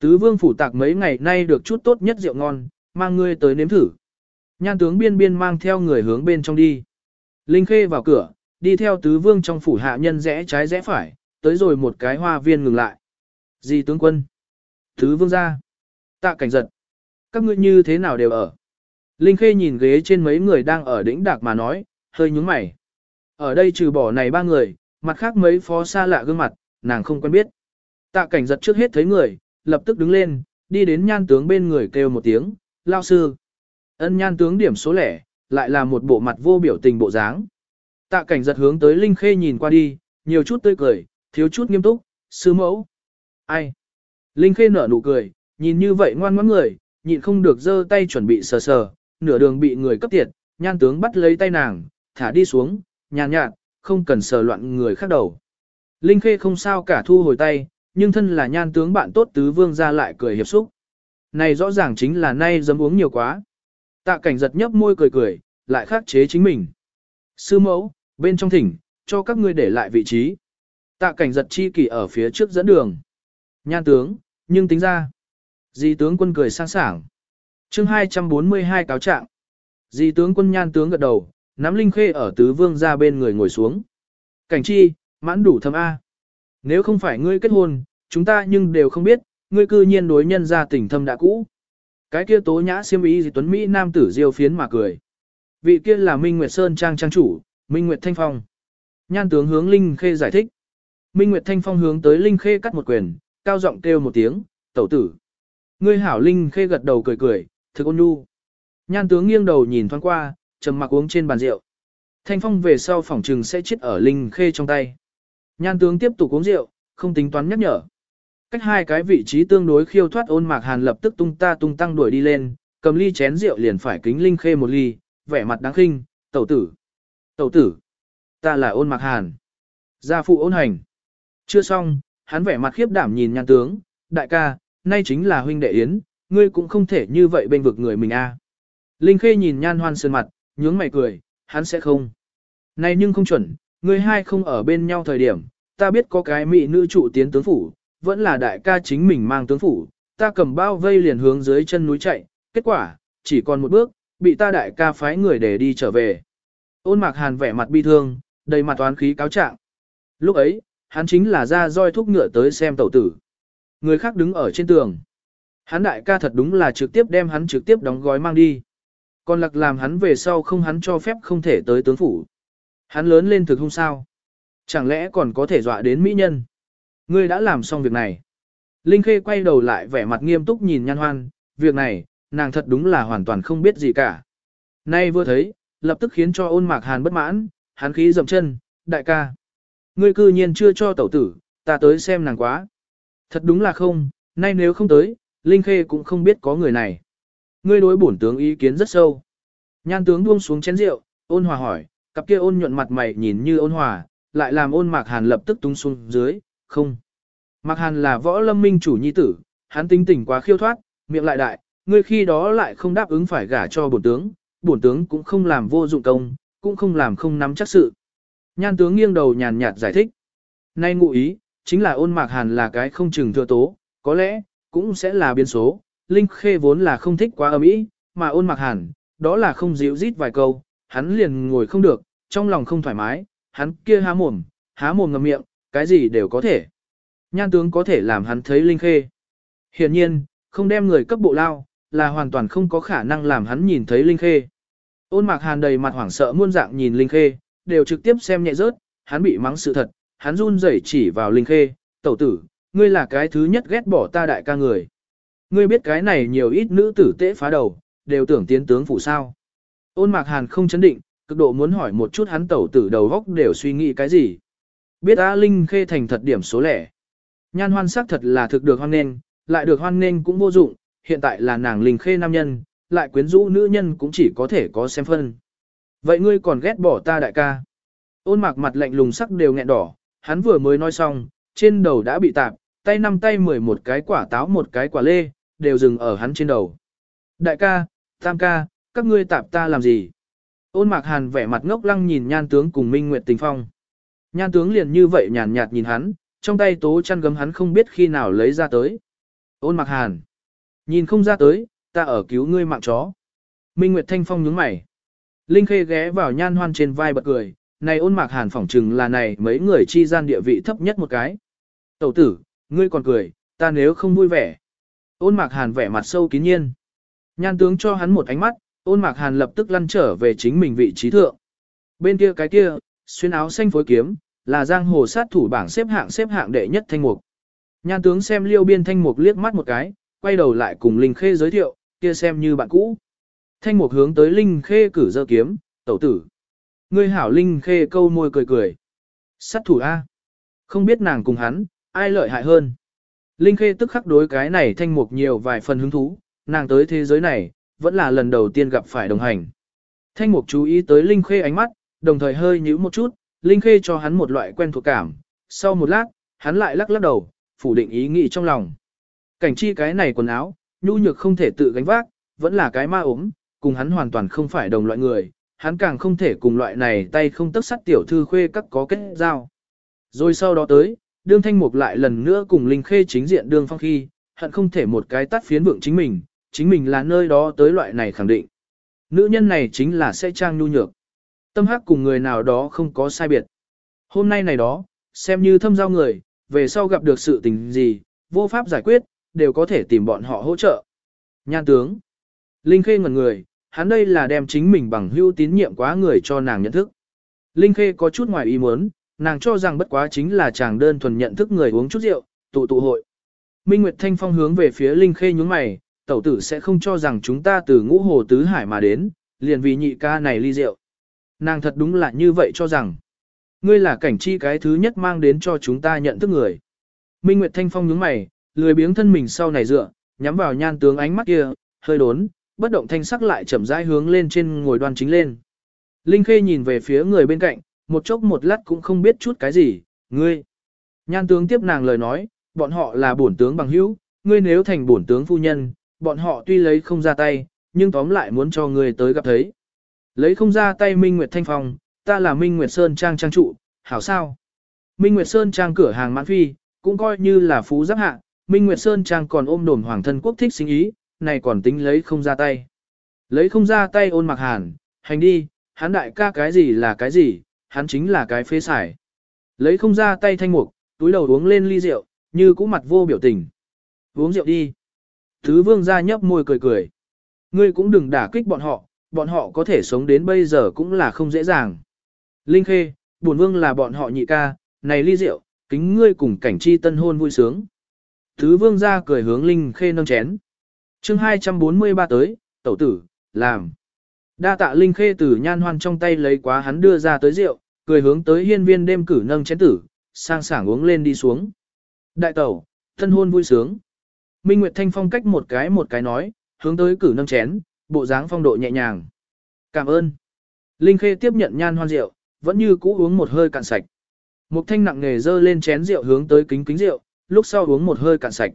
Tứ vương phủ tạc mấy ngày nay được chút tốt nhất rượu ngon, mang ngươi tới nếm thử. Nhan tướng biên biên mang theo người hướng bên trong đi. Linh Khê vào cửa, đi theo tứ vương trong phủ hạ nhân rẽ trái rẽ phải, tới rồi một cái hoa viên ngừng lại. Gì tướng quân? Tứ vương ra. Tạ cảnh giật. Các ngươi như thế nào đều ở? Linh Khê nhìn ghế trên mấy người đang ở đỉnh đạc mà nói, hơi nhúng mày. Ở đây trừ bỏ này ba người, mặt khác mấy phó xa lạ gương mặt, nàng không quen biết. Tạ cảnh giật trước hết thấy người, lập tức đứng lên, đi đến nhan tướng bên người kêu một tiếng, lao sư. Ân nhan tướng điểm số lẻ, lại là một bộ mặt vô biểu tình bộ dáng. Tạ cảnh giật hướng tới Linh Khê nhìn qua đi, nhiều chút tươi cười, thiếu chút nghiêm túc, sư mẫu. Ai? Linh Khê nở nụ cười, nhìn như vậy ngoan ngoãn người, nhịn không được giơ tay chuẩn bị sờ sờ, nửa đường bị người cấp tiệt, nhan tướng bắt lấy tay nàng, thả đi xuống, nhàn nhạt, không cần sờ loạn người khác đầu. Linh Khê không sao cả thu hồi tay, nhưng thân là nhan tướng bạn tốt tứ vương ra lại cười hiệp xúc. Này rõ ràng chính là nay dấm uống nhiều quá. Tạ cảnh giật nhấp môi cười cười, lại khắc chế chính mình. Sư mẫu, bên trong thỉnh, cho các ngươi để lại vị trí. Tạ cảnh giật chi kỷ ở phía trước dẫn đường. Nhan tướng, nhưng tính ra. Di tướng quân cười sang sảng. chương 242 cáo trạng. Di tướng quân nhan tướng gật đầu, nắm linh khê ở tứ vương ra bên người ngồi xuống. Cảnh chi, mãn đủ thâm A. Nếu không phải ngươi kết hôn, chúng ta nhưng đều không biết, ngươi cư nhiên đối nhân ra tình thâm đã cũ. Cái kia tố nhã siêm ý gì tuấn Mỹ nam tử diêu phiến mà cười. Vị kia là Minh Nguyệt Sơn Trang Trang chủ, Minh Nguyệt Thanh Phong. Nhan tướng hướng Linh Khê giải thích. Minh Nguyệt Thanh Phong hướng tới Linh Khê cắt một quyền, cao giọng kêu một tiếng, tẩu tử. Ngươi hảo Linh Khê gật đầu cười cười, thực ôn nhu. Nhan tướng nghiêng đầu nhìn thoáng qua, trầm mặc uống trên bàn rượu. Thanh Phong về sau phòng trừng sẽ chết ở Linh Khê trong tay. Nhan tướng tiếp tục uống rượu, không tính toán nhắc nhở. Cách hai cái vị trí tương đối khiêu thoát ôn mạc hàn lập tức tung ta tung tăng đuổi đi lên, cầm ly chén rượu liền phải kính Linh Khê một ly, vẻ mặt đáng khinh, tẩu tử. Tẩu tử. Ta là ôn mạc hàn. Gia phụ ôn hành. Chưa xong, hắn vẻ mặt khiếp đảm nhìn nhan tướng, đại ca, nay chính là huynh đệ yến, ngươi cũng không thể như vậy bên vực người mình a. Linh Khê nhìn nhan hoan sơn mặt, nhướng mày cười, hắn sẽ không. Này nhưng không chuẩn, người hai không ở bên nhau thời điểm, ta biết có cái mỹ nữ trụ tiến tướng phủ, vẫn là đại ca chính mình mang tướng phủ, ta cầm bao vây liền hướng dưới chân núi chạy, kết quả, chỉ còn một bước, bị ta đại ca phái người để đi trở về. Ôn mạc hàn vẻ mặt bi thương, đầy mặt toán khí cáo trạng. Lúc ấy, hắn chính là ra roi thúc ngựa tới xem tẩu tử. Người khác đứng ở trên tường. Hắn đại ca thật đúng là trực tiếp đem hắn trực tiếp đóng gói mang đi. Còn lặc làm hắn về sau không hắn cho phép không thể tới tướng phủ. Hắn lớn lên thực không sao. Chẳng lẽ còn có thể dọa đến mỹ nhân? Ngươi đã làm xong việc này. Linh Khê quay đầu lại vẻ mặt nghiêm túc nhìn nhan hoan, việc này, nàng thật đúng là hoàn toàn không biết gì cả. Nay vừa thấy, lập tức khiến cho ôn mạc hàn bất mãn, hắn khí dậm chân, đại ca. Ngươi cư nhiên chưa cho tẩu tử, ta tới xem nàng quá. Thật đúng là không, nay nếu không tới, Linh Khê cũng không biết có người này. Ngươi đối bổn tướng ý kiến rất sâu. Nhan tướng buông xuống chén rượu, ôn hòa hỏi, cặp kia ôn nhuận mặt mày nhìn như ôn hòa, lại làm ôn mạc hàn lập tức tung xuống dưới, không. Mạc hàn là võ lâm minh chủ nhi tử, hắn tính tình quá khiêu thoát, miệng lại đại, ngươi khi đó lại không đáp ứng phải gả cho bổn tướng, bổn tướng cũng không làm vô dụng công, cũng không làm không nắm chắc sự. Nhan tướng nghiêng đầu nhàn nhạt giải thích. Nay ngụ ý, chính là ôn mạc hàn là cái không chừng thừa tố, có lẽ, cũng sẽ là biến số. Linh Khê vốn là không thích quá ầm ĩ, mà ôn Mặc hàn, đó là không dịu rít vài câu, hắn liền ngồi không được, trong lòng không thoải mái, hắn kia há mồm, há mồm ngậm miệng, cái gì đều có thể. Nhan tướng có thể làm hắn thấy Linh Khê. Hiển nhiên, không đem người cấp bộ lao, là hoàn toàn không có khả năng làm hắn nhìn thấy Linh Khê. Ôn mạc hàn đầy mặt hoảng sợ muôn dạng nhìn Linh Khê, đều trực tiếp xem nhẹ rớt, hắn bị mắng sự thật, hắn run rẩy chỉ vào Linh Khê, tẩu tử, ngươi là cái thứ nhất ghét bỏ ta đại ca người. Ngươi biết cái này nhiều ít nữ tử tế phá đầu, đều tưởng tiến tướng phủ sao. Ôn mạc hàn không chấn định, cực độ muốn hỏi một chút hắn tẩu tử đầu góc đều suy nghĩ cái gì. Biết A Linh Khê thành thật điểm số lẻ. Nhan hoan sắc thật là thực được hoan nên, lại được hoan nên cũng vô dụng, hiện tại là nàng Linh Khê nam nhân, lại quyến rũ nữ nhân cũng chỉ có thể có xem phân. Vậy ngươi còn ghét bỏ ta đại ca. Ôn mạc mặt lạnh lùng sắc đều nghẹn đỏ, hắn vừa mới nói xong, trên đầu đã bị tạp, tay năm tay mười một cái quả táo một cái quả lê, đều dừng ở hắn trên đầu. Đại ca, tam ca, các ngươi tạp ta làm gì? Ôn mạc hàn vẻ mặt ngốc lăng nhìn nhan tướng cùng Minh Nguyệt tình phong. Nhan tướng liền như vậy nhàn nhạt nhìn hắn, trong tay tố chăn gấm hắn không biết khi nào lấy ra tới. Ôn mạc hàn. Nhìn không ra tới, ta ở cứu ngươi mạng chó. Minh Nguyệt thanh phong nhướng mày. Linh Khê ghé vào nhan hoan trên vai bật cười, này ôn mạc hàn phỏng trừng là này mấy người chi gian địa vị thấp nhất một cái. Tẩu tử, ngươi còn cười, ta nếu không vui vẻ. Ôn mạc hàn vẻ mặt sâu kín nhiên. Nhan tướng cho hắn một ánh mắt, ôn mạc hàn lập tức lăn trở về chính mình vị trí thượng. Bên kia cái kia, xuyên áo xanh phối kiếm, là giang hồ sát thủ bảng xếp hạng xếp hạng đệ nhất thanh mục. Nhan tướng xem liêu biên thanh mục liếc mắt một cái, quay đầu lại cùng Linh Khê giới thiệu, kia xem như bạn cũ. Thanh mục hướng tới Linh Khê cử dơ kiếm, tẩu tử. Ngươi hảo Linh Khê câu môi cười cười. Sát thủ A. Không biết nàng cùng hắn, ai lợi hại hơn. Linh Khê tức khắc đối cái này thanh mục nhiều vài phần hứng thú, nàng tới thế giới này, vẫn là lần đầu tiên gặp phải đồng hành. Thanh mục chú ý tới Linh Khê ánh mắt, đồng thời hơi nhíu một chút, Linh Khê cho hắn một loại quen thuộc cảm. Sau một lát, hắn lại lắc lắc đầu, phủ định ý nghĩ trong lòng. Cảnh chi cái này quần áo, nhu nhược không thể tự gánh vác, vẫn là cái ma ốm, cùng hắn hoàn toàn không phải đồng loại người, hắn càng không thể cùng loại này tay không tức sắt tiểu thư khuê các có kết giao. Rồi sau đó tới, đương thanh mục lại lần nữa cùng Linh Khê chính diện đương phong khi, hận không thể một cái tắt phiến vượng chính mình, chính mình là nơi đó tới loại này khẳng định. Nữ nhân này chính là sẽ trang nhu nhược. Tâm hắc cùng người nào đó không có sai biệt. Hôm nay này đó, xem như thâm giao người, về sau gặp được sự tình gì, vô pháp giải quyết, đều có thể tìm bọn họ hỗ trợ. Nhan tướng. Linh Khê ngẩn người, hắn đây là đem chính mình bằng hữu tín nhiệm quá người cho nàng nhận thức. Linh Khê có chút ngoài ý muốn, nàng cho rằng bất quá chính là chàng đơn thuần nhận thức người uống chút rượu, tụ tụ hội. Minh Nguyệt Thanh Phong hướng về phía Linh Khê nhướng mày, tẩu tử sẽ không cho rằng chúng ta từ ngũ hồ tứ hải mà đến, liền vì nhị ca này ly rượu. Nàng thật đúng là như vậy cho rằng. Ngươi là cảnh chi cái thứ nhất mang đến cho chúng ta nhận thức người. Minh Nguyệt Thanh Phong nhướng mày, lười biếng thân mình sau này dựa, nhắm vào nhan tướng ánh mắt kia, hơi đốn, bất động thanh sắc lại chậm rãi hướng lên trên ngồi đoan chính lên. Linh Khê nhìn về phía người bên cạnh, một chốc một lát cũng không biết chút cái gì, ngươi. Nhan tướng tiếp nàng lời nói, bọn họ là bổn tướng bằng hữu, ngươi nếu thành bổn tướng phu nhân, bọn họ tuy lấy không ra tay, nhưng tóm lại muốn cho ngươi tới gặp thấy. Lấy không ra tay Minh Nguyệt Thanh Phong, ta là Minh Nguyệt Sơn Trang trang trụ, hảo sao? Minh Nguyệt Sơn Trang cửa hàng mãn phi, cũng coi như là phú giáp hạ, Minh Nguyệt Sơn Trang còn ôm đồn hoàng thân quốc thích sinh ý, này còn tính lấy không ra tay. Lấy không ra tay ôn mặc hàn, hành đi, hắn đại ca cái gì là cái gì, hắn chính là cái phế xài. Lấy không ra tay thanh mục, túi đầu uống lên ly rượu, như cũ mặt vô biểu tình. Uống rượu đi. Thứ vương ra nhấp môi cười cười. Ngươi cũng đừng đả kích bọn họ, bọn họ có thể sống đến bây giờ cũng là không dễ dàng. Linh Khê, buồn vương là bọn họ nhị ca, này ly rượu, kính ngươi cùng cảnh chi tân hôn vui sướng. Thứ vương ra cười hướng Linh Khê nâng chén. chương 243 tới, tẩu tử, làm. Đa tạ Linh Khê từ nhan hoan trong tay lấy quá hắn đưa ra tới rượu, cười hướng tới hiên viên đêm cử nâng chén tử, sang sảng uống lên đi xuống. Đại tẩu, thân hôn vui sướng. Minh Nguyệt Thanh phong cách một cái một cái nói, hướng tới cử nâng chén, bộ dáng phong độ nhẹ nhàng. Cảm ơn. Linh Khê tiếp nhận nhan hoan rượu, vẫn như cũ uống một hơi cạn sạch. Mục Thanh nặng nghề dơ lên chén rượu hướng tới kính kính rượu, lúc sau uống một hơi cạn sạch.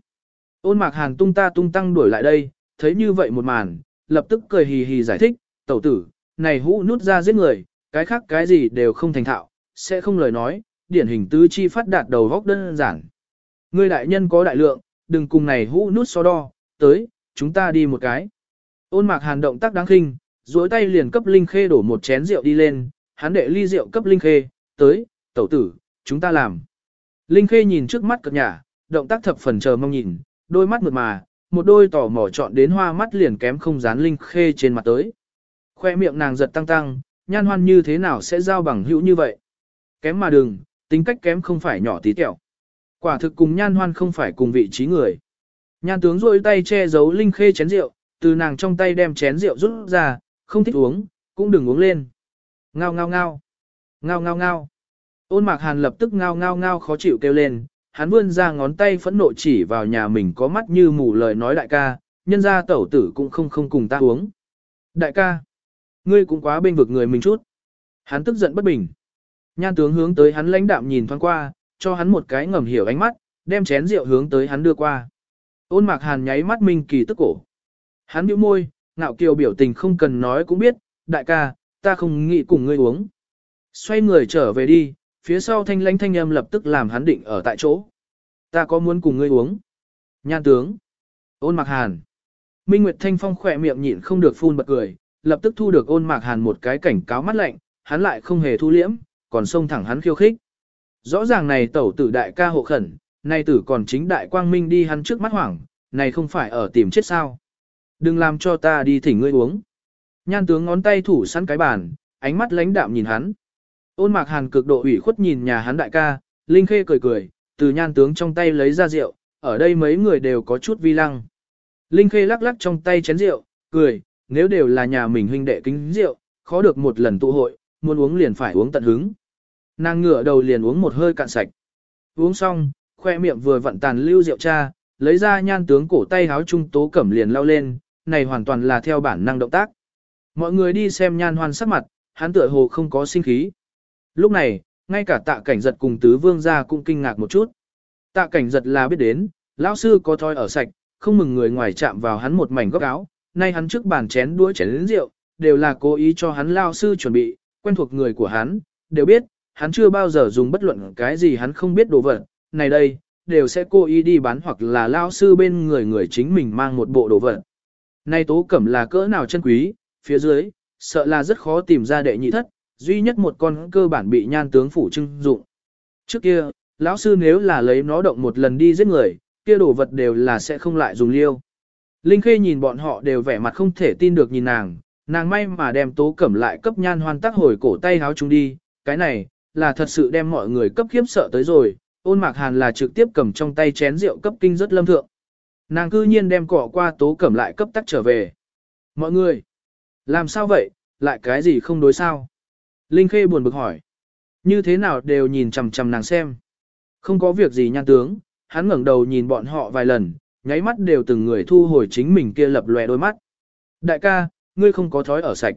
Ôn Mạc Hàn tung ta tung tăng đuổi lại đây, thấy như vậy một màn, lập tức cười hì hì giải thích, tẩu tử, này hũ nút ra giết người, cái khác cái gì đều không thành thạo, sẽ không lời nói, điển hình tứ chi phát đạt đầu góc đơn giản. Ngươi đại nhân có đại lượng, đừng cùng này hũ nút so đo, tới, chúng ta đi một cái. Ôn mạc hàn động tác đáng khinh, duỗi tay liền cấp Linh Khê đổ một chén rượu đi lên, hắn đệ ly rượu cấp Linh Khê, tới, tẩu tử, chúng ta làm. Linh Khê nhìn trước mắt cập nhà, động tác thập phần chờ mong nhìn, đôi mắt mượt mà, một đôi tỏ mỏ chọn đến hoa mắt liền kém không dán Linh Khê trên mặt tới. Khoe miệng nàng giật tăng tăng, nhan hoan như thế nào sẽ giao bằng hữu như vậy. Kém mà đừng, Tính cách kém không phải nhỏ tí tẹo. Quả thực cùng nhan hoan không phải cùng vị trí người. Nhan tướng rôi tay che giấu Linh Khê chén rượu, từ nàng trong tay đem chén rượu rút ra, không thích uống, cũng đừng uống lên. Ngao ngao ngao. Ngao ngao ngao. Ôn mạc hàn lập tức ngao ngao ngao khó chịu kêu lên, hắn vươn ra ngón tay phẫn nộ chỉ vào nhà mình có mắt như mù lời nói đại ca, nhân ra tẩu tử cũng không không cùng ta uống. Đại ca, ngươi cũng quá bên vực người mình chút. Hắn tức giận bất bình. Nhan tướng hướng tới hắn lãnh đạm nhìn thoáng qua, cho hắn một cái ngầm hiểu ánh mắt, đem chén rượu hướng tới hắn đưa qua. Ôn mạc hàn nháy mắt minh kỳ tức cổ. Hắn bĩu môi, ngạo kiều biểu tình không cần nói cũng biết, đại ca, ta không nghĩ cùng ngươi uống. Xoay người trở về đi, phía sau thanh lãnh thanh âm lập tức làm hắn định ở tại chỗ. Ta có muốn cùng ngươi uống. Nhan tướng. Ôn mạc hàn. Minh Nguyệt Thanh Phong khỏe miệng nhịn không được phun bật cười, lập tức thu được ôn mạc hàn một cái cảnh cáo mắt lạnh, hắn lại không hề thu liễm, còn xông thẳng hắn khiêu khích. Rõ ràng này tẩu tử đại ca hộ khẩn, nay tử còn chính đại quang minh đi hắn trước mắt hoảng, này không phải ở tìm chết sao. Đừng làm cho ta đi thỉnh ngươi uống. Nhan tướng ngón tay thủ sẵn cái bàn, ánh mắt lãnh đạm nhìn hắn. Ôn mạc hàn cực độ ủy khuất nhìn nhà hắn đại ca, Linh Khê cười cười, từ nhan tướng trong tay lấy ra rượu, ở đây mấy người đều có chút vi lăng. Linh Khê lắc lắc trong tay chén rượu, cười, nếu đều là nhà mình huynh đệ kính rượu, khó được một lần tụ hội, muốn uống liền phải uống tận hứng. Nàng ngửa đầu liền uống một hơi cạn sạch. Uống xong, khoe miệng vừa vặn tàn lưu rượu cha, lấy ra nhan tướng cổ tay háo trung tố cẩm liền lao lên, này hoàn toàn là theo bản năng động tác. Mọi người đi xem nhan hoan sắc mặt, hắn tựa hồ không có sinh khí. Lúc này, ngay cả tạ cảnh giật cùng tứ vương gia cũng kinh ngạc một chút. Tạ cảnh giật là biết đến, lão sư có thói ở sạch, không mừng người ngoài chạm vào hắn một mảnh góc áo, nay hắn trước bàn chén đũa chén lớn rượu, đều là cố ý cho hắn lao sư chuẩn bị, quen thuộc người của hắn, đều biết, hắn chưa bao giờ dùng bất luận cái gì hắn không biết đồ vật, này đây, đều sẽ cố ý đi bán hoặc là lao sư bên người người chính mình mang một bộ đồ vật. Nay tố cẩm là cỡ nào chân quý, phía dưới, sợ là rất khó tìm ra đệ nhị thất, duy nhất một con cơ bản bị nhan tướng phủ trưng dụng. Trước kia, lão sư nếu là lấy nó động một lần đi giết người, kia đồ vật đều là sẽ không lại dùng liêu. Linh Khê nhìn bọn họ đều vẻ mặt không thể tin được nhìn nàng, nàng may mà đem tố cẩm lại cấp nhan hoan tắc hồi cổ tay háo chúng đi, cái này, là thật sự đem mọi người cấp khiếp sợ tới rồi, ôn mạc hàn là trực tiếp cầm trong tay chén rượu cấp kinh rất lâm thượng. Nàng cư nhiên đem cọ qua tố cẩm lại cấp tắc trở về. Mọi người, làm sao vậy, lại cái gì không đối sao? Linh Khê buồn bực hỏi. Như thế nào đều nhìn chằm chằm nàng xem. Không có việc gì nhan tướng, hắn ngẩng đầu nhìn bọn họ vài lần, nháy mắt đều từng người thu hồi chính mình kia lập lòe đôi mắt. Đại ca, ngươi không có thói ở sạch.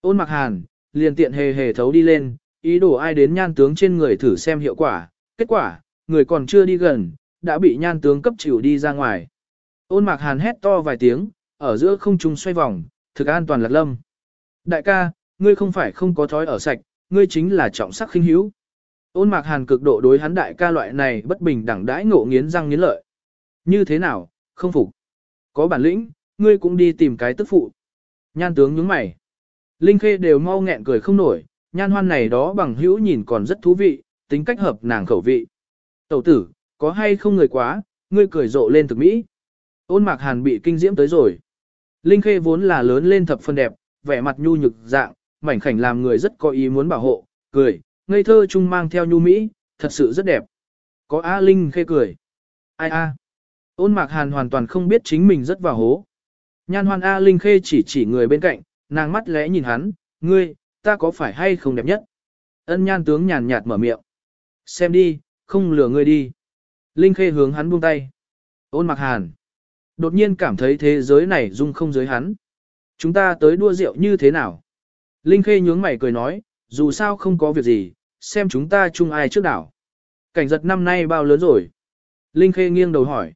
Ôn mặc hàn, liền tiện hề hề thấu đi lên, ý đồ ai đến nhan tướng trên người thử xem hiệu quả. Kết quả, người còn chưa đi gần, đã bị nhan tướng cấp chịu đi ra ngoài. Ôn Mặc hàn hét to vài tiếng, ở giữa không trung xoay vòng, thực an toàn lạc lâm. Đại ca, ngươi không phải không có thói ở sạch, ngươi chính là trọng sắc khinh hữu. Ôn mạc hàn cực độ đối hắn đại ca loại này bất bình đẳng đãi ngộ nghiến răng nghiến lợi. Như thế nào, không phục. Có bản lĩnh, ngươi cũng đi tìm cái tức phụ. Nhan tướng nhướng mày. Linh khê đều mau nghẹn cười không nổi, nhan hoan này đó bằng hữu nhìn còn rất thú vị, tính cách hợp nàng khẩu vị. Tẩu tử, có hay không người quá, ngươi cười rộ lên thực mỹ. Ôn mạc hàn bị kinh diễm tới rồi. Linh khê vốn là lớn lên thập phân đẹp, vẻ mặt nhu nhược dạng, mảnh khảnh làm người rất có ý muốn bảo hộ, cười, ngây thơ chung mang theo nhu mỹ, thật sự rất đẹp. Có A Linh khê cười. Ai a? Ôn mạc hàn hoàn toàn không biết chính mình rất vào hố. Nhan hoan A Linh khê chỉ chỉ người bên cạnh, nàng mắt lẽ nhìn hắn, ngươi, ta có phải hay không đẹp nhất? Ân nhan tướng nhàn nhạt mở miệng. Xem đi, không lừa ngươi đi. Linh khê hướng hắn buông tay. Ôn mạc hàn. Đột nhiên cảm thấy thế giới này dung không giới hắn. Chúng ta tới đua rượu như thế nào? Linh khê nhướng mày cười nói, dù sao không có việc gì, xem chúng ta chung ai trước đảo. Cảnh giật năm nay bao lớn rồi? Linh khê nghiêng đầu hỏi.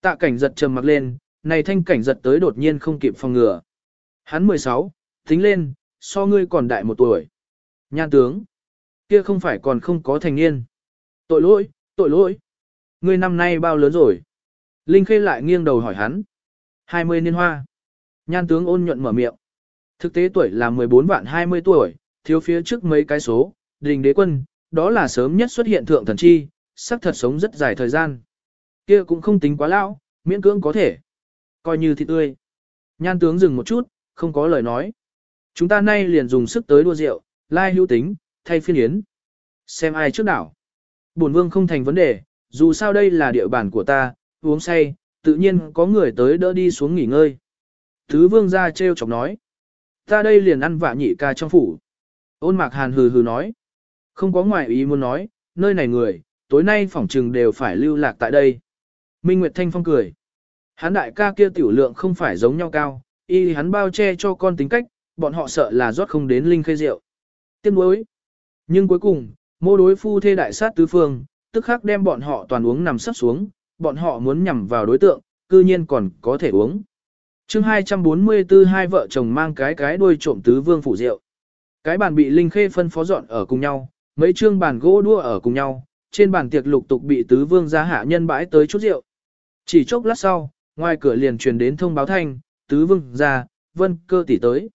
Tạ cảnh giật trầm mặt lên, này thanh cảnh giật tới đột nhiên không kịp phòng ngừa. Hắn 16, tính lên, so ngươi còn đại một tuổi. Nhan tướng, kia không phải còn không có thành niên. Tội lỗi, tội lỗi. Ngươi năm nay bao lớn rồi? Linh Khê lại nghiêng đầu hỏi hắn. 20 niên hoa. Nhan tướng ôn nhuận mở miệng. Thực tế tuổi là 14 vạn 20 tuổi, thiếu phía trước mấy cái số, đình đế quân, đó là sớm nhất xuất hiện thượng thần chi, sắc thật sống rất dài thời gian. Kia cũng không tính quá lão, miễn cưỡng có thể. Coi như thịt tươi. Nhan tướng dừng một chút, không có lời nói. Chúng ta nay liền dùng sức tới đua rượu, lai hữu tính, thay phiên yến. Xem ai trước đảo. Bổn vương không thành vấn đề, dù sao đây là địa bàn của ta, uống say, tự nhiên có người tới đỡ đi xuống nghỉ ngơi. Thứ vương ra trêu chọc nói. Ta đây liền ăn vạ nhị ca trong phủ. Ôn mạc hàn hừ hừ nói. Không có ngoại ý muốn nói, nơi này người, tối nay phỏng trừng đều phải lưu lạc tại đây. Minh Nguyệt Thanh Phong cười. Hắn đại ca kia tiểu lượng không phải giống nhau cao, y hắn bao che cho con tính cách, bọn họ sợ là rót không đến linh khê rượu. Tiếp nối. Nhưng cuối cùng, mô đối phu thê đại sát tứ phương, tức khắc đem bọn họ toàn uống nằm sắp xuống, bọn họ muốn nhằm vào đối tượng, cư nhiên còn có thể uống. chương 244 hai vợ chồng mang cái cái đuôi trộm tứ vương phủ rượu. Cái bàn bị linh khê phân phó dọn ở cùng nhau, mấy chương bàn gỗ đua ở cùng nhau, trên bàn tiệc lục tục bị tứ vương gia hạ nhân bãi tới chút rượu. Chỉ chốc lát sau, ngoài cửa liền truyền đến thông báo thanh, tứ vương gia, vân cơ tỷ tới.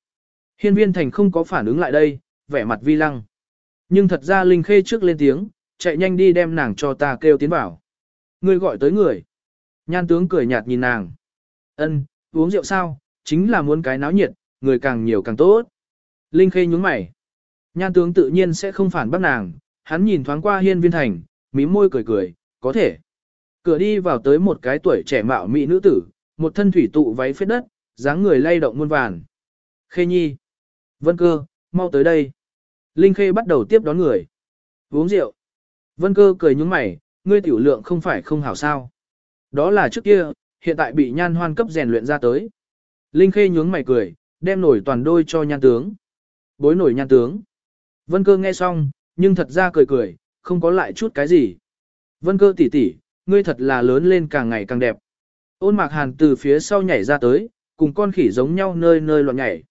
Hiên viên thành không có phản ứng lại đây, vẻ mặt vi lăng. Nhưng thật ra Linh Khê trước lên tiếng, chạy nhanh đi đem nàng cho ta kêu tiến bảo Người gọi tới người. Nhan tướng cười nhạt nhìn nàng. Ân, uống rượu sao, chính là muốn cái náo nhiệt, người càng nhiều càng tốt. Linh Khê nhướng mày. Nhan tướng tự nhiên sẽ không phản bác nàng, hắn nhìn thoáng qua hiên viên thành, mím môi cười cười, có thể. Cửa đi vào tới một cái tuổi trẻ mạo mỹ nữ tử, một thân thủy tụ váy phết đất, dáng người lay động muôn vàn. Khê nhi. Vân cơ, mau tới đây. Linh Khê bắt đầu tiếp đón người. Uống rượu. Vân cơ cười nhúng mày, ngươi tiểu lượng không phải không hảo sao. Đó là trước kia, hiện tại bị nhan hoan cấp rèn luyện ra tới. Linh Khê nhướng mày cười, đem nổi toàn đôi cho nhan tướng. Bối nổi nhan tướng. Vân cơ nghe xong, nhưng thật ra cười cười, không có lại chút cái gì. Vân cơ tỷ tỷ, ngươi thật là lớn lên càng ngày càng đẹp. Ôn mạc hàn từ phía sau nhảy ra tới, cùng con khỉ giống nhau nơi nơi loạn nhảy.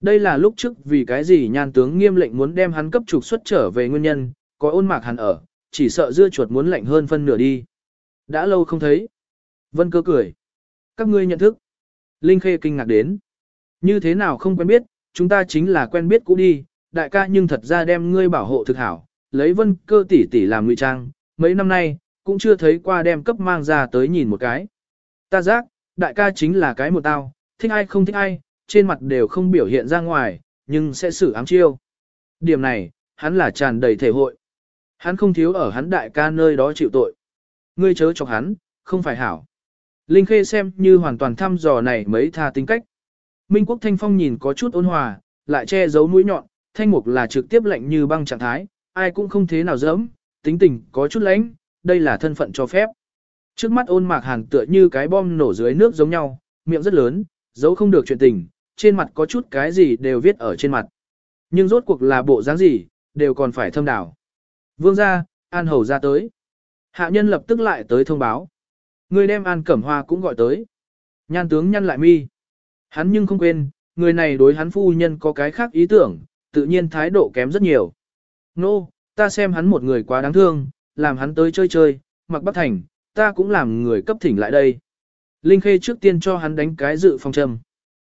Đây là lúc trước vì cái gì nhan tướng nghiêm lệnh muốn đem hắn cấp trục xuất trở về nguyên nhân, có ôn mạc hàn ở, chỉ sợ dưa chuột muốn lạnh hơn phân nửa đi. Đã lâu không thấy. Vân cơ cười. Các ngươi nhận thức. Linh Khê kinh ngạc đến. Như thế nào không quen biết, chúng ta chính là quen biết cũ đi, đại ca nhưng thật ra đem ngươi bảo hộ thực hảo, lấy vân cơ tỷ tỷ làm ngụy trang, mấy năm nay, cũng chưa thấy qua đem cấp mang ra tới nhìn một cái. Ta giác, đại ca chính là cái một tao, thích ai không thích ai, trên mặt đều không biểu hiện ra ngoài, nhưng sẽ xử ám chiêu. Điểm này, hắn là tràn đầy thể hội. Hắn không thiếu ở hắn đại ca nơi đó chịu tội. Ngươi chớ chọc hắn, không phải hảo. Linh Khê xem như hoàn toàn thăm dò này mấy tha tính cách. Minh Quốc Thanh Phong nhìn có chút ôn hòa, lại che giấu mũi nhọn, Thanh Mục là trực tiếp lạnh như băng trạng thái, ai cũng không thế nào dẫm, tính tình có chút lãnh, đây là thân phận cho phép. Trước mắt ôn mạc hàn tựa như cái bom nổ dưới nước giống nhau, miệng rất lớn, giấu không được chuyện tình, trên mặt có chút cái gì đều viết ở trên mặt. Nhưng rốt cuộc là bộ dáng gì, đều còn phải thâm đảo. Vương gia, An Hầu ra tới. Hạ nhân lập tức lại tới thông báo. Người đem An Cẩm Hoa cũng gọi tới. Nhan tướng nhăn lại mi. Hắn nhưng không quên, người này đối hắn phu nhân có cái khác ý tưởng, tự nhiên thái độ kém rất nhiều. Nô, no, ta xem hắn một người quá đáng thương, làm hắn tới chơi chơi, mặc bắt thành, ta cũng làm người cấp thỉnh lại đây. Linh Khê trước tiên cho hắn đánh cái dự phòng trầm.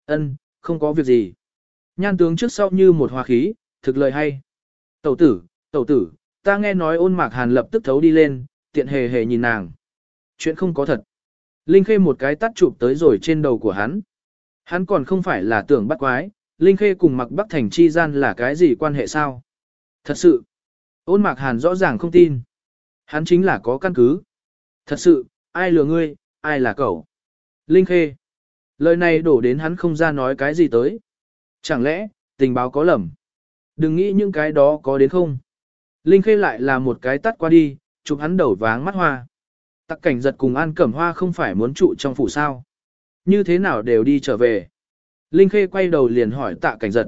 Ân, không có việc gì. Nhan tướng trước sau như một hòa khí, thực lời hay. Tẩu tử, tẩu tử, ta nghe nói ôn mạc hàn lập tức thấu đi lên, tiện hề hề nhìn nàng. Chuyện không có thật. Linh Khê một cái tắt chụp tới rồi trên đầu của hắn. Hắn còn không phải là tưởng bắt quái, Linh Khê cùng mặc Bắc Thành chi gian là cái gì quan hệ sao? Thật sự, ôn mạc hàn rõ ràng không tin. Hắn chính là có căn cứ. Thật sự, ai lừa ngươi, ai là cậu? Linh Khê. Lời này đổ đến hắn không ra nói cái gì tới. Chẳng lẽ, tình báo có lầm? Đừng nghĩ những cái đó có đến không? Linh Khê lại là một cái tắt qua đi, chụp hắn đầu váng mắt hoa. Tắc cảnh giật cùng An Cẩm Hoa không phải muốn trụ trong phủ sao. Như thế nào đều đi trở về. Linh Khê quay đầu liền hỏi tạ cảnh giật.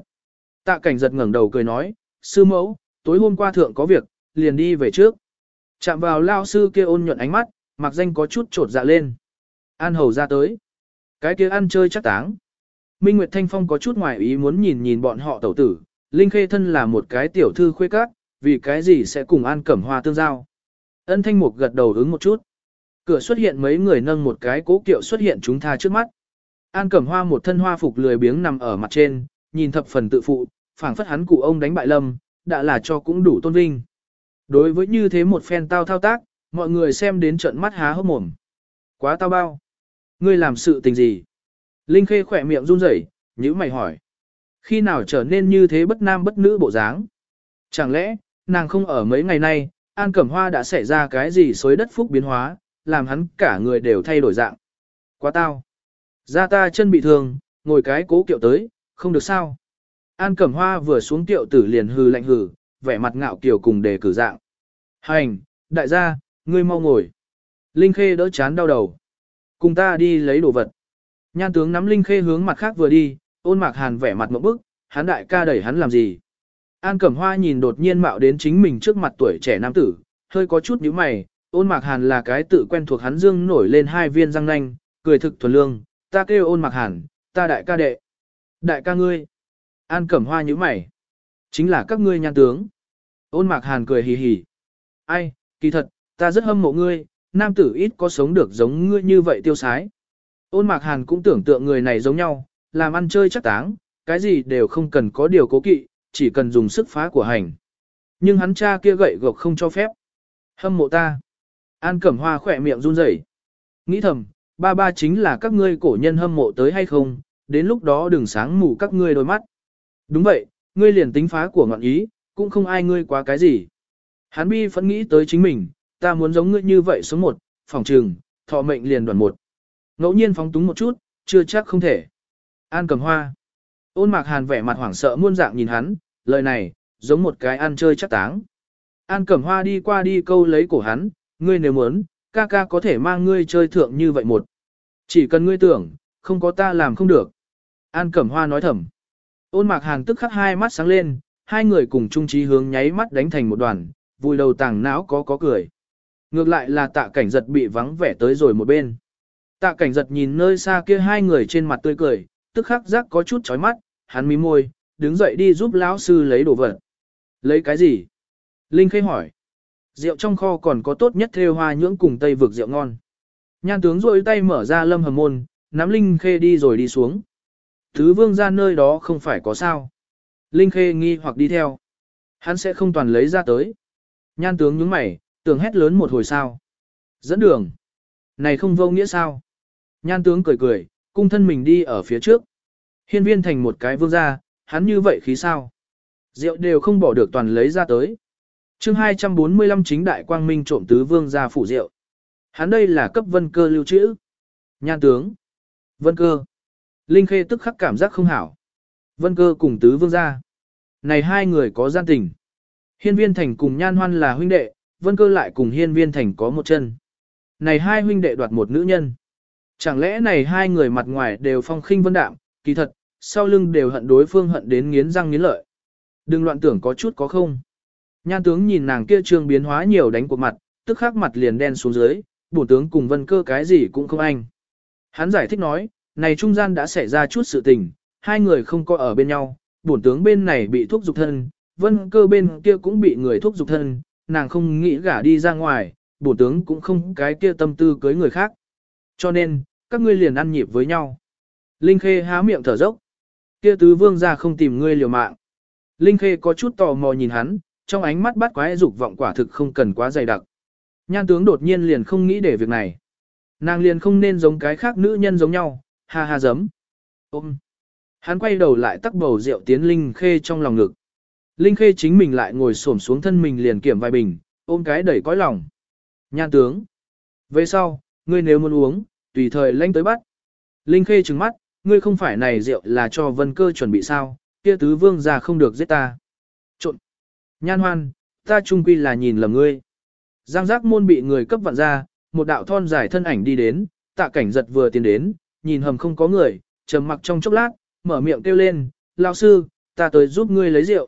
Tạ cảnh giật ngẩng đầu cười nói, sư mẫu, tối hôm qua thượng có việc, liền đi về trước. Chạm vào lao sư kia ôn nhuận ánh mắt, mặc danh có chút trột dạ lên. An hầu ra tới. Cái kia ăn chơi chắc táng. Minh Nguyệt Thanh Phong có chút ngoài ý muốn nhìn nhìn bọn họ tẩu tử. Linh Khê thân là một cái tiểu thư khuê cát, vì cái gì sẽ cùng An Cẩm Hoa tương giao. Ân Thanh Mục gật đầu ứng một chút. Cửa xuất hiện mấy người nâng một cái cố kiệu xuất hiện chúng ta trước mắt. An Cẩm Hoa một thân hoa phục lười biếng nằm ở mặt trên, nhìn thập phần tự phụ, phảng phất hắn cụ ông đánh bại lâm, đã là cho cũng đủ tôn vinh. Đối với như thế một phen tao thao tác, mọi người xem đến trận mắt há hốc mồm. Quá tao bao. Ngươi làm sự tình gì? Linh Khê khỏe miệng run rẩy, nhíu mày hỏi. Khi nào trở nên như thế bất nam bất nữ bộ dáng? Chẳng lẽ, nàng không ở mấy ngày nay, An Cẩm Hoa đã xảy ra cái gì xối đất phúc biến hóa, làm hắn cả người đều thay đổi dạng. Quá tao. Ra ta chân bị thương, ngồi cái cố kiệu tới, không được sao. An Cẩm Hoa vừa xuống tiệu tử liền hừ lạnh hừ, vẻ mặt ngạo kiều cùng đề cử dạng. Hành, đại gia, ngươi mau ngồi. Linh Khê đỡ chán đau đầu. Cùng ta đi lấy đồ vật. Nhan tướng nắm Linh Khê hướng mặt khác vừa đi, ôn mạc hàn vẻ mặt mộng bức, hắn đại ca đẩy hắn làm gì. An Cẩm Hoa nhìn đột nhiên mạo đến chính mình trước mặt tuổi trẻ nam tử, hơi có chút nhíu mày, ôn mạc hàn là cái tự quen thuộc hắn dương nổi lên hai viên răng nanh, cười thực thuần lương, ta kêu ôn mạc hàn, ta đại ca đệ. Đại ca ngươi. An Cẩm Hoa nhíu mày. Chính là các ngươi nhan tướng. Ôn mạc hàn cười hì hì. Ai, kỳ thật, ta rất hâm mộ ngươi, nam tử ít có sống được giống ngươi như vậy tiêu sái. Ôn mạc hàn cũng tưởng tượng người này giống nhau, làm ăn chơi chắc táng, cái gì đều không cần có điều cố kỵ, chỉ cần dùng sức phá của hành. Nhưng hắn cha kia gậy gộc không cho phép. Hâm mộ ta. An Cẩm Hoa khỏe miệng run rẩy. Nghĩ thầm, ba ba chính là các ngươi cổ nhân hâm mộ tới hay không, đến lúc đó đừng sáng mù các ngươi đôi mắt. Đúng vậy, ngươi liền tính phá của ngọn ý, cũng không ai ngươi quá cái gì. Hắn bi phẫn nghĩ tới chính mình, ta muốn giống ngươi như vậy số một, phòng trường, thọ mệnh liền đoàn một. Ngẫu nhiên phóng túng một chút, chưa chắc không thể. An cầm hoa. Ôn mạc hàn vẻ mặt hoảng sợ muôn dạng nhìn hắn, lời này, giống một cái ăn chơi chắc táng. An cẩm hoa đi qua đi câu lấy cổ hắn, ngươi nếu muốn, ca ca có thể mang ngươi chơi thượng như vậy một. Chỉ cần ngươi tưởng, không có ta làm không được. An cẩm hoa nói thầm. Ôn mạc hàng tức khắc hai mắt sáng lên, hai người cùng chung trí hướng nháy mắt đánh thành một đoàn, vui đầu tàng não có có cười. Ngược lại là tạ cảnh giật bị vắng vẻ tới rồi một bên. Tạ cảnh giật nhìn nơi xa kia hai người trên mặt tươi cười, tức khắc giác có chút chói mắt, hắn mím môi, đứng dậy đi giúp lão sư lấy đồ vật. Lấy cái gì? Linh khê hỏi. Rượu trong kho còn có tốt nhất theo hoa nhưỡng cùng tây vực rượu ngon. Nhan tướng rôi tay mở ra lâm hầm môn, nắm Linh khê đi rồi đi xuống. Thứ vương ra nơi đó không phải có sao. Linh khê nghi hoặc đi theo. Hắn sẽ không toàn lấy ra tới. Nhan tướng nhướng mày, tưởng hét lớn một hồi sao. Dẫn đường. Này không vô nghĩa sao. Nhan tướng cười cười, cung thân mình đi ở phía trước. Hiên viên thành một cái vương ra, hắn như vậy khí sao. Rượu đều không bỏ được toàn lấy ra tới. chương 245 chính đại quang minh trộm tứ vương ra phủ rượu. Hắn đây là cấp vân cơ lưu trữ. Nhan tướng. Vân cơ. Linh khê tức khắc cảm giác không hảo. Vân cơ cùng tứ vương ra. Này hai người có gian tình. Hiên viên thành cùng nhan hoan là huynh đệ, vân cơ lại cùng hiên viên thành có một chân. Này hai huynh đệ đoạt một nữ nhân. Chẳng lẽ này hai người mặt ngoài đều phong khinh vân đạm, kỳ thật, sau lưng đều hận đối phương hận đến nghiến răng nghiến lợi. Đừng loạn tưởng có chút có không. Nhan tướng nhìn nàng kia trương biến hóa nhiều đánh cuộc mặt, tức khắc mặt liền đen xuống dưới, bổ tướng cùng vân cơ cái gì cũng không anh. Hắn giải thích nói, này trung gian đã xảy ra chút sự tình, hai người không có ở bên nhau, bổn tướng bên này bị thuốc dục thân, vân cơ bên kia cũng bị người thuốc dục thân, nàng không nghĩ gả đi ra ngoài, bổn tướng cũng không cái kia tâm tư cưới người khác. Cho nên, các ngươi liền ăn nhịp với nhau. Linh Khê há miệng thở dốc. Kia tứ vương gia không tìm ngươi liều mạng. Linh Khê có chút tò mò nhìn hắn, trong ánh mắt bắt quái dục vọng quả thực không cần quá dày đặc. Nhan tướng đột nhiên liền không nghĩ để việc này. Nàng liền không nên giống cái khác nữ nhân giống nhau, ha ha giấm. Ôm. Hắn quay đầu lại tắc bầu rượu tiến Linh Khê trong lòng ngực. Linh Khê chính mình lại ngồi xổm xuống thân mình liền kiểm vài bình, ôm cái đẩy cõi lòng. Nhan tướng. Về sau, ngươi nếu muốn uống, tùy thời lanh tới bắt. Linh Khê trừng mắt, ngươi không phải này rượu là cho vân cơ chuẩn bị sao, kia tứ vương già không được giết ta. Trộn. Nhan hoan, ta trung quy là nhìn lầm ngươi. Giang giác môn bị người cấp vặn ra, một đạo thon dài thân ảnh đi đến, tạ cảnh giật vừa tiến đến, nhìn hầm không có người, trầm mặc trong chốc lát, mở miệng kêu lên, lão sư, ta tới giúp ngươi lấy rượu.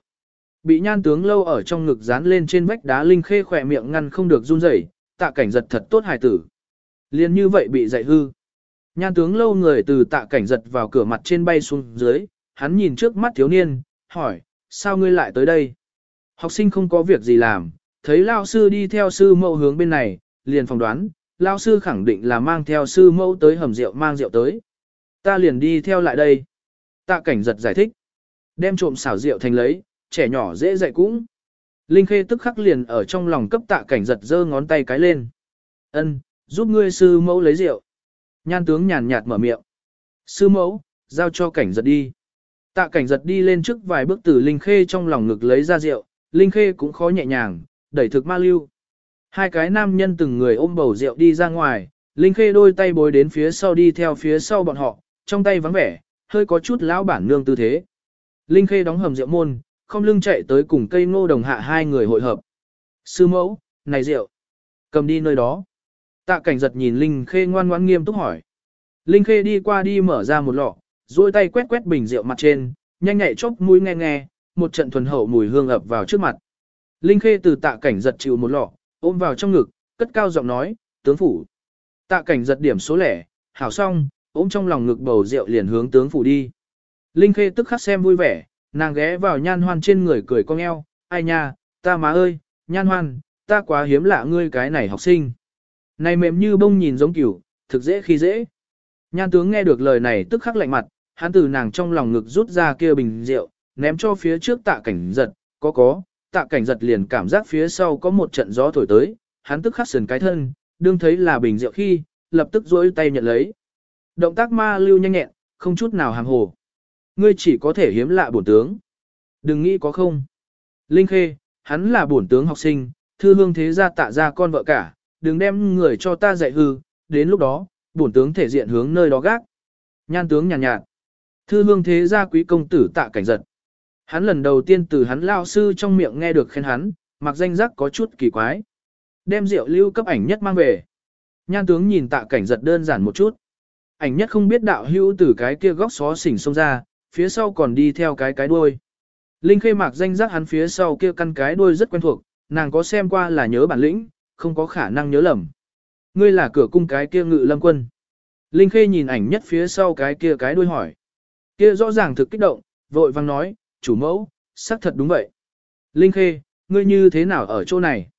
Bị nhan tướng lâu ở trong ngực dán lên trên vách đá linh khê khỏe miệng ngăn không được run rẩy, tạ cảnh giật thật tốt hài tử. Liên như vậy bị dạy hư. Nhan tướng lâu người từ tạ cảnh giật vào cửa mặt trên bay xuống dưới, hắn nhìn trước mắt thiếu niên, hỏi, sao ngươi lại tới đây? Học sinh không có việc gì làm, thấy lao sư đi theo sư mẫu hướng bên này, liền phỏng đoán, lao sư khẳng định là mang theo sư mẫu tới hầm rượu mang rượu tới. Ta liền đi theo lại đây. Tạ cảnh giật giải thích. Đem trộm xảo rượu thành lấy, trẻ nhỏ dễ dạy cũng. Linh Khê tức khắc liền ở trong lòng cấp tạ cảnh giật giơ ngón tay cái lên. Ân, giúp ngươi sư mẫu lấy rượu. Nhan tướng nhàn nhạt mở miệng. Sư mẫu, giao cho cảnh giật đi. Tạ cảnh giật đi lên trước vài bước từ Linh Khê trong lòng ngực lấy ra rượu, Linh Khê cũng khó nhẹ nhàng, đẩy thực ma lưu, Hai cái nam nhân từng người ôm bầu rượu đi ra ngoài, Linh Khê đôi tay bối đến phía sau đi theo phía sau bọn họ, trong tay vắng vẻ, hơi có chút lão bản nương tư thế. Linh Khê đóng hầm rượu môn, không lưng chạy tới cùng cây ngô đồng hạ hai người hội hợp. Sư mẫu, này rượu, cầm đi nơi đó. Tạ cảnh giật nhìn Linh Khê ngoan ngoãn nghiêm túc hỏi. Linh Khê đi qua đi mở ra một lọ, duỗi tay quét quét bình rượu mặt trên, nhanh nhạy chốc mũi nghe nghe, một trận thuần hậu mùi hương ập vào trước mặt. Linh Khê từ tạ cảnh giật chịu một lọ, ôm vào trong ngực, cất cao giọng nói, tướng phủ. Tạ cảnh giật điểm số lẻ, hảo xong, ôm trong lòng ngực bầu rượu liền hướng tướng phủ đi. Linh Khê tức khắc xem vui vẻ, nàng ghé vào nhan hoan trên người cười cong eo, ai nha, ta má ơi, nhan hoan, ta quá hiếm lạ ngươi cái này học sinh. Này mềm như bông nhìn giống kiểu, thực dễ khi dễ. Nhan tướng nghe được lời này tức khắc lạnh mặt, hắn từ nàng trong lòng ngực rút ra kia bình rượu, ném cho phía trước tạ cảnh giật, có có, tạ cảnh giật liền cảm giác phía sau có một trận gió thổi tới, hắn tức khắc sườn cái thân, đương thấy là bình rượu khi, lập tức duỗi tay nhận lấy. Động tác ma lưu nhanh nhẹn, không chút nào hàng hồ. Ngươi chỉ có thể hiếm lạ bổn tướng. Đừng nghĩ có không. Linh Khê, hắn là bổn tướng học sinh, thư hương thế gia tạ ra con vợ cả, đừng đem người cho ta dạy hư, đến lúc đó, bổn tướng thể diện hướng nơi đó gác. Nhan tướng nhàn nhạt, nhạt. Thư hương thế gia quý công tử tạ cảnh giật. Hắn lần đầu tiên từ hắn lao sư trong miệng nghe được khen hắn, mặc danh giác có chút kỳ quái. Đem rượu lưu cấp ảnh nhất mang về. Nhan tướng nhìn tạ cảnh giật đơn giản một chút. Ảnh nhất không biết đạo hữu từ cái kia góc xó xỉnh xông ra, phía sau còn đi theo cái cái đuôi. Linh khê mạc danh giác hắn phía sau kia căn cái đuôi rất quen thuộc, nàng có xem qua là nhớ bản lĩnh, không có khả năng nhớ lầm. Ngươi là cửa cung cái kia ngự lâm quân. Linh khê nhìn ảnh nhất phía sau cái kia cái đuôi hỏi. Kia rõ ràng thực kích động, vội vang nói, chủ mẫu, xác thật đúng vậy. Linh khê, ngươi như thế nào ở chỗ này?